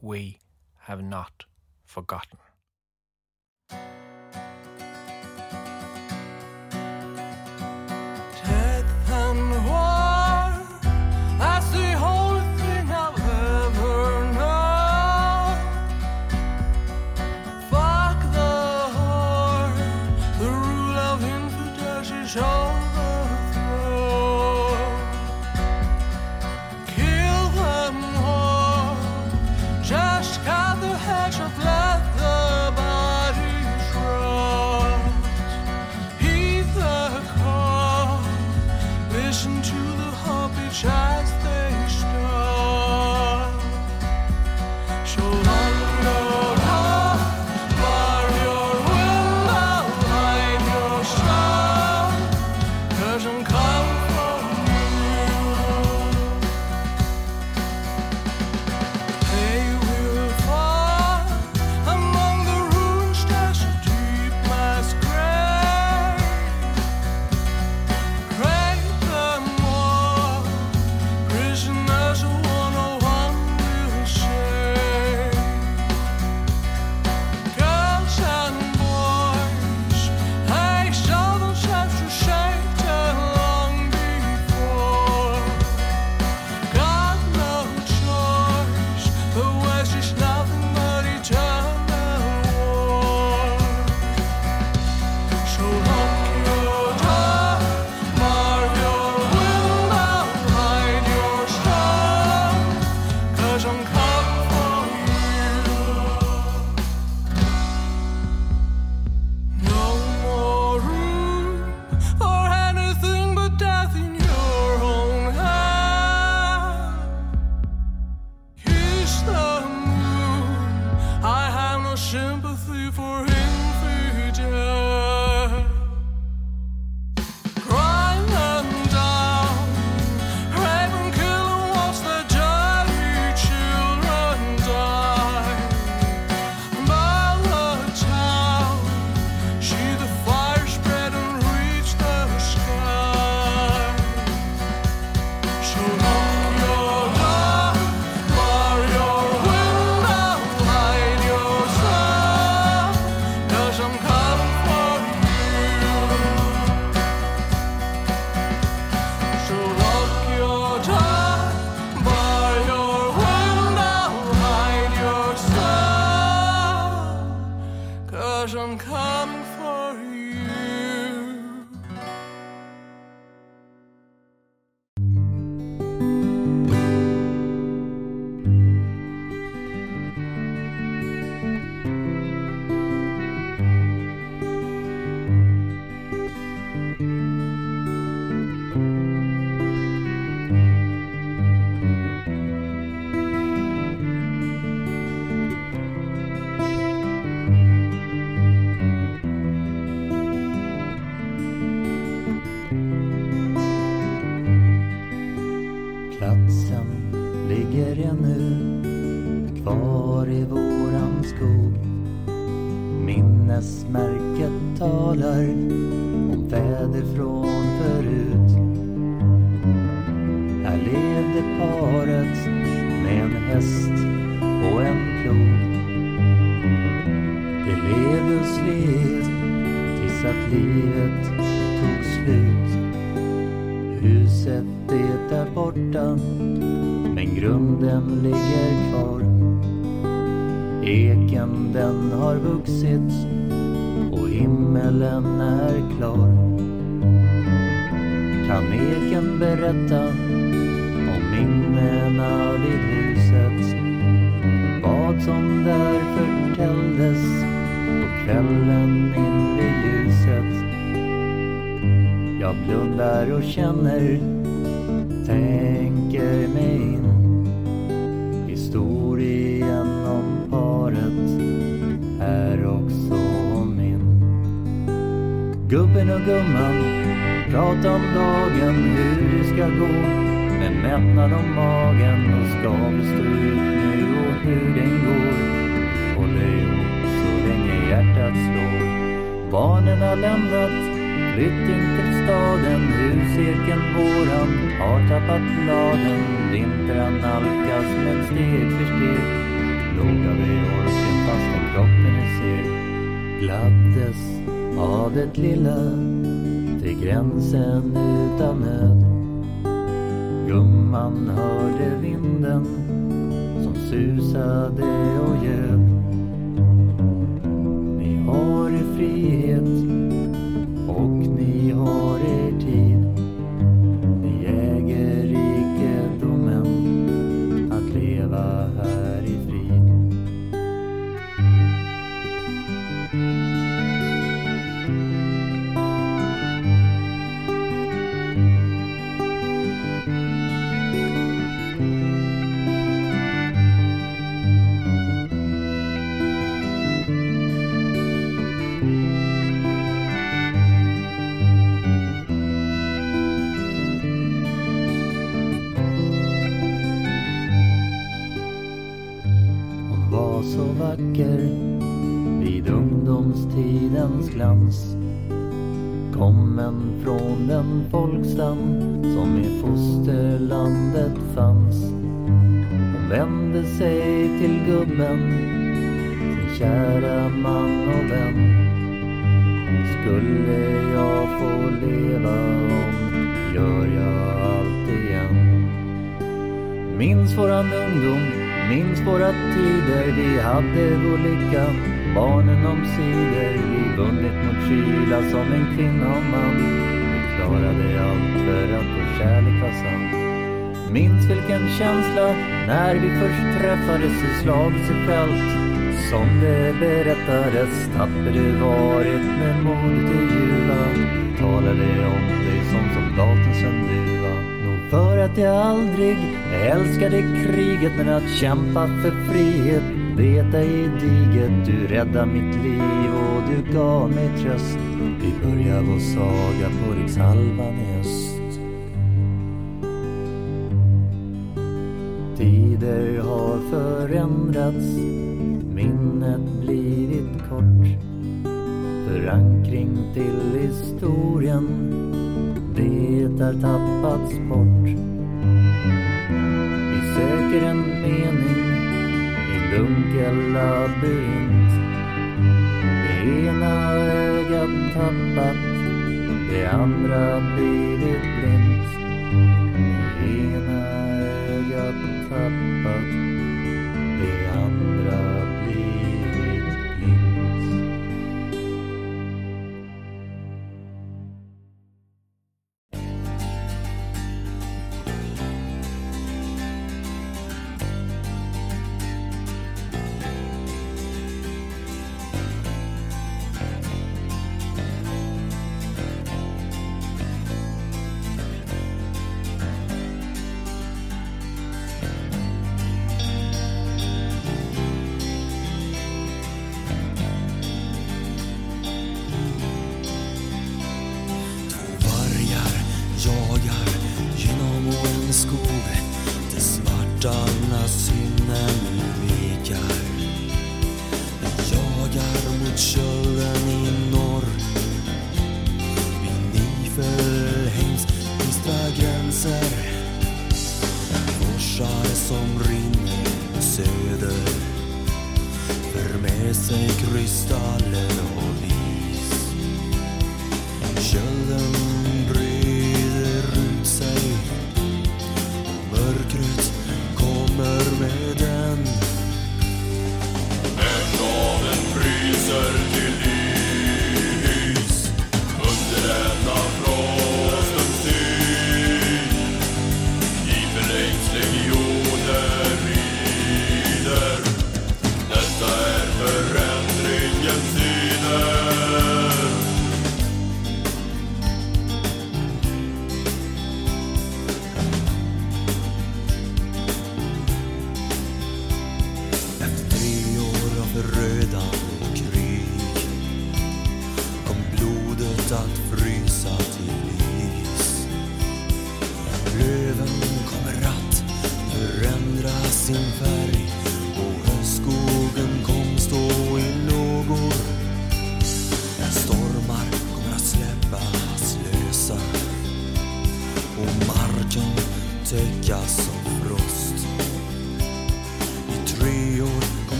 We have not forgotten. Death and war. Blundar tänker mig in Historien om paret är också min. Gubben och gumman prata om dagen, hur det ska gå med mättnad om magen och ska tappat bladen. Vintern nalkas med steg för steg. Låga vi orken fastän kroppen är seg. Gladdes av det lilla till gränsen utan nöd. Gumman hörde vinden som susade och ljöd Minns våran ungdom, minns våra tider. Vi hade vår lycka, barnen omsider Vi vunnit mot kyla som en kvinna och man. Vi klarade allt för att vår kärlek var sann. Minns vilken känsla när vi först träffades i slagets fält Som det berättades tapper du varit med modet i ljuva Talade om dig som soldaten en duva för att jag aldrig älskade kriget men att kämpa för frihet det är diget Du räddade mitt liv och du gav mig tröst. Vi börjar vår saga på rikshalvan i öst. Tider har förändrats minnet blivit kort. Förankring till historien det har tappats bort labyrint Det ena ögat tappat, det andra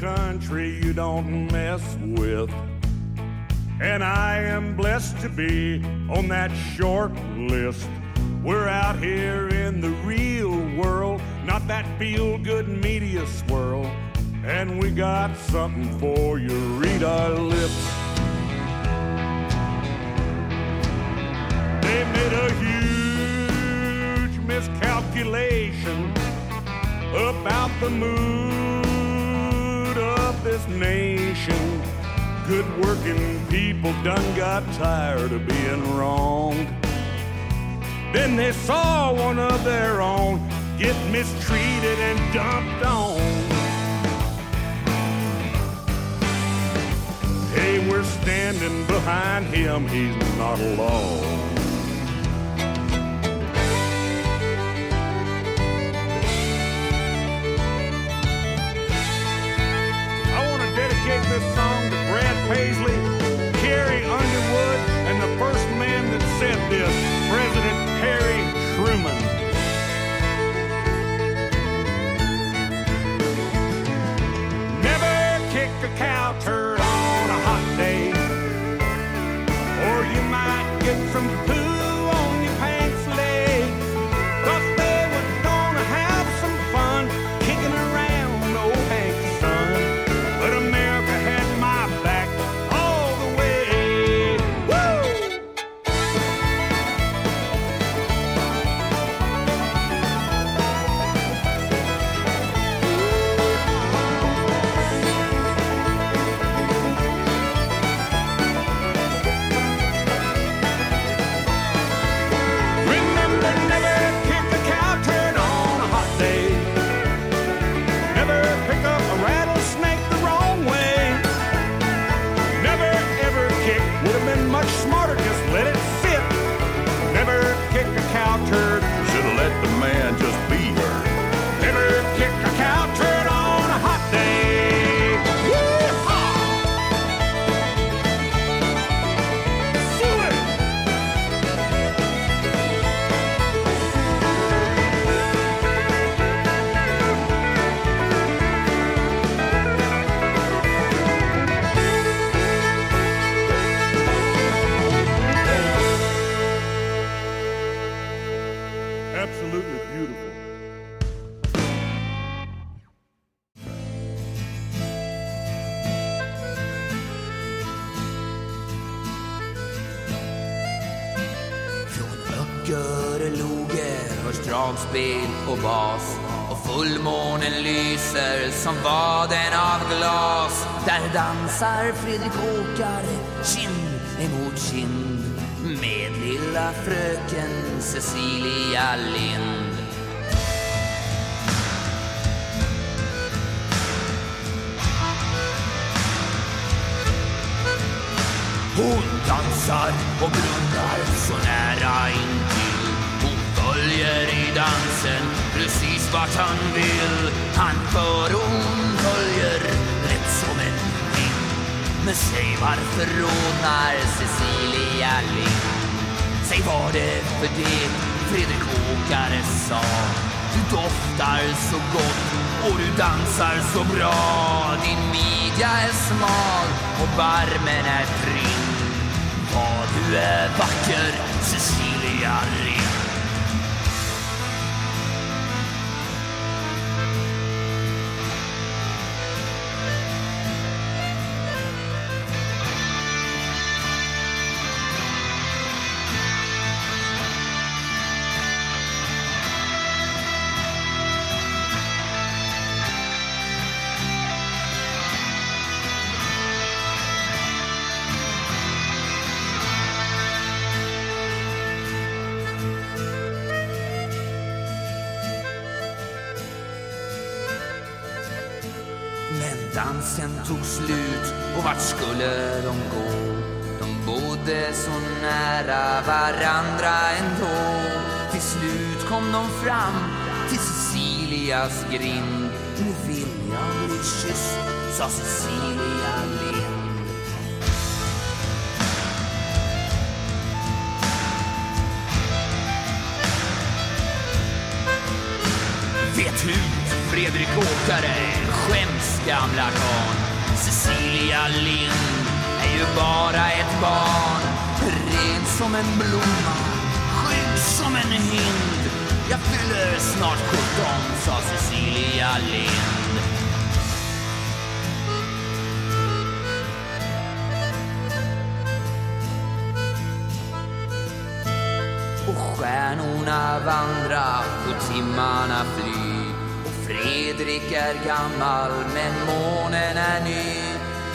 country you don't mess with. And I am blessed to be on that short list. We're out here in the real world, not that feel good media swirl. And we got something for you, read our lips. They made a huge miscalculation about the moon this nation. Good working people done got tired of being wrong. Then they saw one of their own get mistreated and dumped on. Hey, we're standing behind him, he's not alone. Som vaden av glas. Där dansar Fredrik Åkare kind emot kind med lilla fröken Cecilia Lind. Hon dansar och blundar så nära intill. Hon följer i dansen precis vart han vill. Han för Men säg varför rodnar Cecilia Lind? Säg vad det för det Fredrik Åkare sa. Du doftar så gott och du dansar så bra. Din midja är smal och barmen är fri. Vad du är vacker, Cecilia Lind. Tog slut och vart skulle de gå? De bodde så nära varandra ändå. Till slut kom de fram till Cecilias grind. Nu vill jag bli kysst, sa Cecilia Lind. Vet hut, Fredrik Åkare, skäms gamla karln. Cecilia Lind är ju bara ett barn. Ren som en blomma, skygg som en hind. Jag fyller snart 17, sa Cecilia Lind. Och stjärnorna vandra och timmarna fly Fredrik är gammal men månen är ny.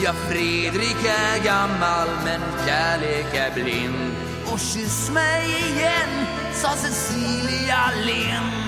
Ja, Fredrik är gammal men kärlek är blind. Och kyss mig igen, sa Cecilia Lind.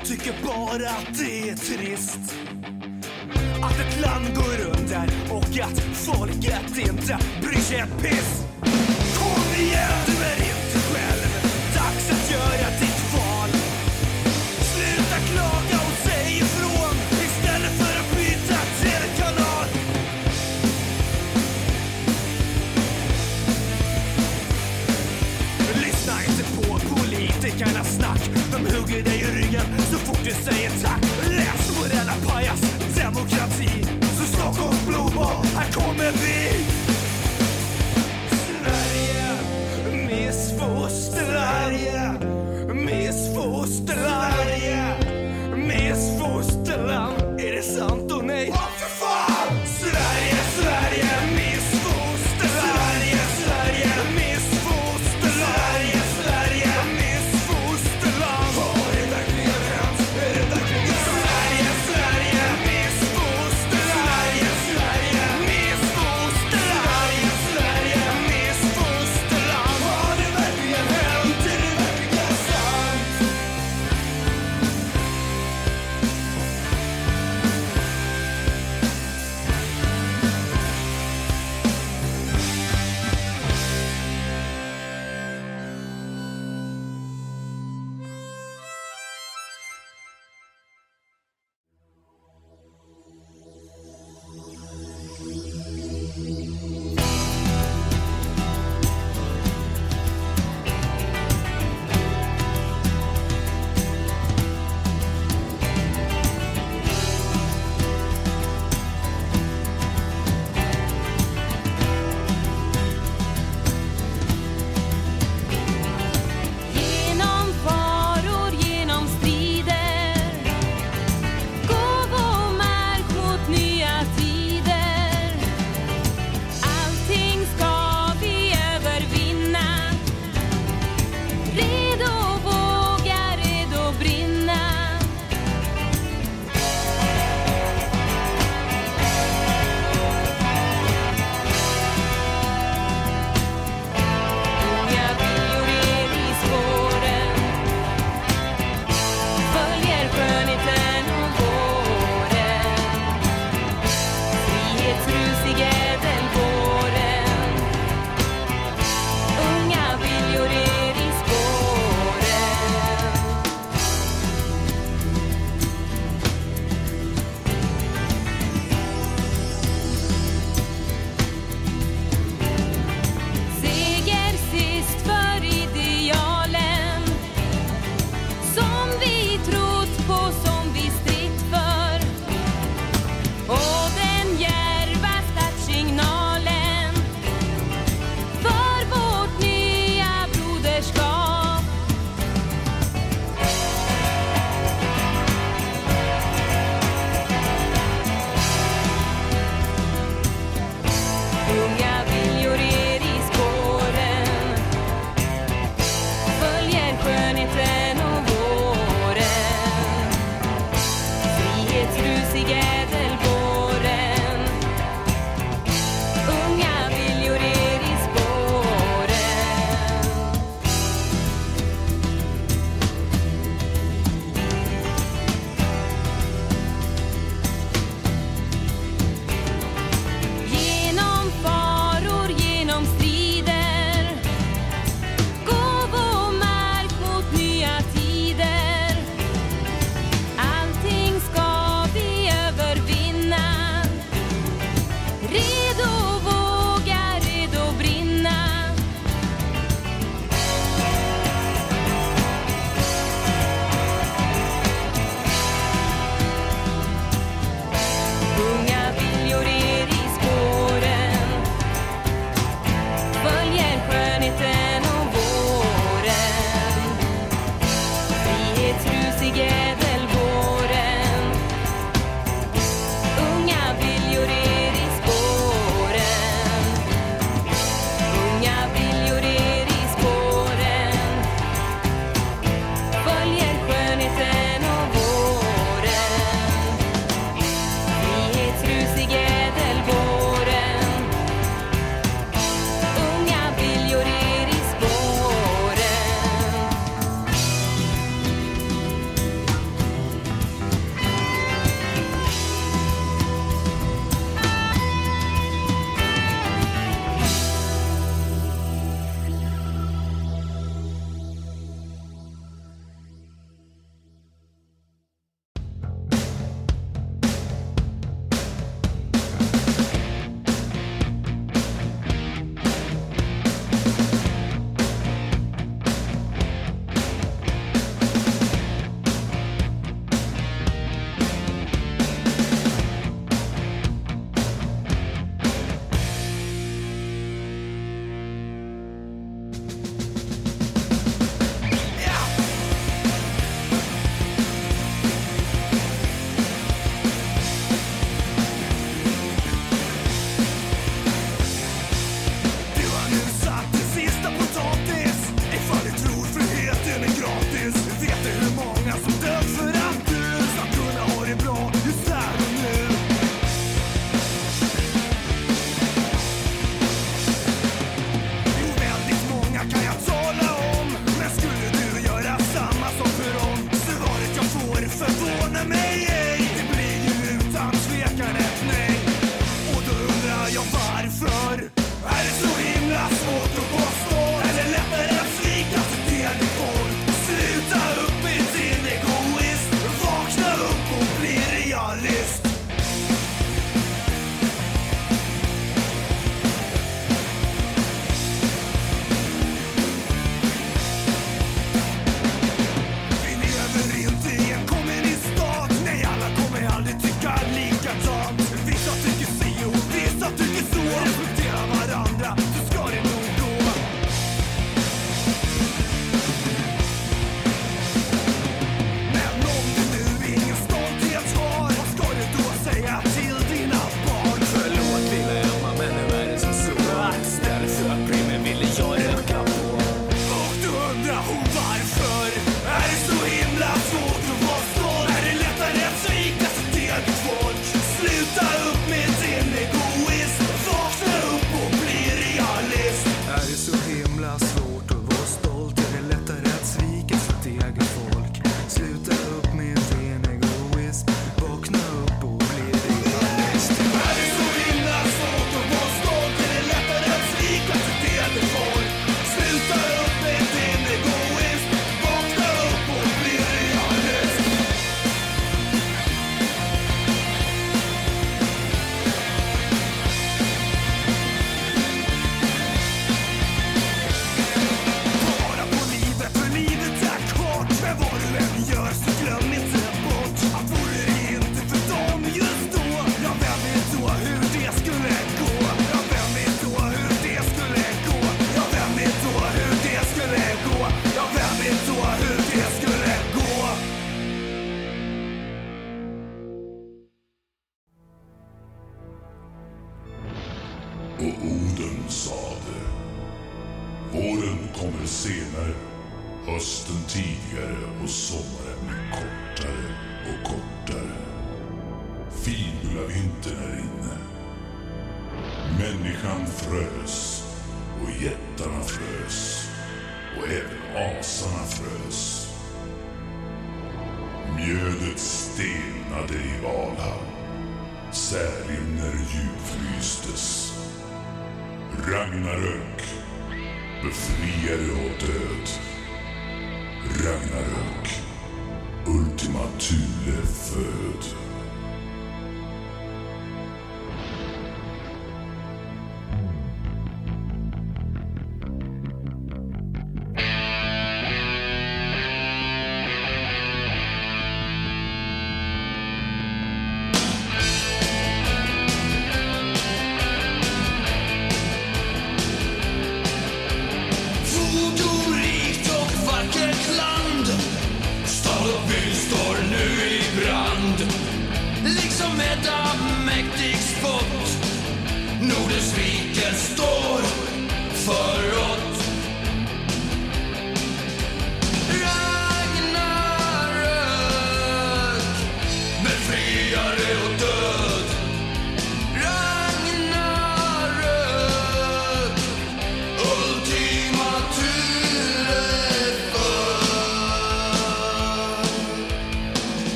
Jag tycker bara att det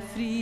free.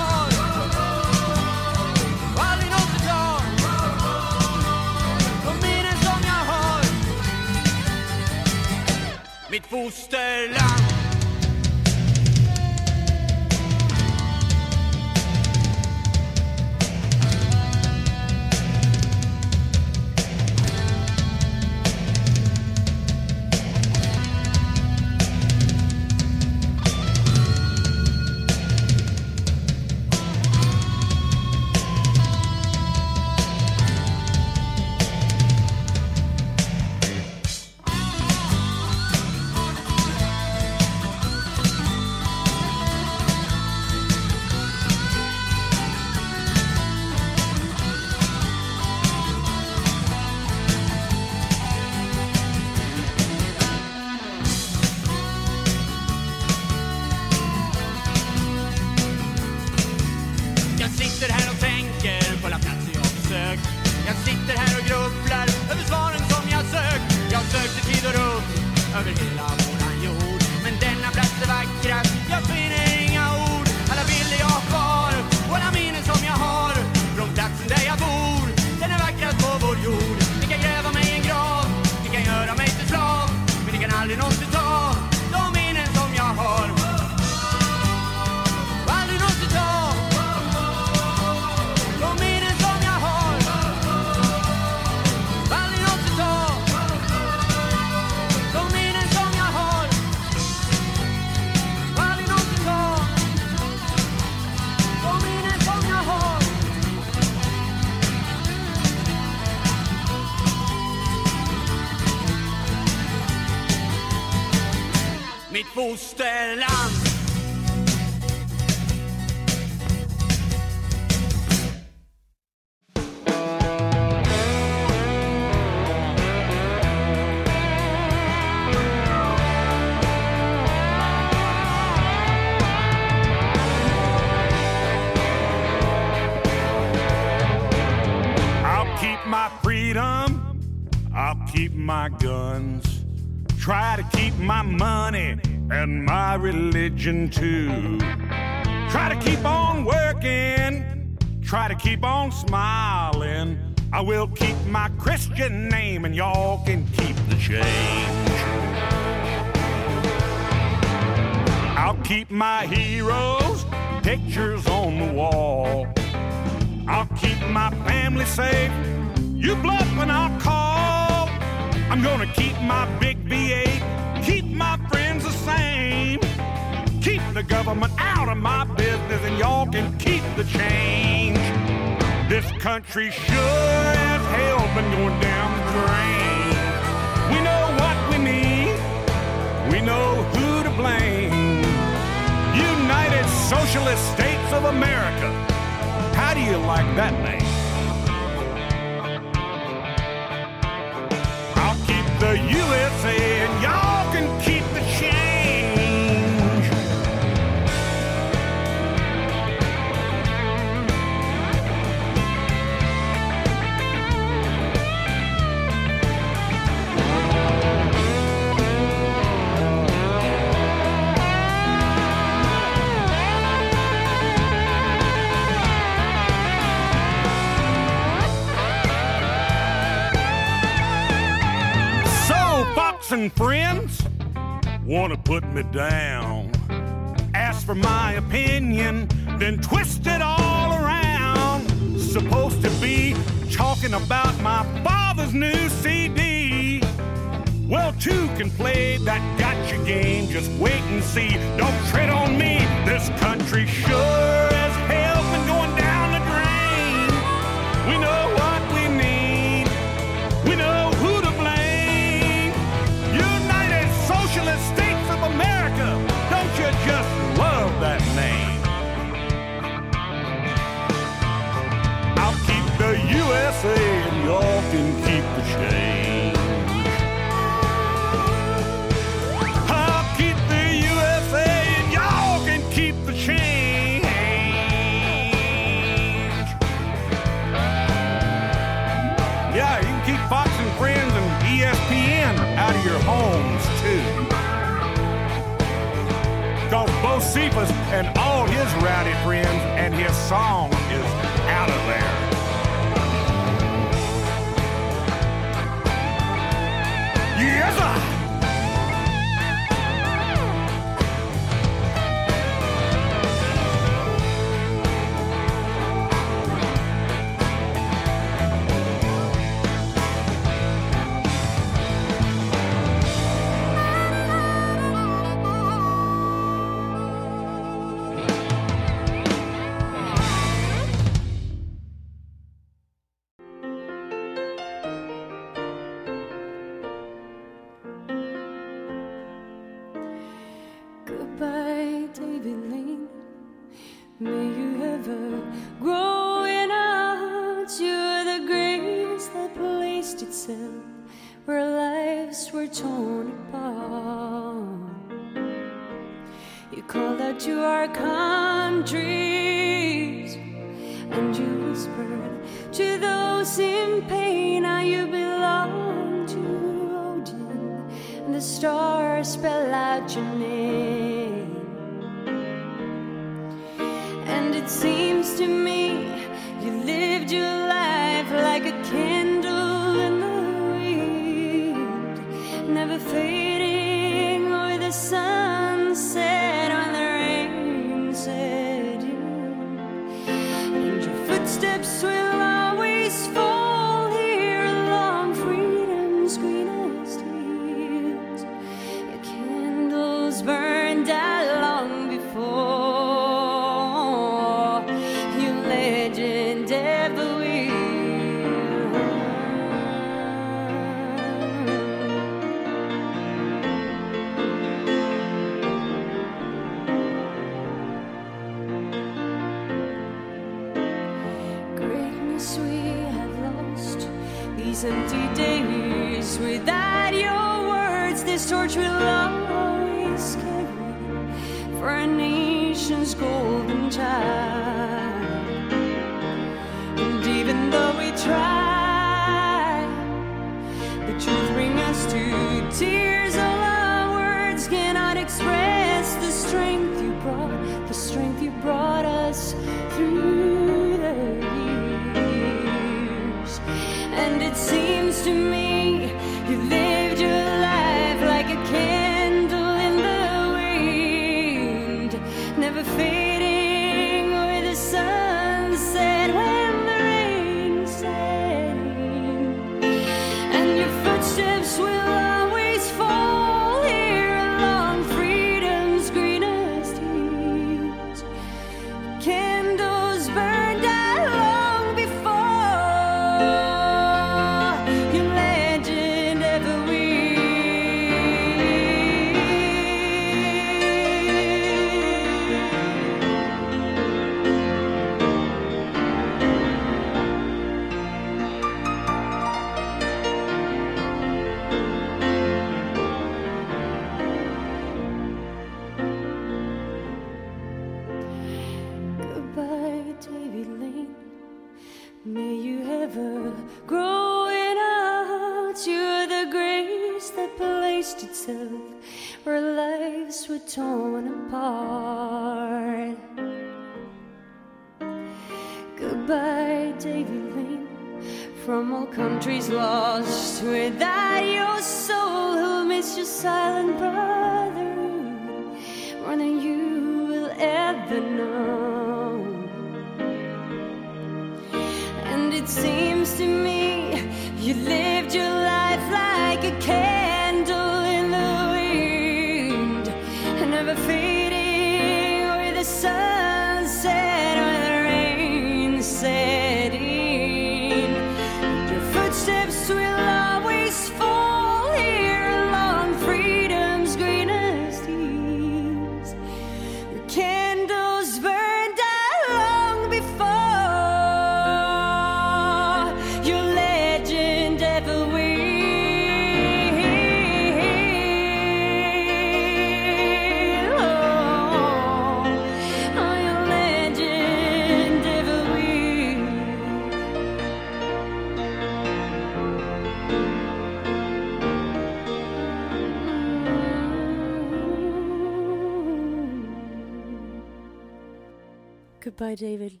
Goodbye, David.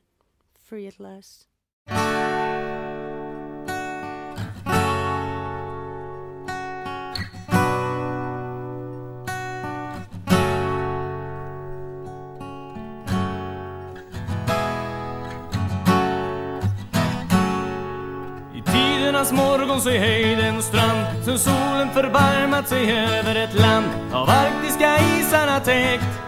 Free at last. I tidernas morgon så är höjden strand Sen solen förbarmat sig över ett land Av arktiska isarna täckt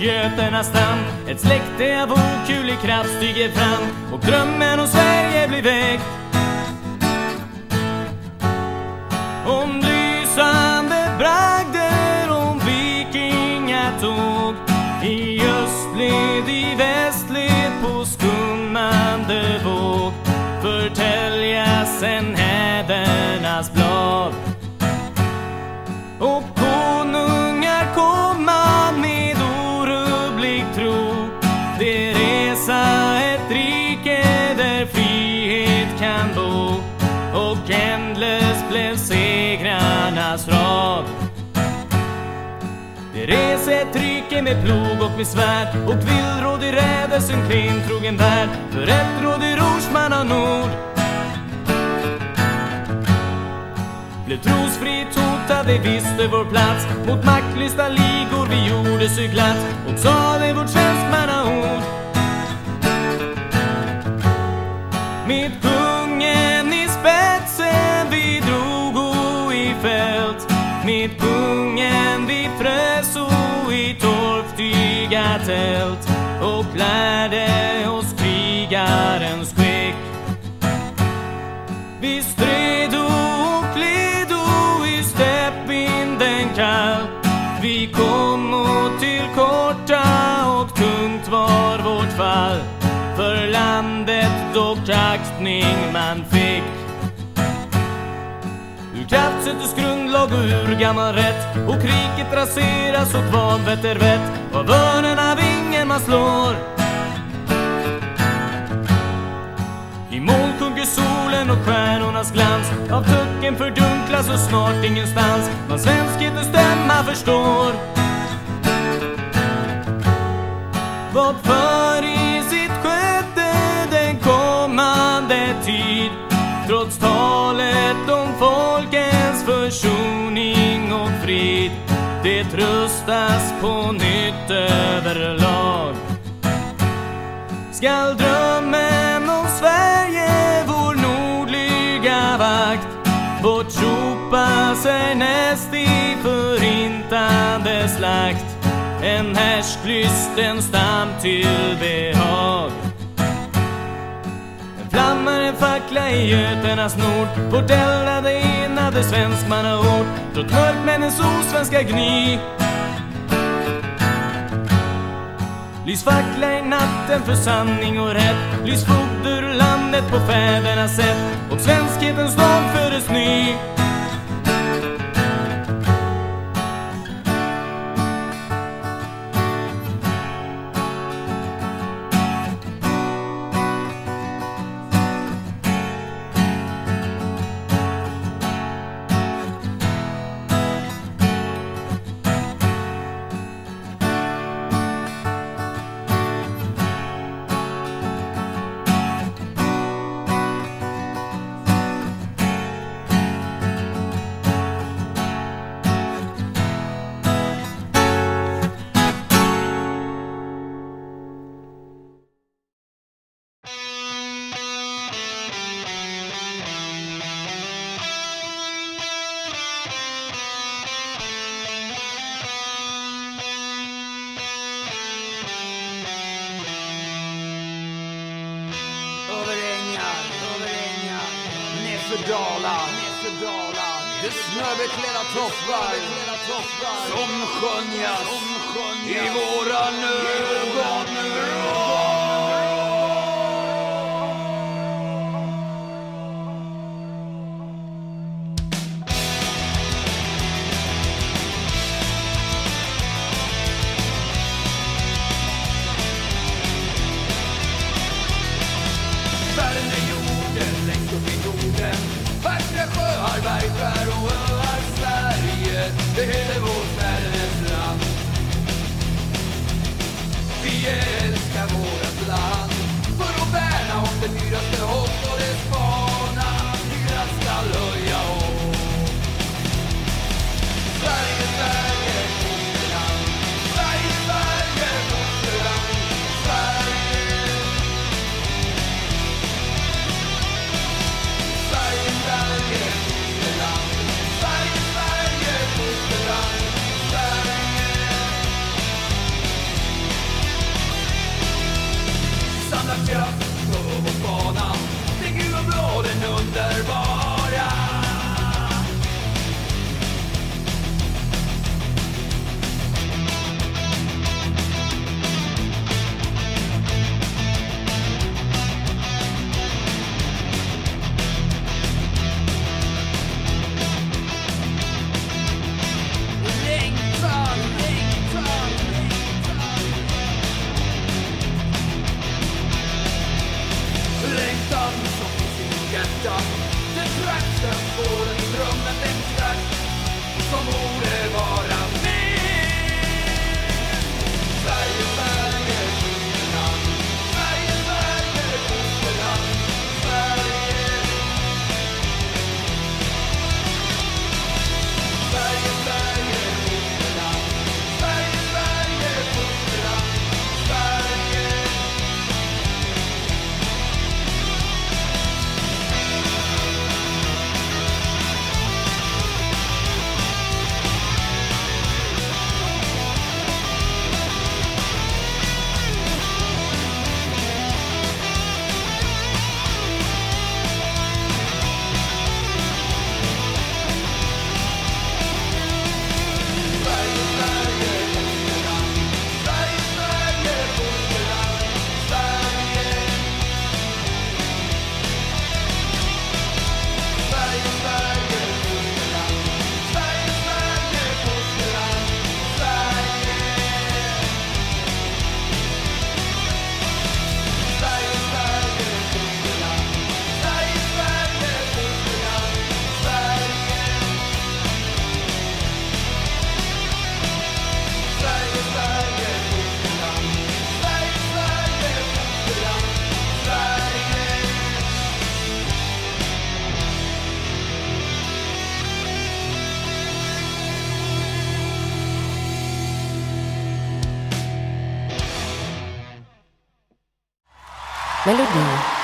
gick strand, Ett släkte av okulig kraft stiger fram. Och drömmen om Sverige blir väckt. Med plog och med svärd Och villråd i rädelsen kring trogen värld. För ett råd i rorsman nord. Blev trosfritt hotade, visste vår plats. Mot maktlysta ligor vi gjorde sig glatt. Och sade vårt svenskmannaord. tält och lärde oss krigarens skick. Vi strido och plido i steppvinden kall. Vi kom till korta och tungt var vårt fall. För landet dock aktning man fick. Ur kraft grundlag och ur gammal rätt och kriget raseras och vanvett är vett av örnen av ingen man slår. I moln sjunker solen och stjärnornas glans. Av tucken fördunklas och snart ingenstans. Vad svenskhetens stämma förstår. Vad för i sitt sköte den kommande tid? Trots talet om folkens försoning och frid. Det tröstas på nytt överlag. Skall drömmen om Sverige, vår nordliga vakt Bortropa sig näst i förintande slakt? En härsklysten stam till behag flammar en fackla i Göternas nord. Borteldade enade svenskmannaord. Trott mörkmännens osvenska gny. Lys fackla i natten för sanning och rätt. Lys foderlandet på fädernas sätt. Och svenskhetens dag föres ny. Värna om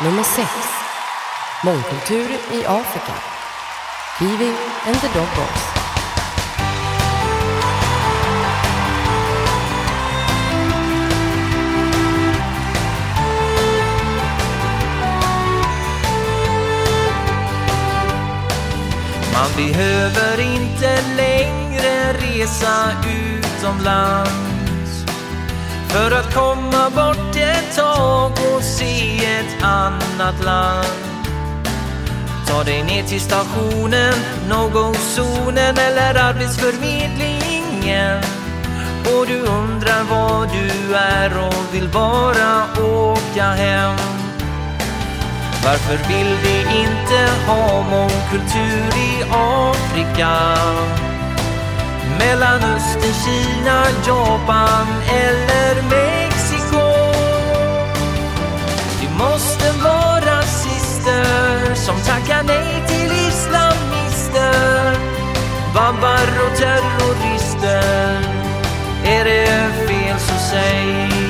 nummer 6. Mångkultur i Afrika. Kiwi and the Dog Boys. Man behöver inte längre resa utomlands för att komma bort ett tag och se ett annat land. Ta dig ner till stationen, no-go-zonen eller arbetsförmedlingen och du undrar var du är och vill bara åka hem. Varför vill vi inte ha mångkultur i Afrika? Mellanöstern, Kina, Japan eller Mexiko? Vi måste vara rasister som tackar nej till islamister Babbar och terrorister Är det fel så säg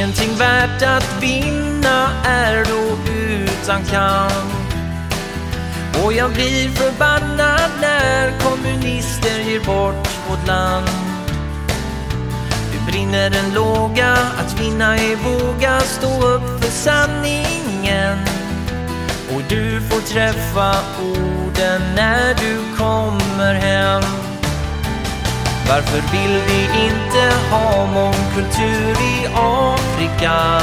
Ingenting värt att vinna är då utan kamp. Och jag blir förbannad när kommunister ger bort vårt land. Det brinner en låga, att vinna är våga stå upp för sanningen. Och du får träffa orden när du kommer hem. Varför vill vi inte ha mångkultur i Afrika?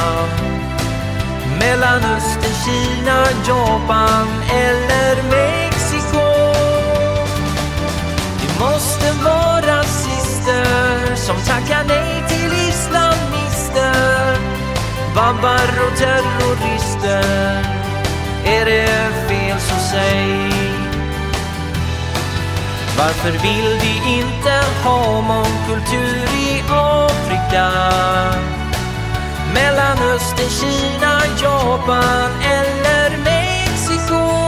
Mellanöstern, Kina, Japan eller Mexiko? Det måste vara rasister som tackar nej till islamister Babbar och terrorister Är det fel så säg varför vill vi inte ha mångkultur i Afrika? Mellanöstern, Kina, Japan eller Mexiko?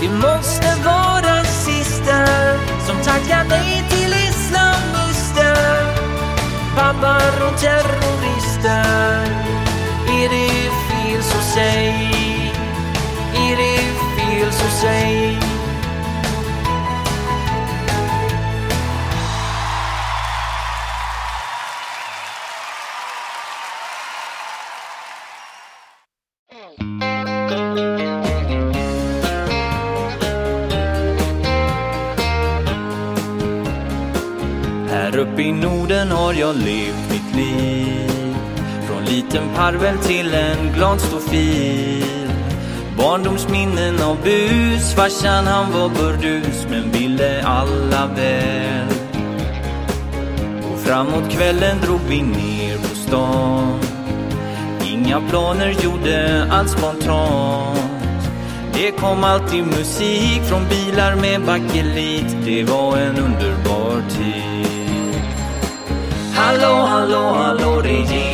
Det måste vara rasister som tackar nej till islamister Babbar och terrorister Är det fel så säg Är det fel så säg Från parvel till en glad stofil Barndomsminnen av bus Farsan han var burdus men ville alla väl. Och framåt kvällen drog vi ner på stan. Inga planer, gjorde allt spontant. Det kom alltid musik från bilar med bakelit. Det var en underbar tid. Hallå, hallå, hallå regeringen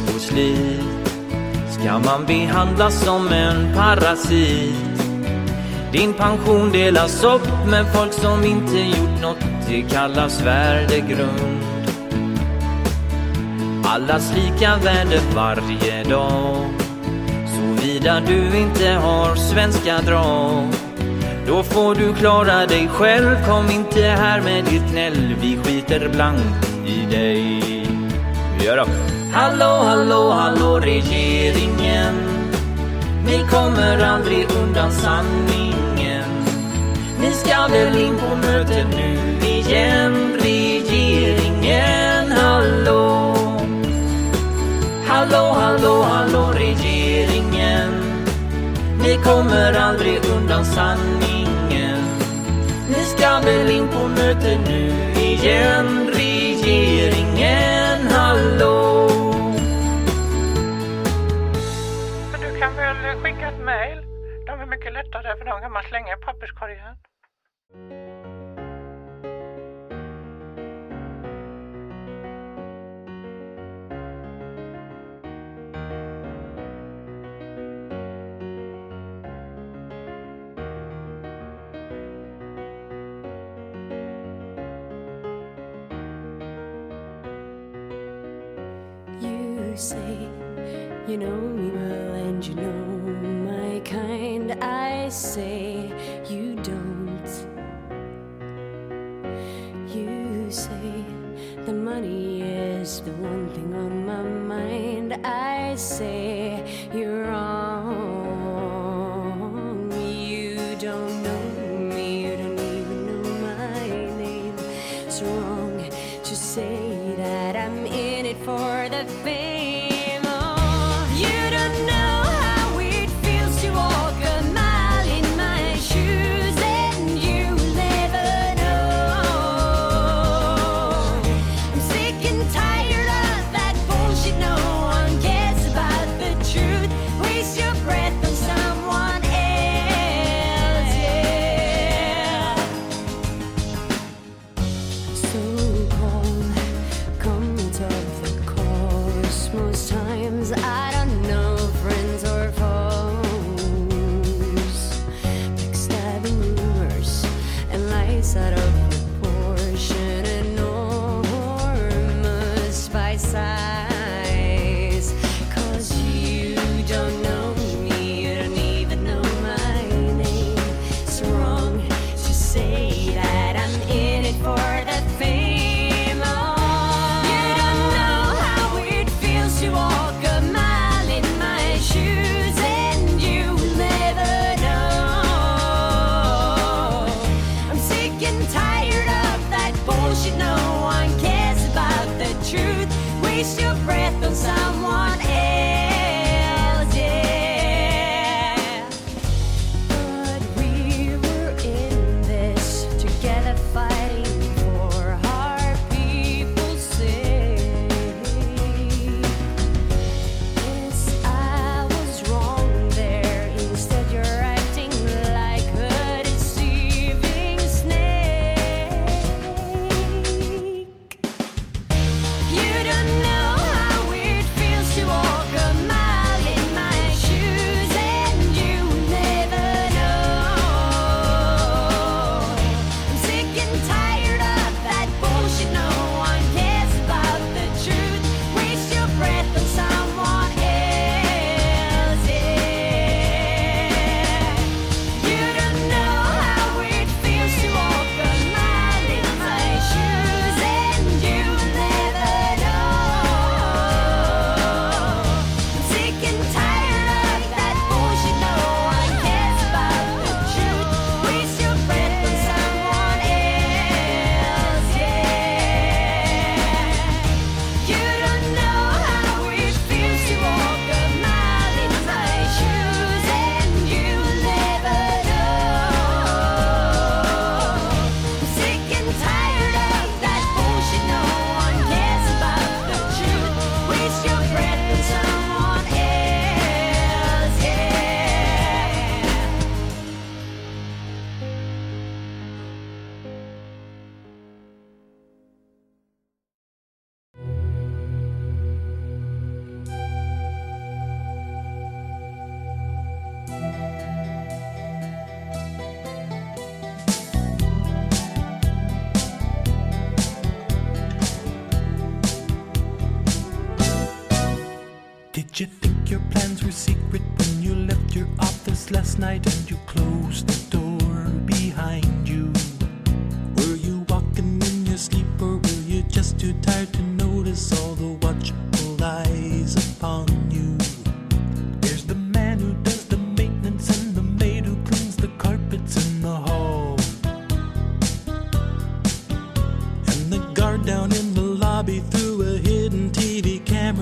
slit ska man behandlas som en parasit. Din pension delas upp med folk som inte gjort något, det kallas värdegrund. Allas lika värde varje dag. Såvida du inte har svenska drag. Då får du klara dig själv, kom inte här med ditt gnäll. Vi skiter blankt i dig. Gör då. Hallå, hallå, hallå regeringen. Ni kommer aldrig undan sanningen. Ni ska väl in på möten nu igen, regeringen. Hallå. Hallå, hallå, hallå regeringen. Ni kommer aldrig undan sanningen. Ni ska väl in på möten nu igen, regeringen. Hallå. De är för de kan man slänga i papperskorgen. You say you know say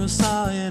saw you.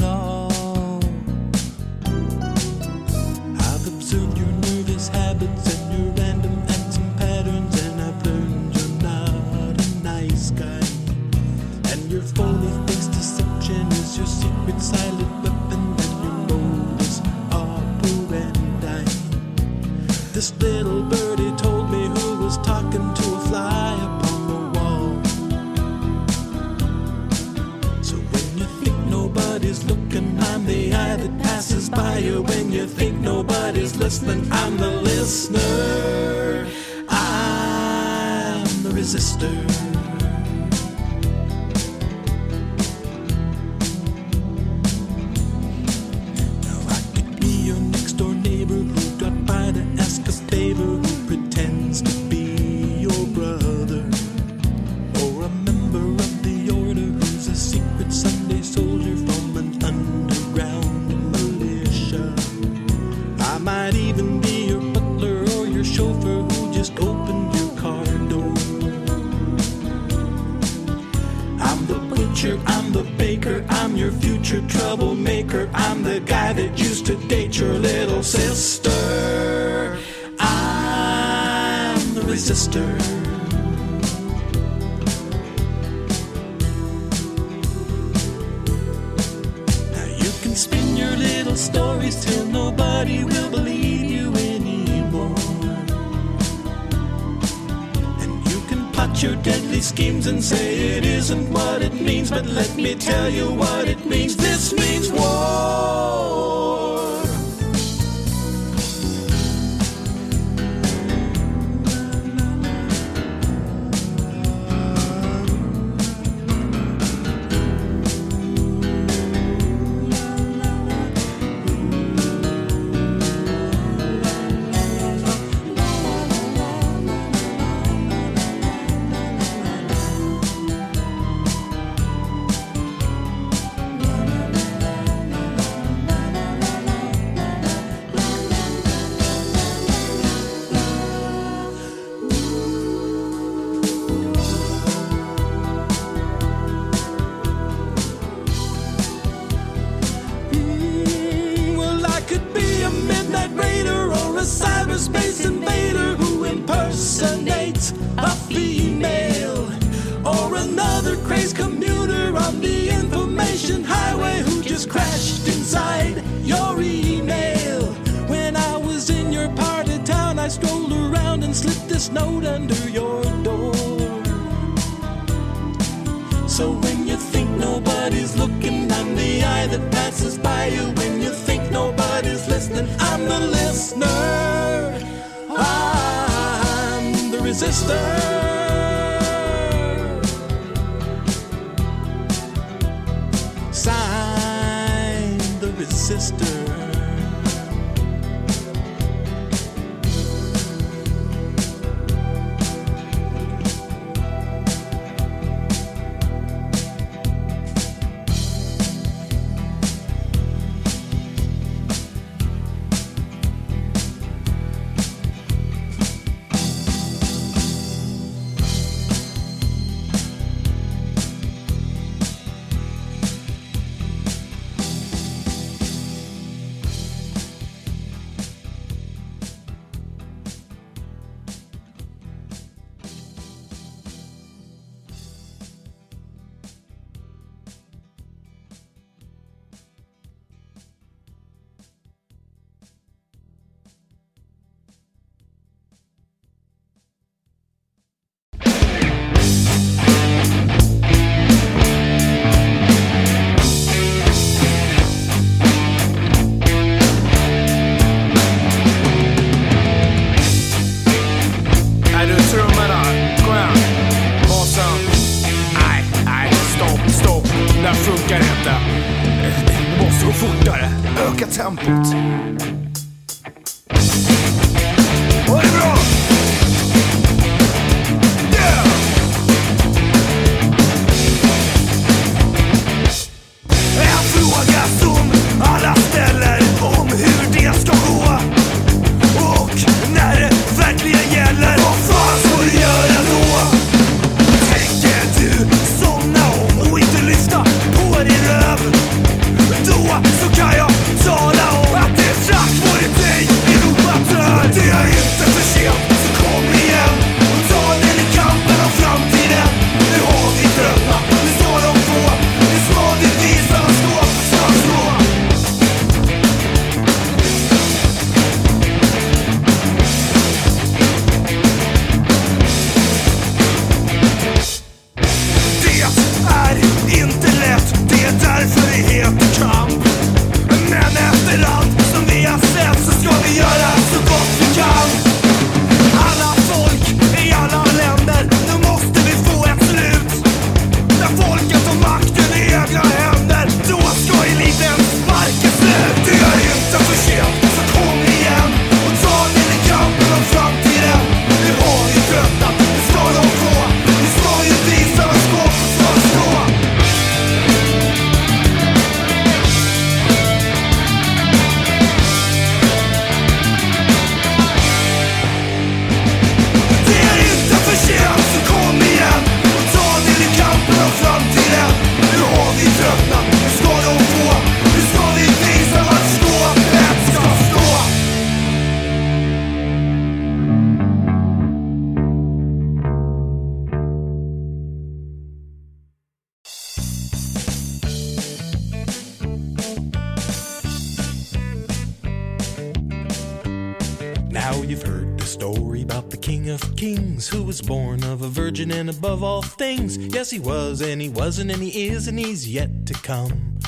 Was born of a virgin and above all things. Yes, he was, and he wasn't, and he is, and he's yet to come.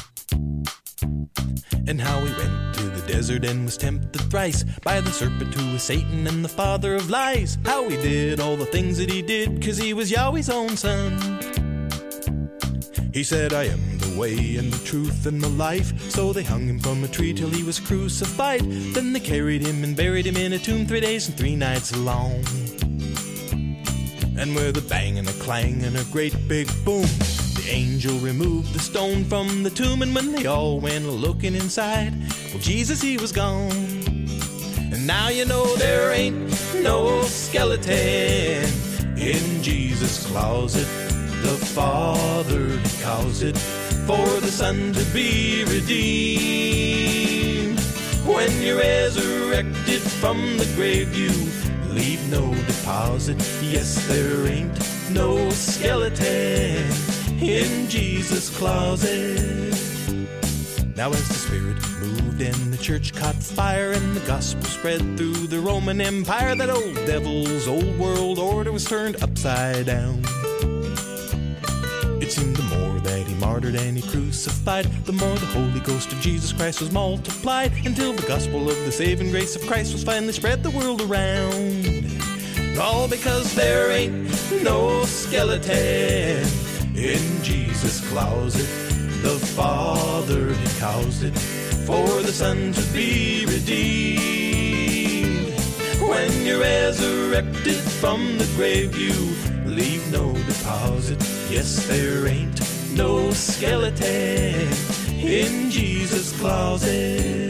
And how he went to the desert and was tempted thrice by the serpent who was Satan and the father of lies. How he did all the things that he did, cause he was Yahweh's own son. He said, I am the way and the truth and the life. So they hung him from a tree till he was crucified. Then they carried him and buried him in a tomb three days and three nights long. And with a bang and a clang and a great big boom, the angel removed the stone from the tomb. And when they all went looking inside, well, Jesus, he was gone. And now you know there ain't no skeleton in Jesus' closet. The Father caused it for the Son to be redeemed. When you're resurrected from the grave, you deposit. Yes, there ain't no skeleton in Jesus' closet. Now, as the Spirit moved and the church caught fire and the gospel spread through the Roman Empire, that old devil's old world order was turned upside down. It seemed the more that he martyred and he crucified, the more the Holy Ghost of Jesus Christ was multiplied until the gospel of the saving grace of Christ was finally spread the world around. All because there ain't no skeleton in Jesus' closet. The Father had caused it for the Son to be redeemed. When you're resurrected from the grave, you leave no deposit. Yes, there ain't no skeleton in Jesus' closet.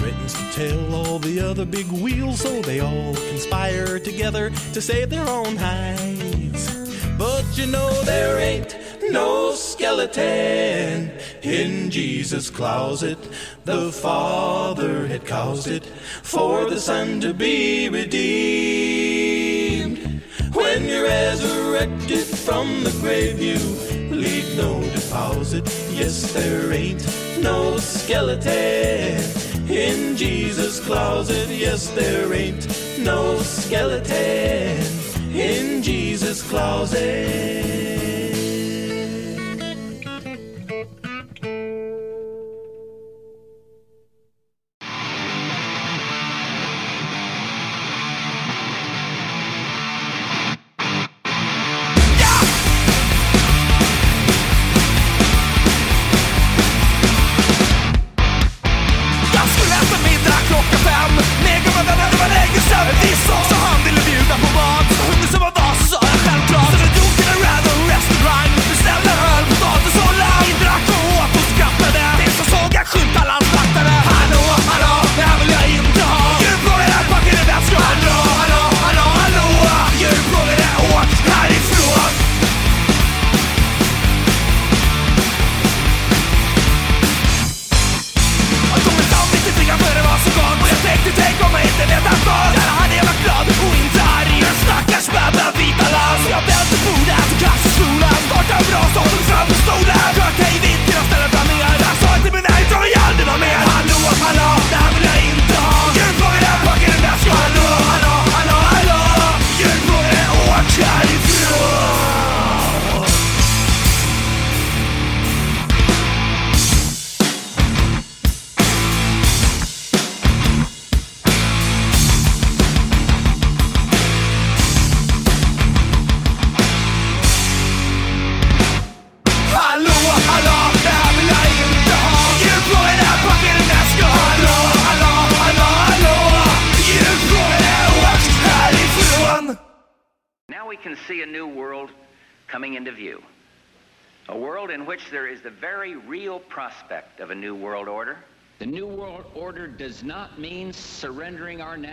threatens to tell all the other big wheels, so they all conspire together to save their own hides. But you know there ain't no skeleton in Jesus' closet. The Father had caused it for the Son to be redeemed. When you're resurrected from the grave, you leave no deposit. Yes, there ain't no skeleton in Jesus' closet. Yes, there ain't no skeleton in Jesus' closet.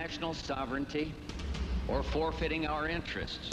national sovereignty or forfeiting our interests.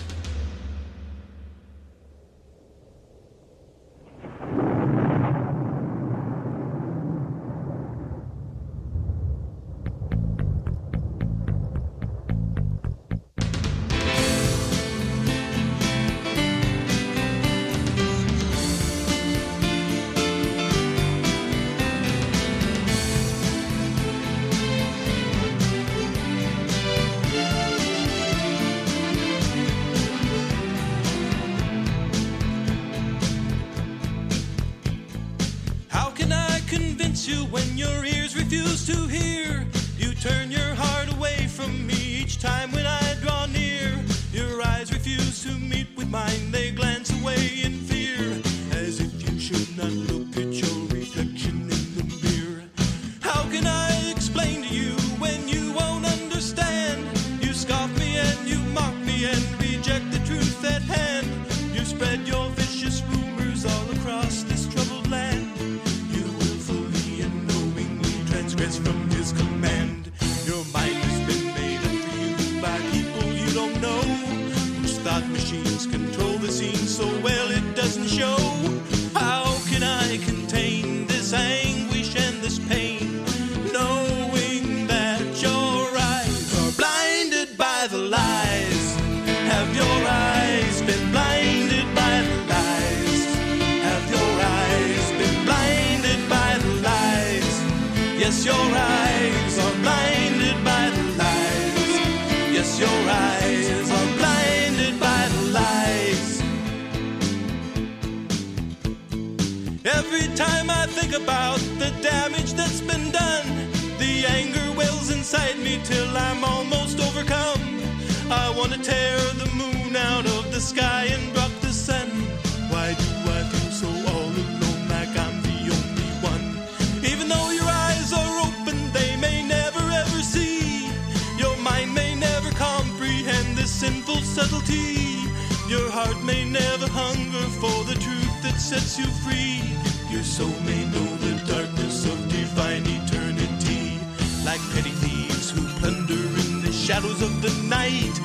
sets you free. Your soul may know the darkness of divine eternity. Like petty thieves who plunder in the shadows of the night,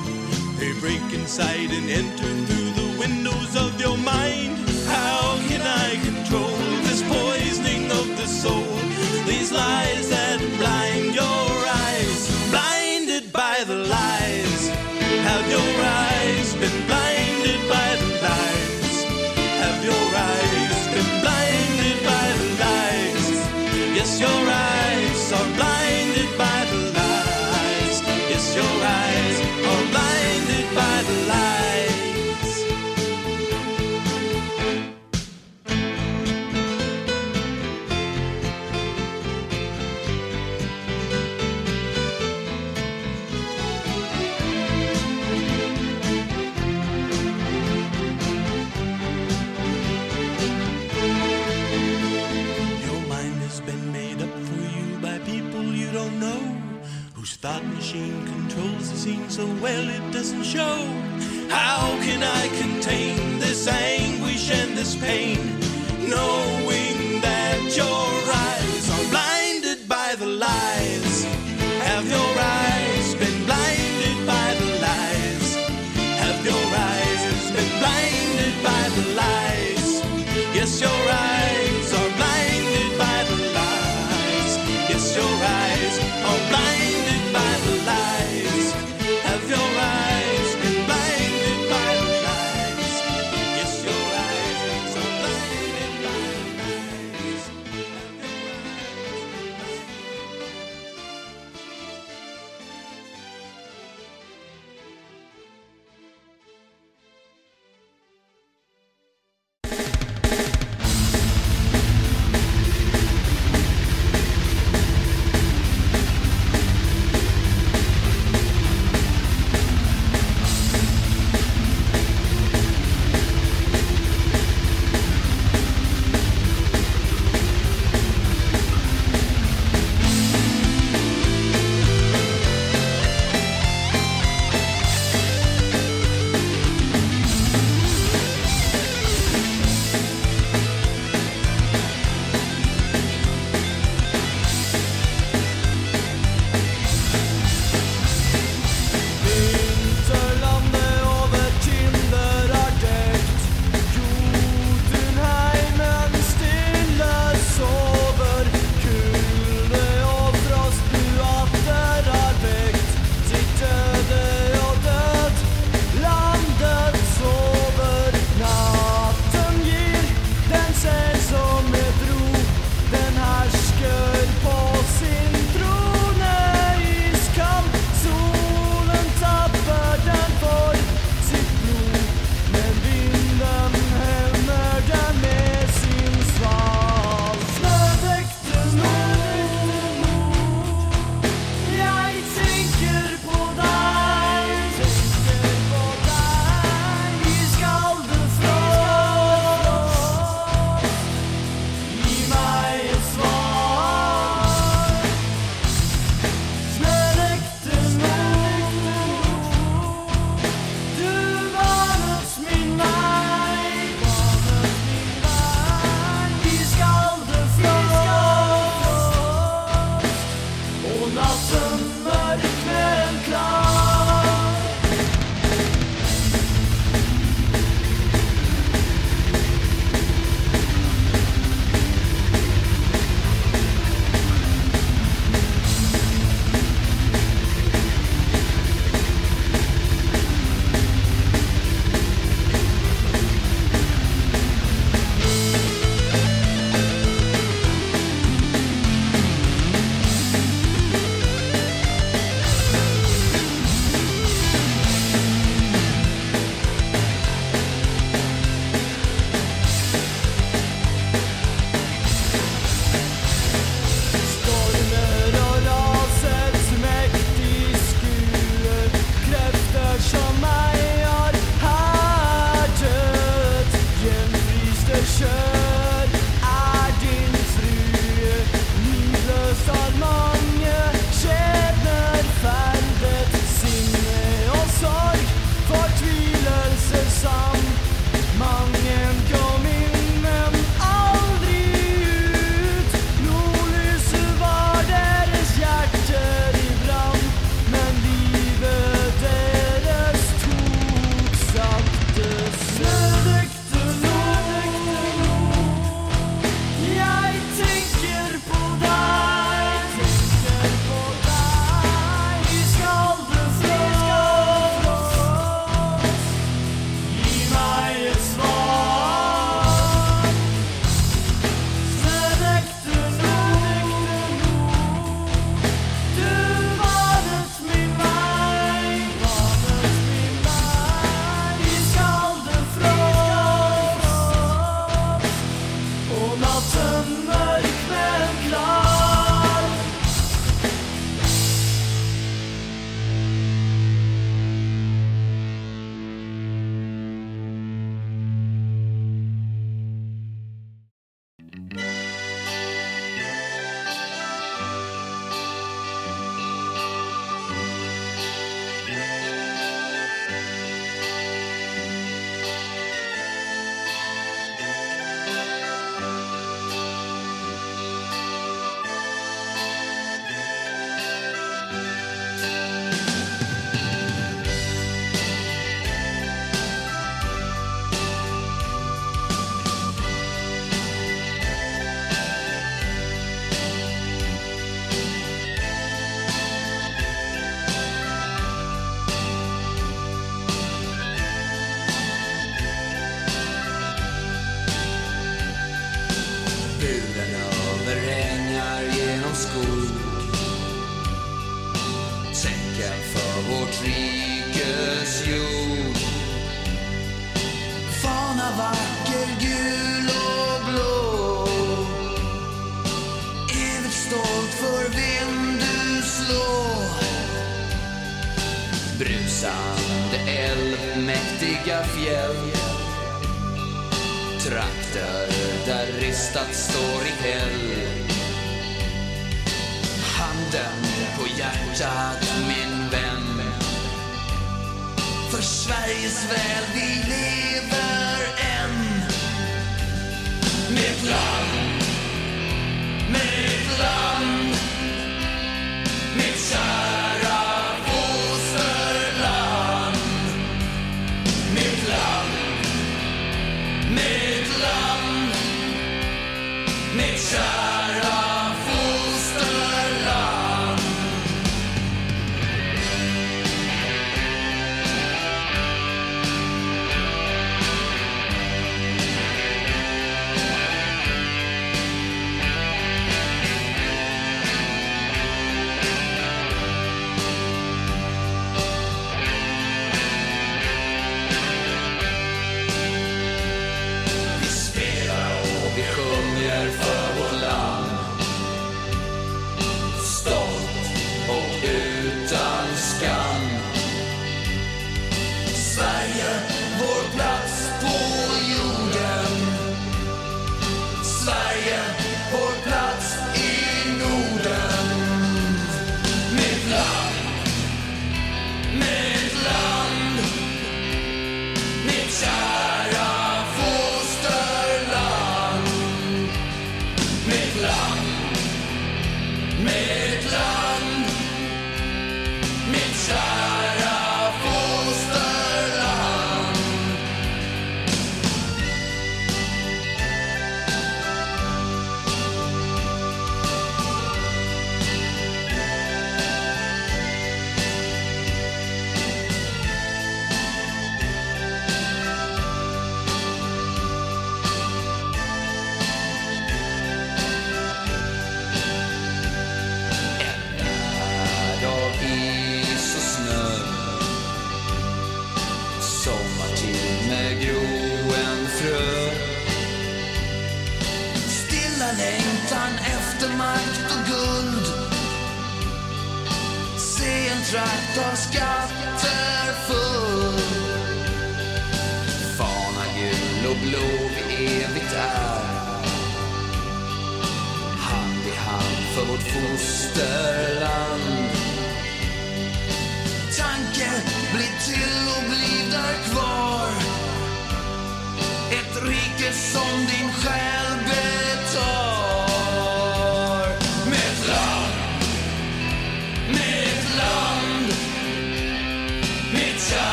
they break inside and enter through the windows of your mind. How can I control this poisoning of the soul? These lies that blind your eyes, blinded by the lies, have your eyes. your eyes. machine controls the scene so well it doesn't show. How can I contain this anguish and this pain, knowing that you're?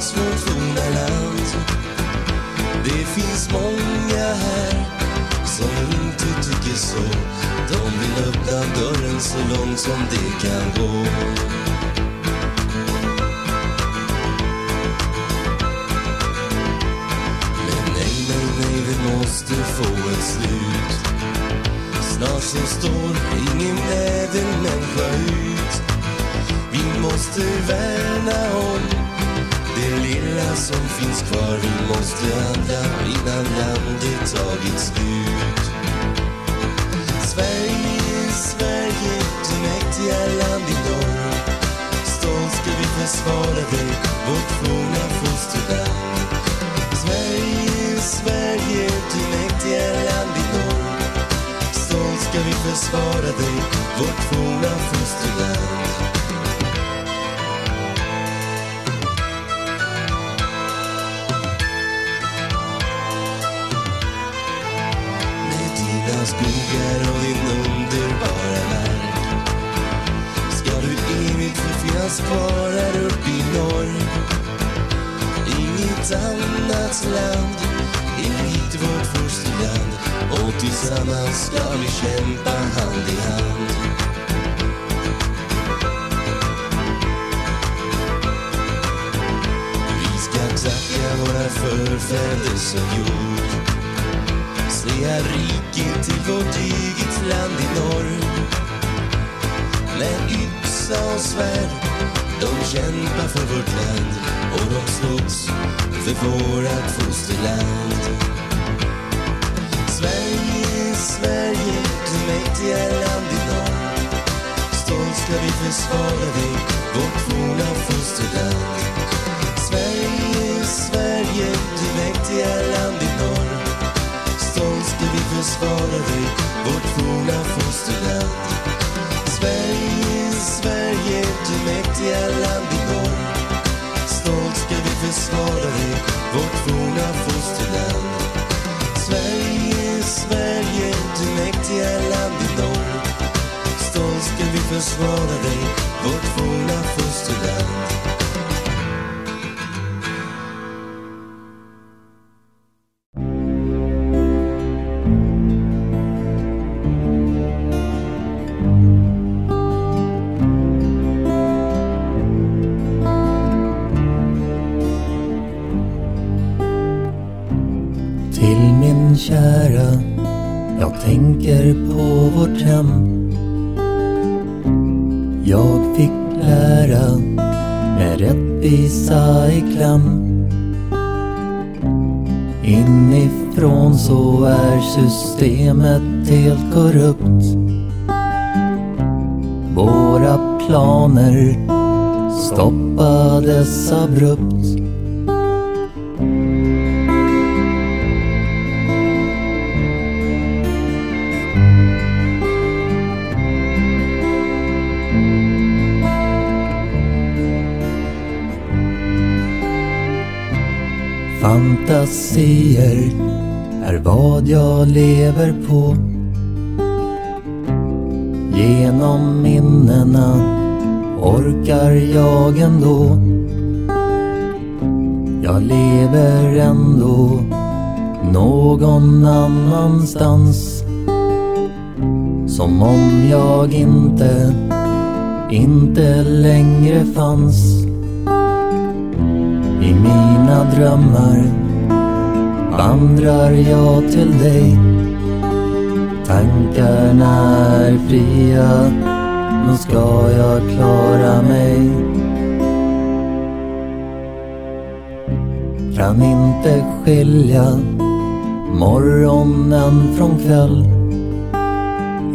Tillbaks forna land. Det finns många här som inte tycker så. De vill öppna dörren så långt som det kan gå. Men nej, nej, nej, vi måste få ett slut. Snart så står ingen ädelmänniska ut. Vi måste värna om det lilla som finns kvar. Vi måste handla innan landet tagit slut. Sverige, Sverige, du mäktiga land i norr. Stolt ska vi försvara dig, vårt forna fosterland. Sverige, Sverige, du mäktiga land i norr. Stolt ska vi försvara dig, vårt forna fosterland. Land är likt vårt fosterland och tillsammans ska vi kämpa hand i hand. Vi ska tacka våra förfäder som gjort Svea rike till vårt eget land i norr. Med yxa och svärd De kämpar för vårt land. Och de slogs för vårat fosterland. Sverige, Sverige, du mäktiga land i norr Stolt ska vi försvara dig, vårt forna fosterland. Sverige, Sverige, du mäktiga land i norr. Stolt ska vi försvara dig, vårt forna fosterland. Sverige, Sverige, du mäktiga land i norr. Stolt ska vi försvara dig, ska vi försvara rättvisa i kläm. Inifrån så är systemet helt korrupt. Våra planer stoppades abrupt. Fantasier är vad jag lever på. Genom minnena orkar jag ändå. Jag lever ändå någon annanstans. Som om jag inte, inte längre fanns. I mina drömmar vandrar jag till dig. Tankarna är fria, nu ska jag klara mig. Kan inte skilja morgonen från kväll.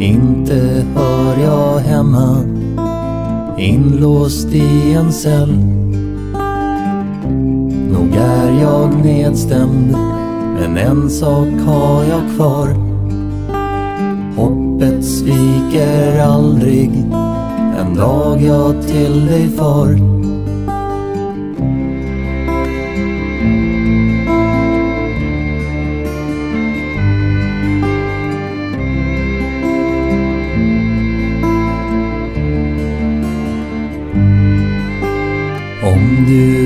Inte hör jag hemma, inlåst i en cell är jag nedstämd men en sak har jag kvar. Hoppet sviker aldrig en dag jag till dig far. Om du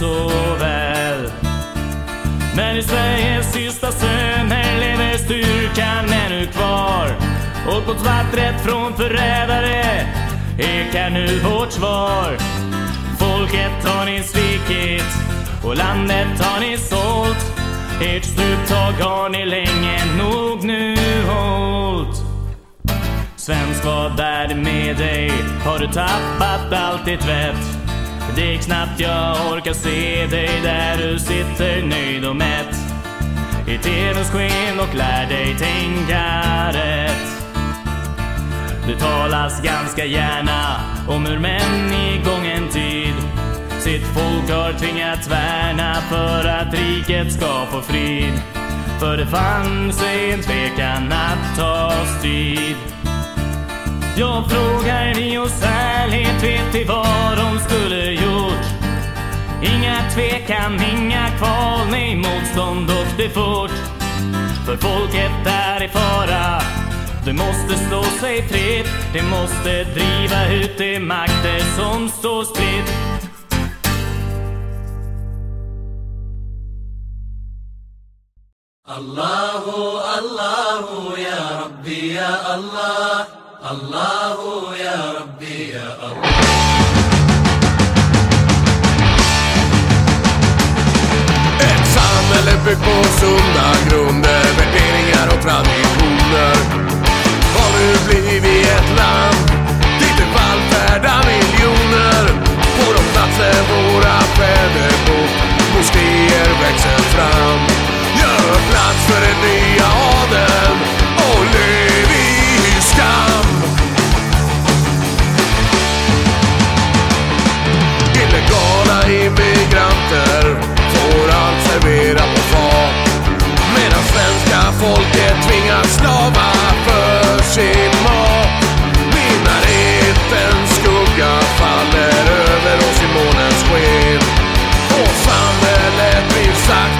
Så väl. Men i Sveriges sista söner lever styrkan ännu kvar. Och mot vattnet från förrädare ekar nu vårt svar. Folket har ni svikit och landet har ni sålt. Ert struptag har ni länge nog nu hållt. Svensk, vad är det med dig? Har du tappat allt ditt vett? Det är knappt jag orkar se dig där du sitter nöjd och mätt i TVns sken och lär dig tänka rätt. Det talas ganska gärna om hur män i gången tid sitt folk har tvingats värna för att riket ska få frid. För det fanns en tvekan att ta strid. Jag frågar Dios ärlighet, vet vi vad de skulle gjort? Inga tvekan, inga kval, nej motstånd och det fort. För folket är i fara, det måste stå sig fritt. Det måste driva ut de makter som står spritt. Allahu الله الله يا ربي يا الله Ett samhälle byggt på sunda grunder, värderingar och traditioner har nu blivit ett land dit det vallfärdar miljoner. På de platser våra fäder bott, moskéer växer fram. Gör plats för den nya adeln och lev i skam. Immigranter får allt serverat på fat. Medan svenska folket tvingas slava för sin mat. Minaretens skugga faller över oss i månens sken. Och samhället blir sagt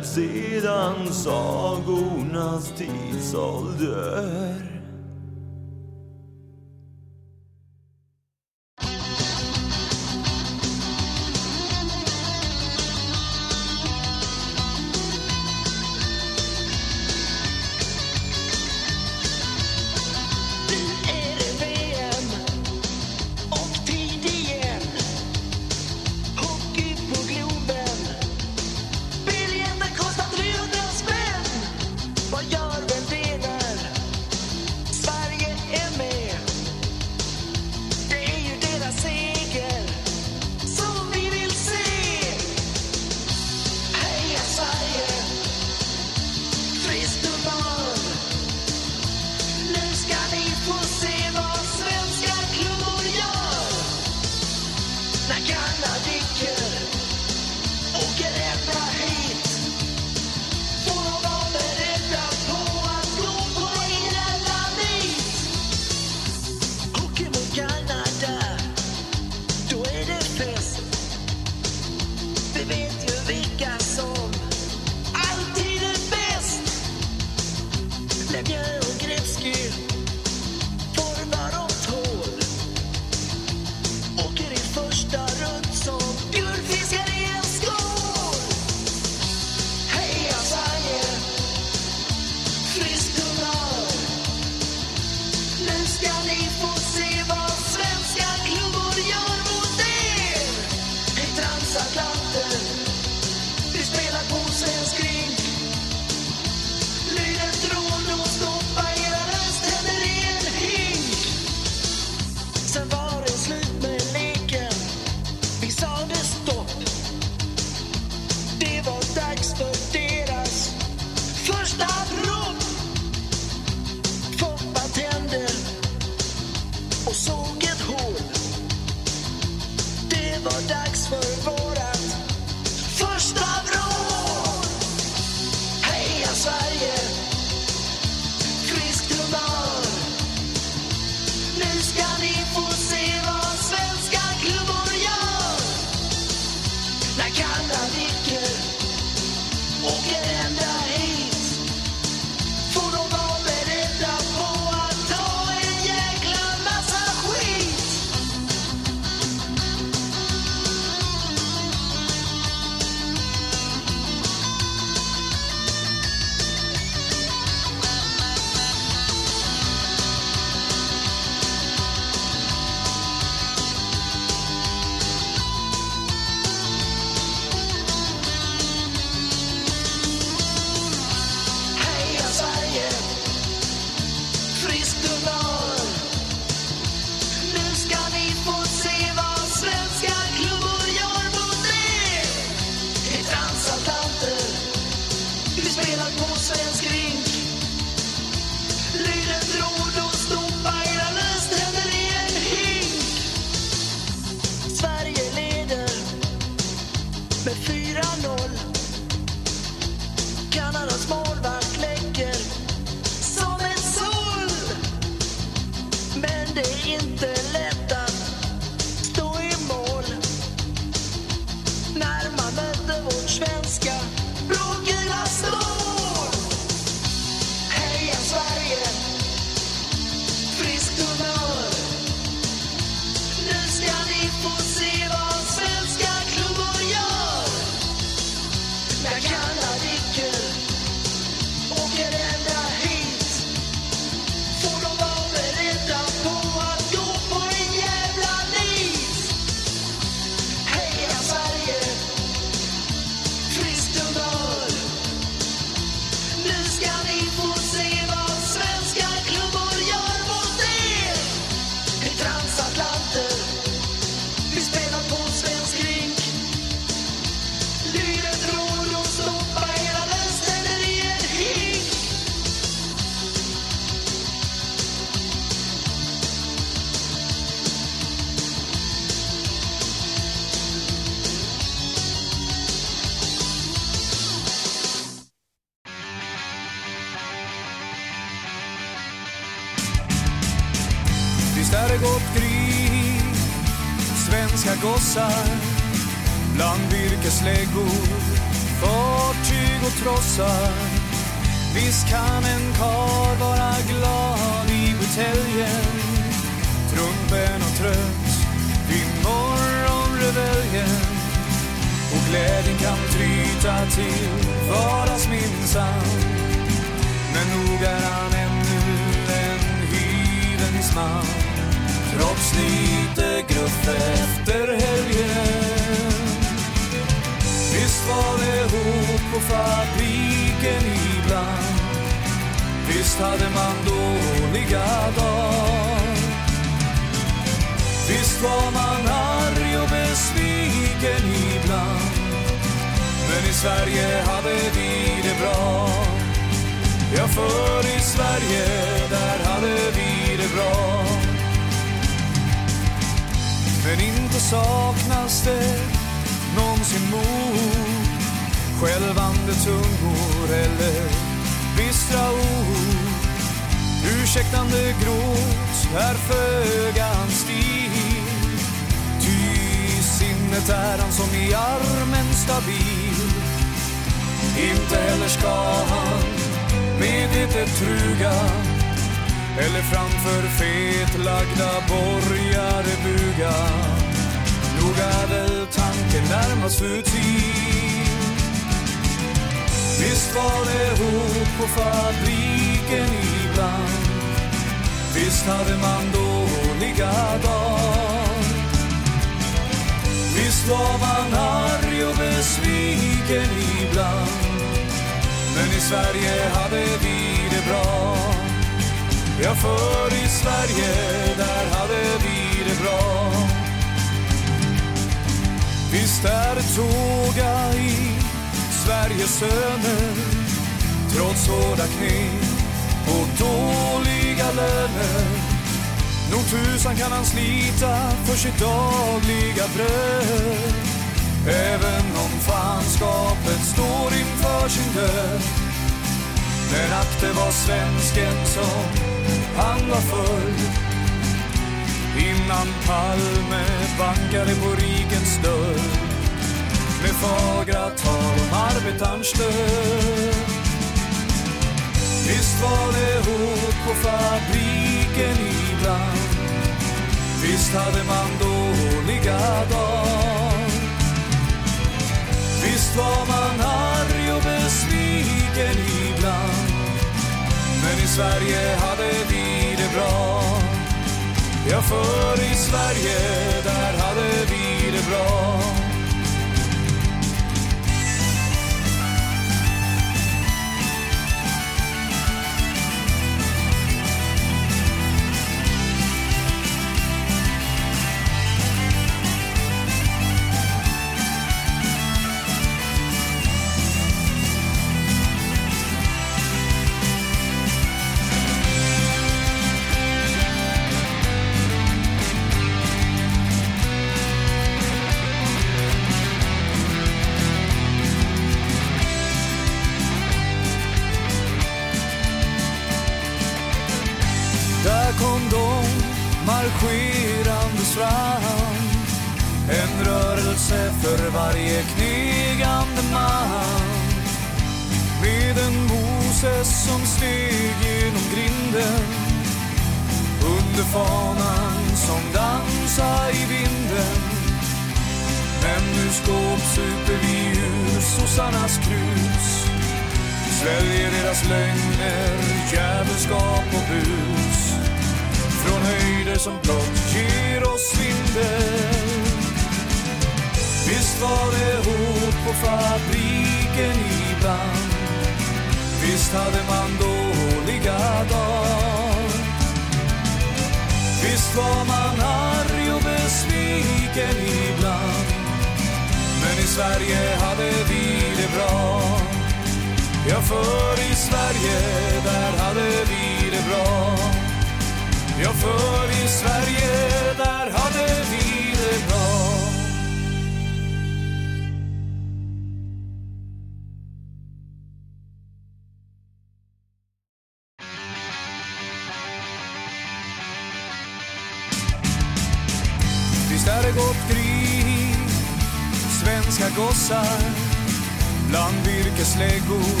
släggor,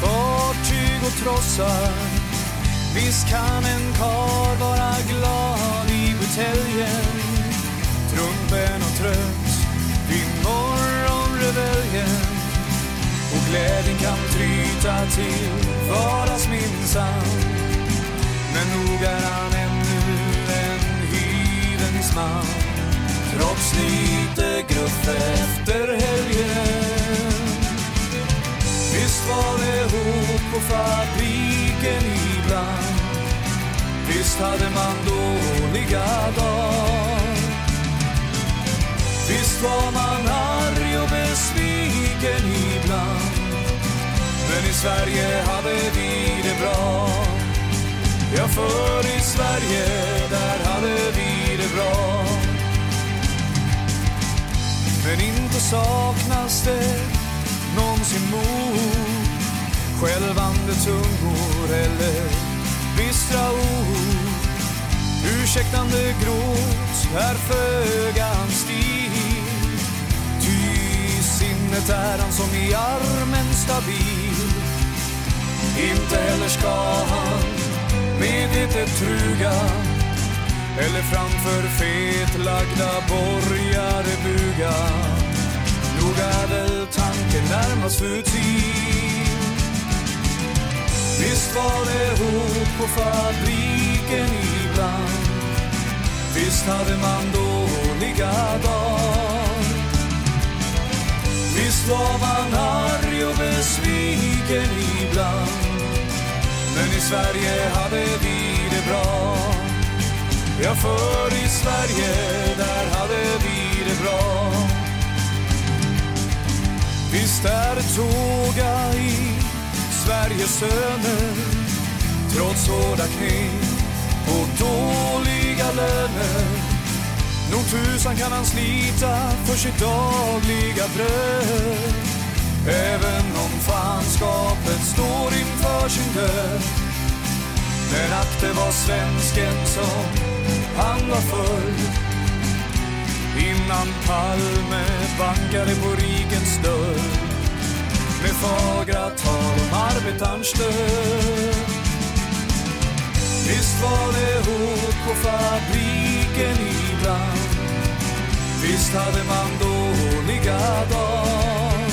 fartyg och trossar. Visst kan en kar vara glad i buteljen. Trumpen och trött vid morgonreveljen. Och glädjen kan tryta till vardags minsann Men nog är han ännu en hyvens man. Trots lite gruff efter helgen var det hot på fabriken ibland. Visst hade man dåliga dagar. Visst var man arg och besviken ibland. Men i Sverige hade vi det bra. Ja, för i Sverige, där hade vi det bra. Men inte saknas det någonsin mod. Skälvande tungor eller bistra ord Ursäktande gråt är föga hans stil Ty sinnet är han som i armen stabil Inte heller ska han medvetet truga eller framför fetlagda borgare buga. Nog är väl tanken närmast futil. Visst var det hot på fabriken ibland. Visst hade man dåliga dagar. Visst var man arg och besviken ibland. Men i Sverige hade vi det bra. Ja, för i Sverige, där hade vi det bra. Visst är det tåga i Sveriges söner trots hårda knep och dåliga löner. Nog tusan kan han slita för sitt dagliga bröd. Även om fanskapet står inför sin död. Men att det var svensken som han var förr. Innan Palme bankade på rikens dörr. Med fagra tal om arbetarns död. Visst var det hot på fabriken ibland. Visst hade man dåliga dagar.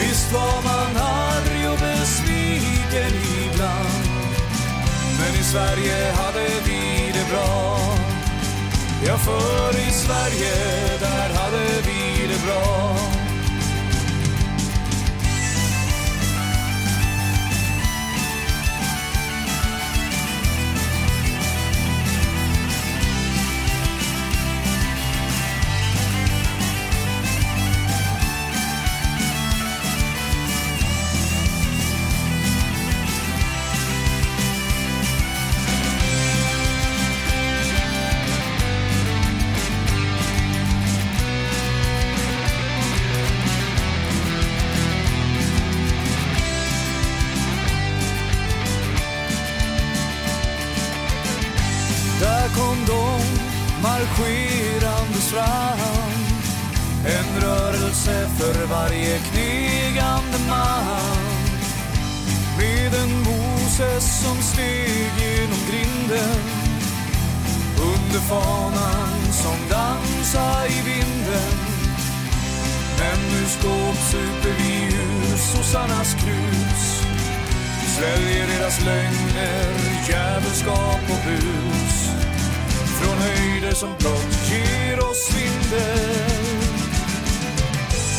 Visst var man arg och besviken ibland. Men i Sverige hade vi det bra. Ja, för i Sverige, där hade vi det bra. För varje knegande man. Med en Moses som steg genom grinden. Under fanan som dansa i vinden. Men nu skåpsuper vi ur sossarnas krus. Sväljer deras lögner, djävulskap och bus. Från höjder som blott ger oss svindel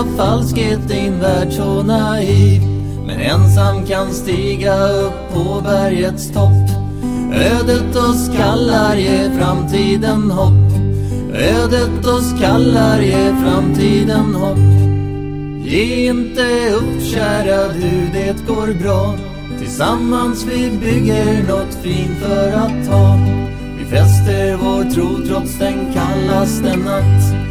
av falskhet din värld så naiv. Men ensam kan stiga upp på bergets topp. Ödet oss kallar, ge framtiden hopp. Ödet oss kallar, ge framtiden hopp. Ge inte upp kära du, det går bra. Tillsammans vi bygger något fint för att ha. Vi fäster vår tro trots den kallaste natt.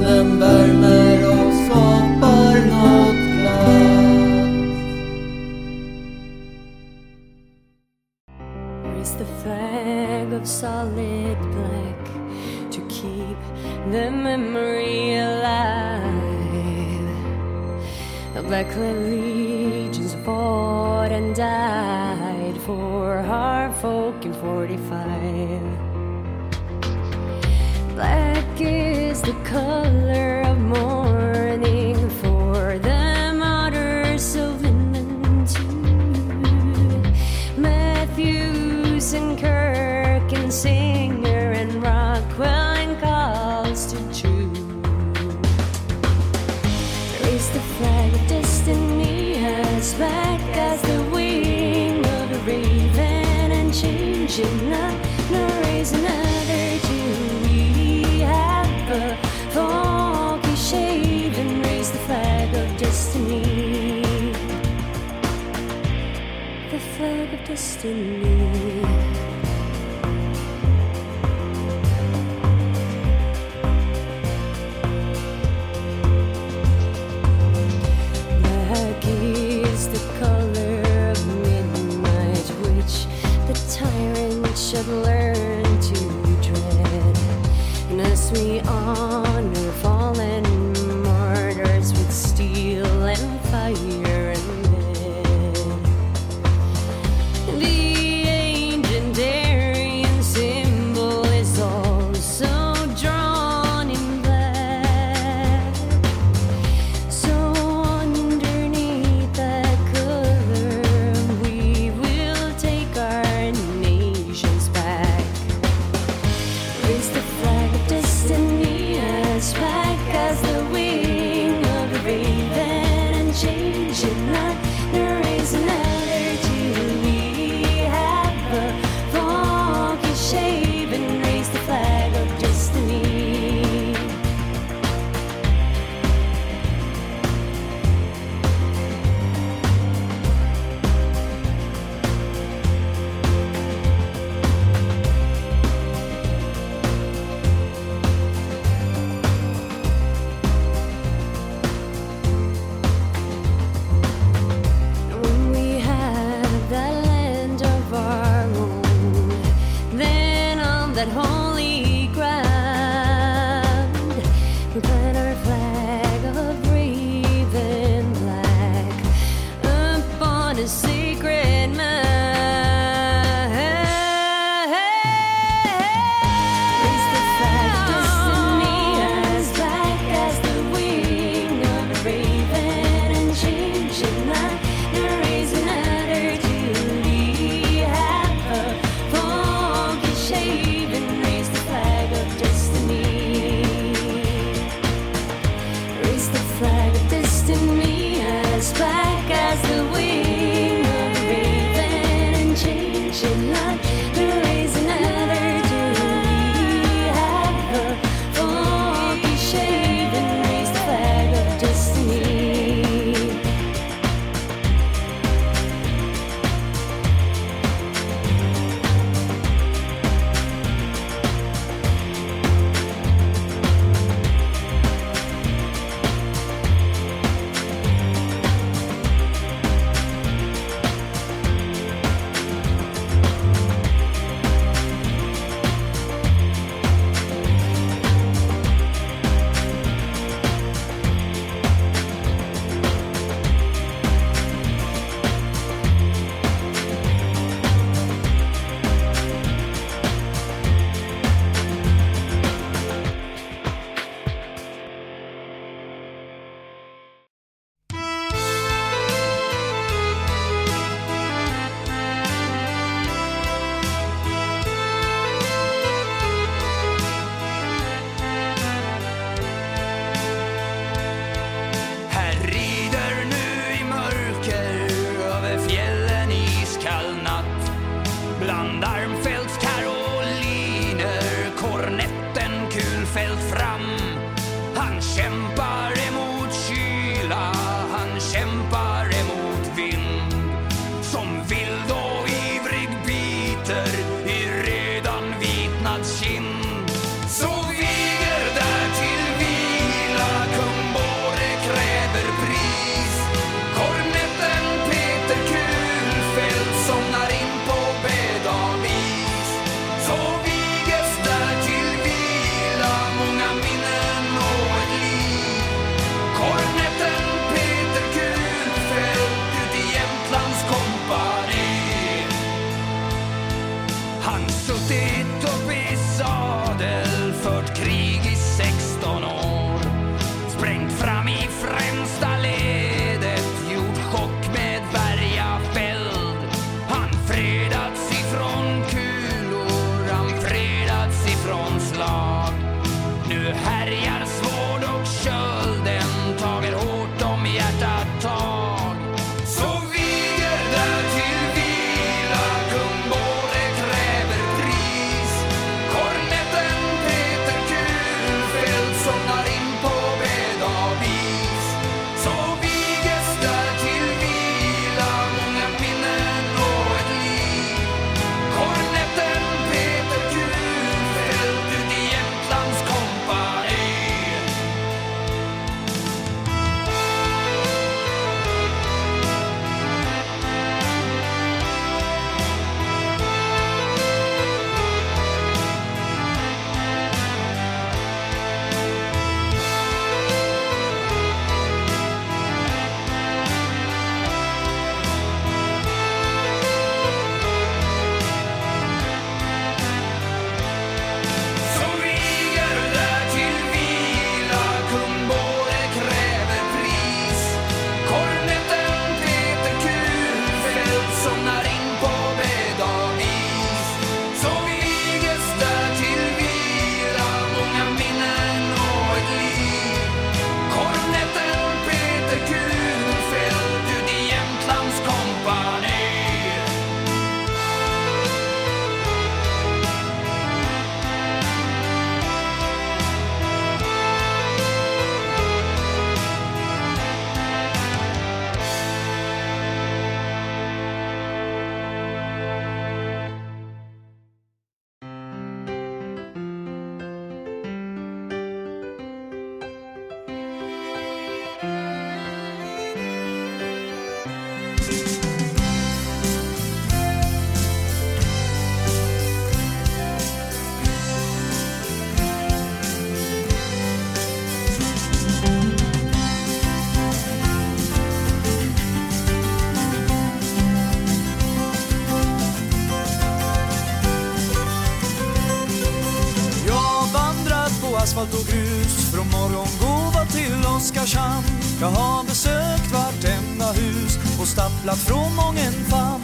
Jag har besökt vartenda hus och stapplat från mången famn.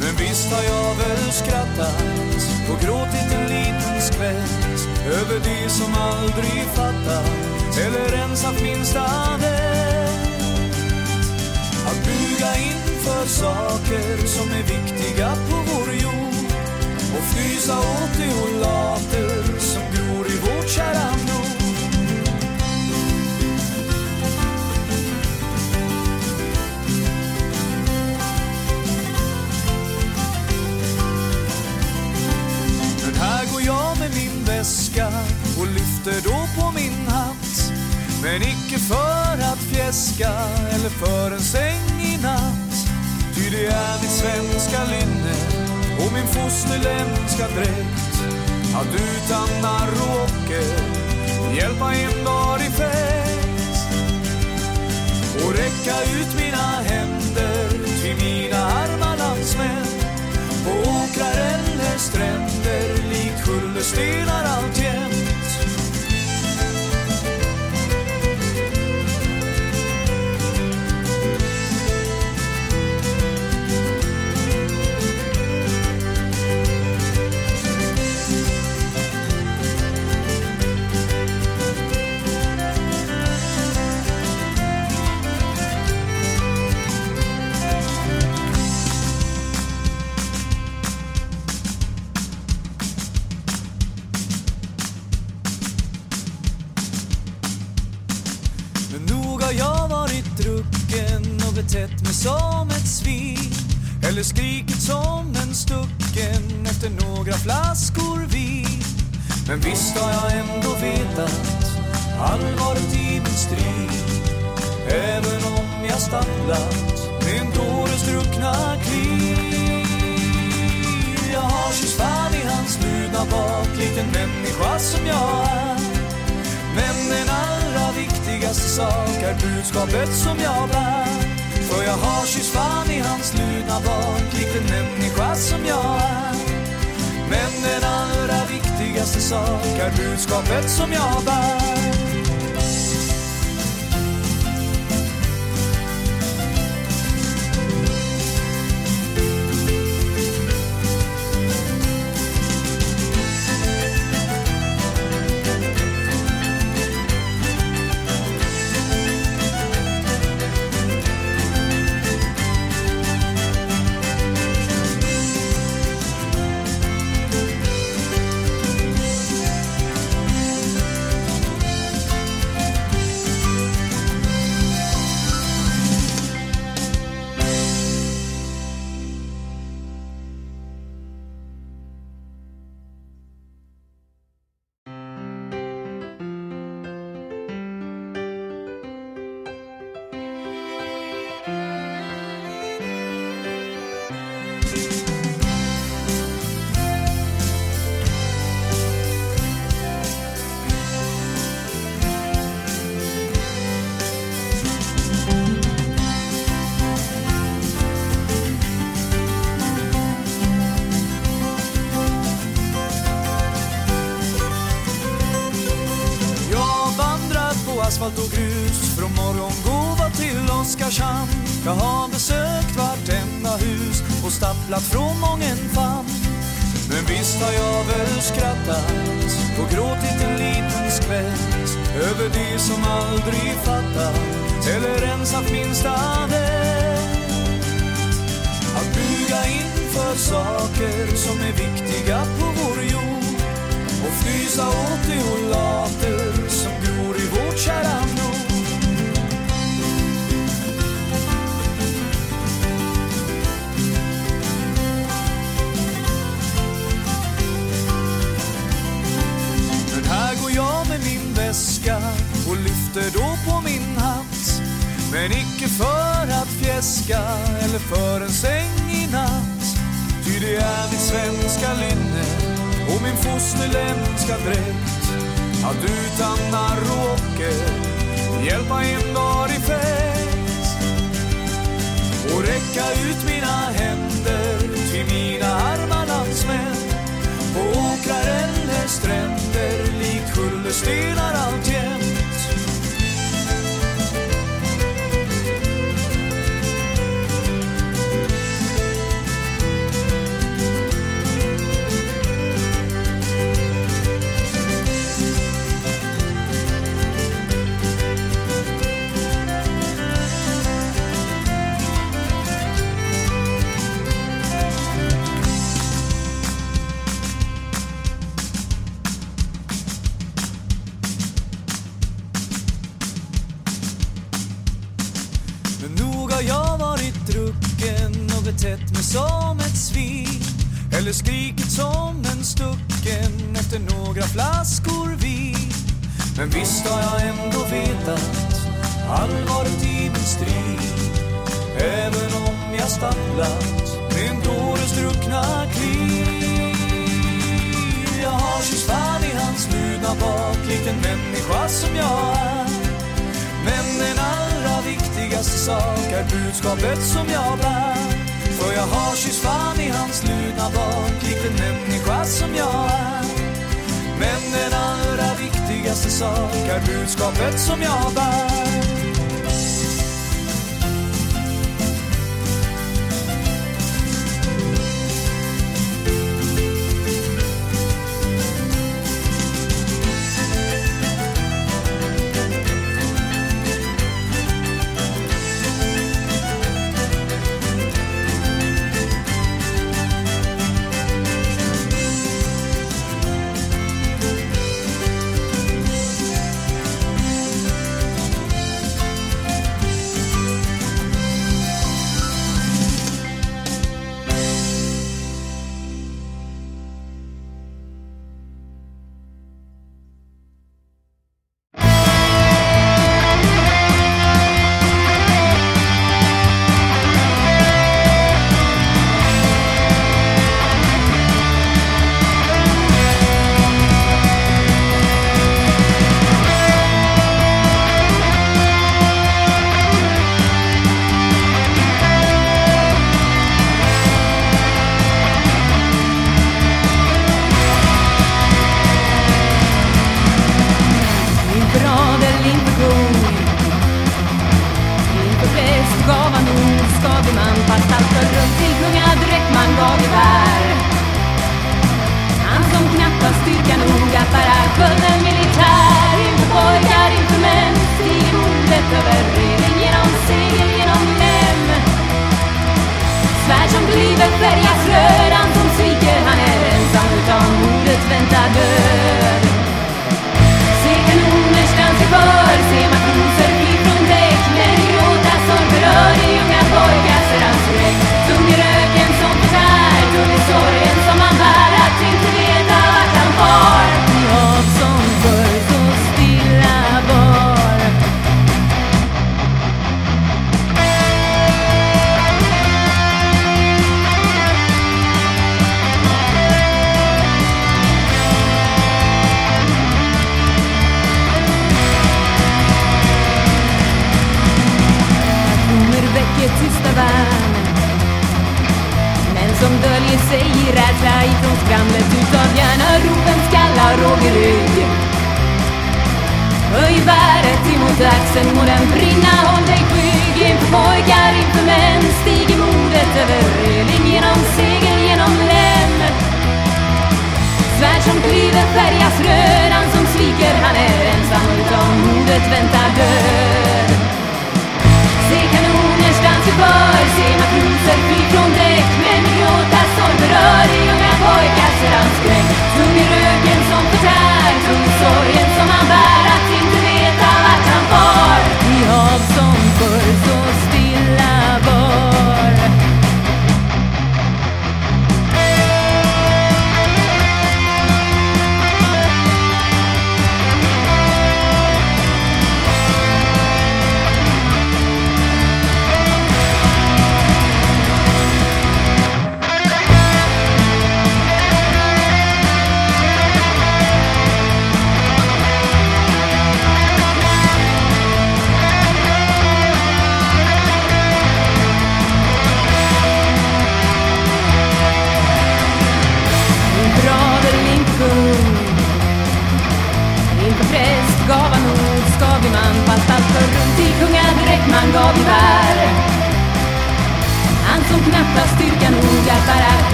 Men visst har jag väl skrattat och gråtit en liten skvätt över det som aldrig fattat eller ens haft minsta vett. Att buga inför saker som är viktiga på vår jord och frysa åt de olater som gror i vårt kära Men icke för att fjäska eller för en säng i natt. Ty det är mitt svenska linne och min fosterländska dräkt. Att utan narr och ocker hjälpa en dag i fäst Och räcka ut mina händer till mina arma landsmän. På åkrar eller stränder likt kullerstenar alltid sak är budskapet som jag bär.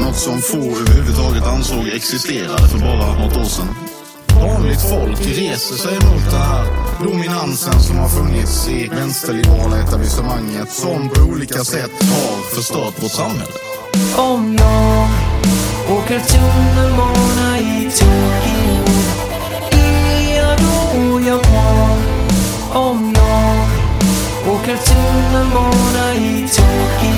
Något som få överhuvudtaget ansåg existerade för bara något år sedan. Vanligt folk reser sig mot den här dominansen som har funnits i vänsterliberala etablissemanget som på olika sätt har förstört vårt samhälle. Om jag åker tunnelbana i Tokyo Är jag då går jag var. Om jag åker tunnelbana i Tokyo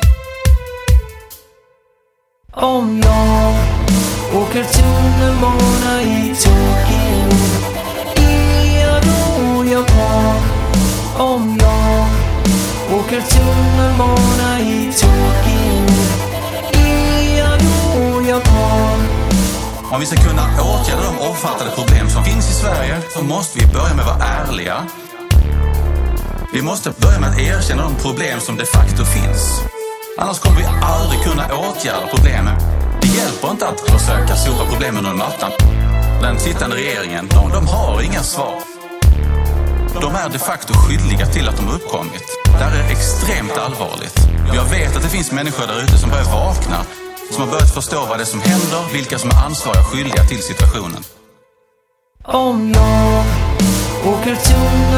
Om jag åker tunnelbana i Tokyo Ja, då japan? jag Om jag åker tunnelbana i Tokyo Ja, då japan? Om vi ska kunna åtgärda de omfattande problem som finns i Sverige så måste vi börja med att vara ärliga. Vi måste börja med att erkänna de problem som de facto finns. Annars kommer vi aldrig kunna åtgärda problemen. Det hjälper inte att försöka sopa problemen under mattan. Den sittande regeringen, de, de har inga svar. De är de facto skyldiga till att de har uppkommit. Det här är extremt allvarligt. Jag vet att det finns människor där ute som börjar vakna, som har börjat förstå vad det är som händer, vilka som är ansvariga och skyldiga till situationen. Om jag åker tunnelbana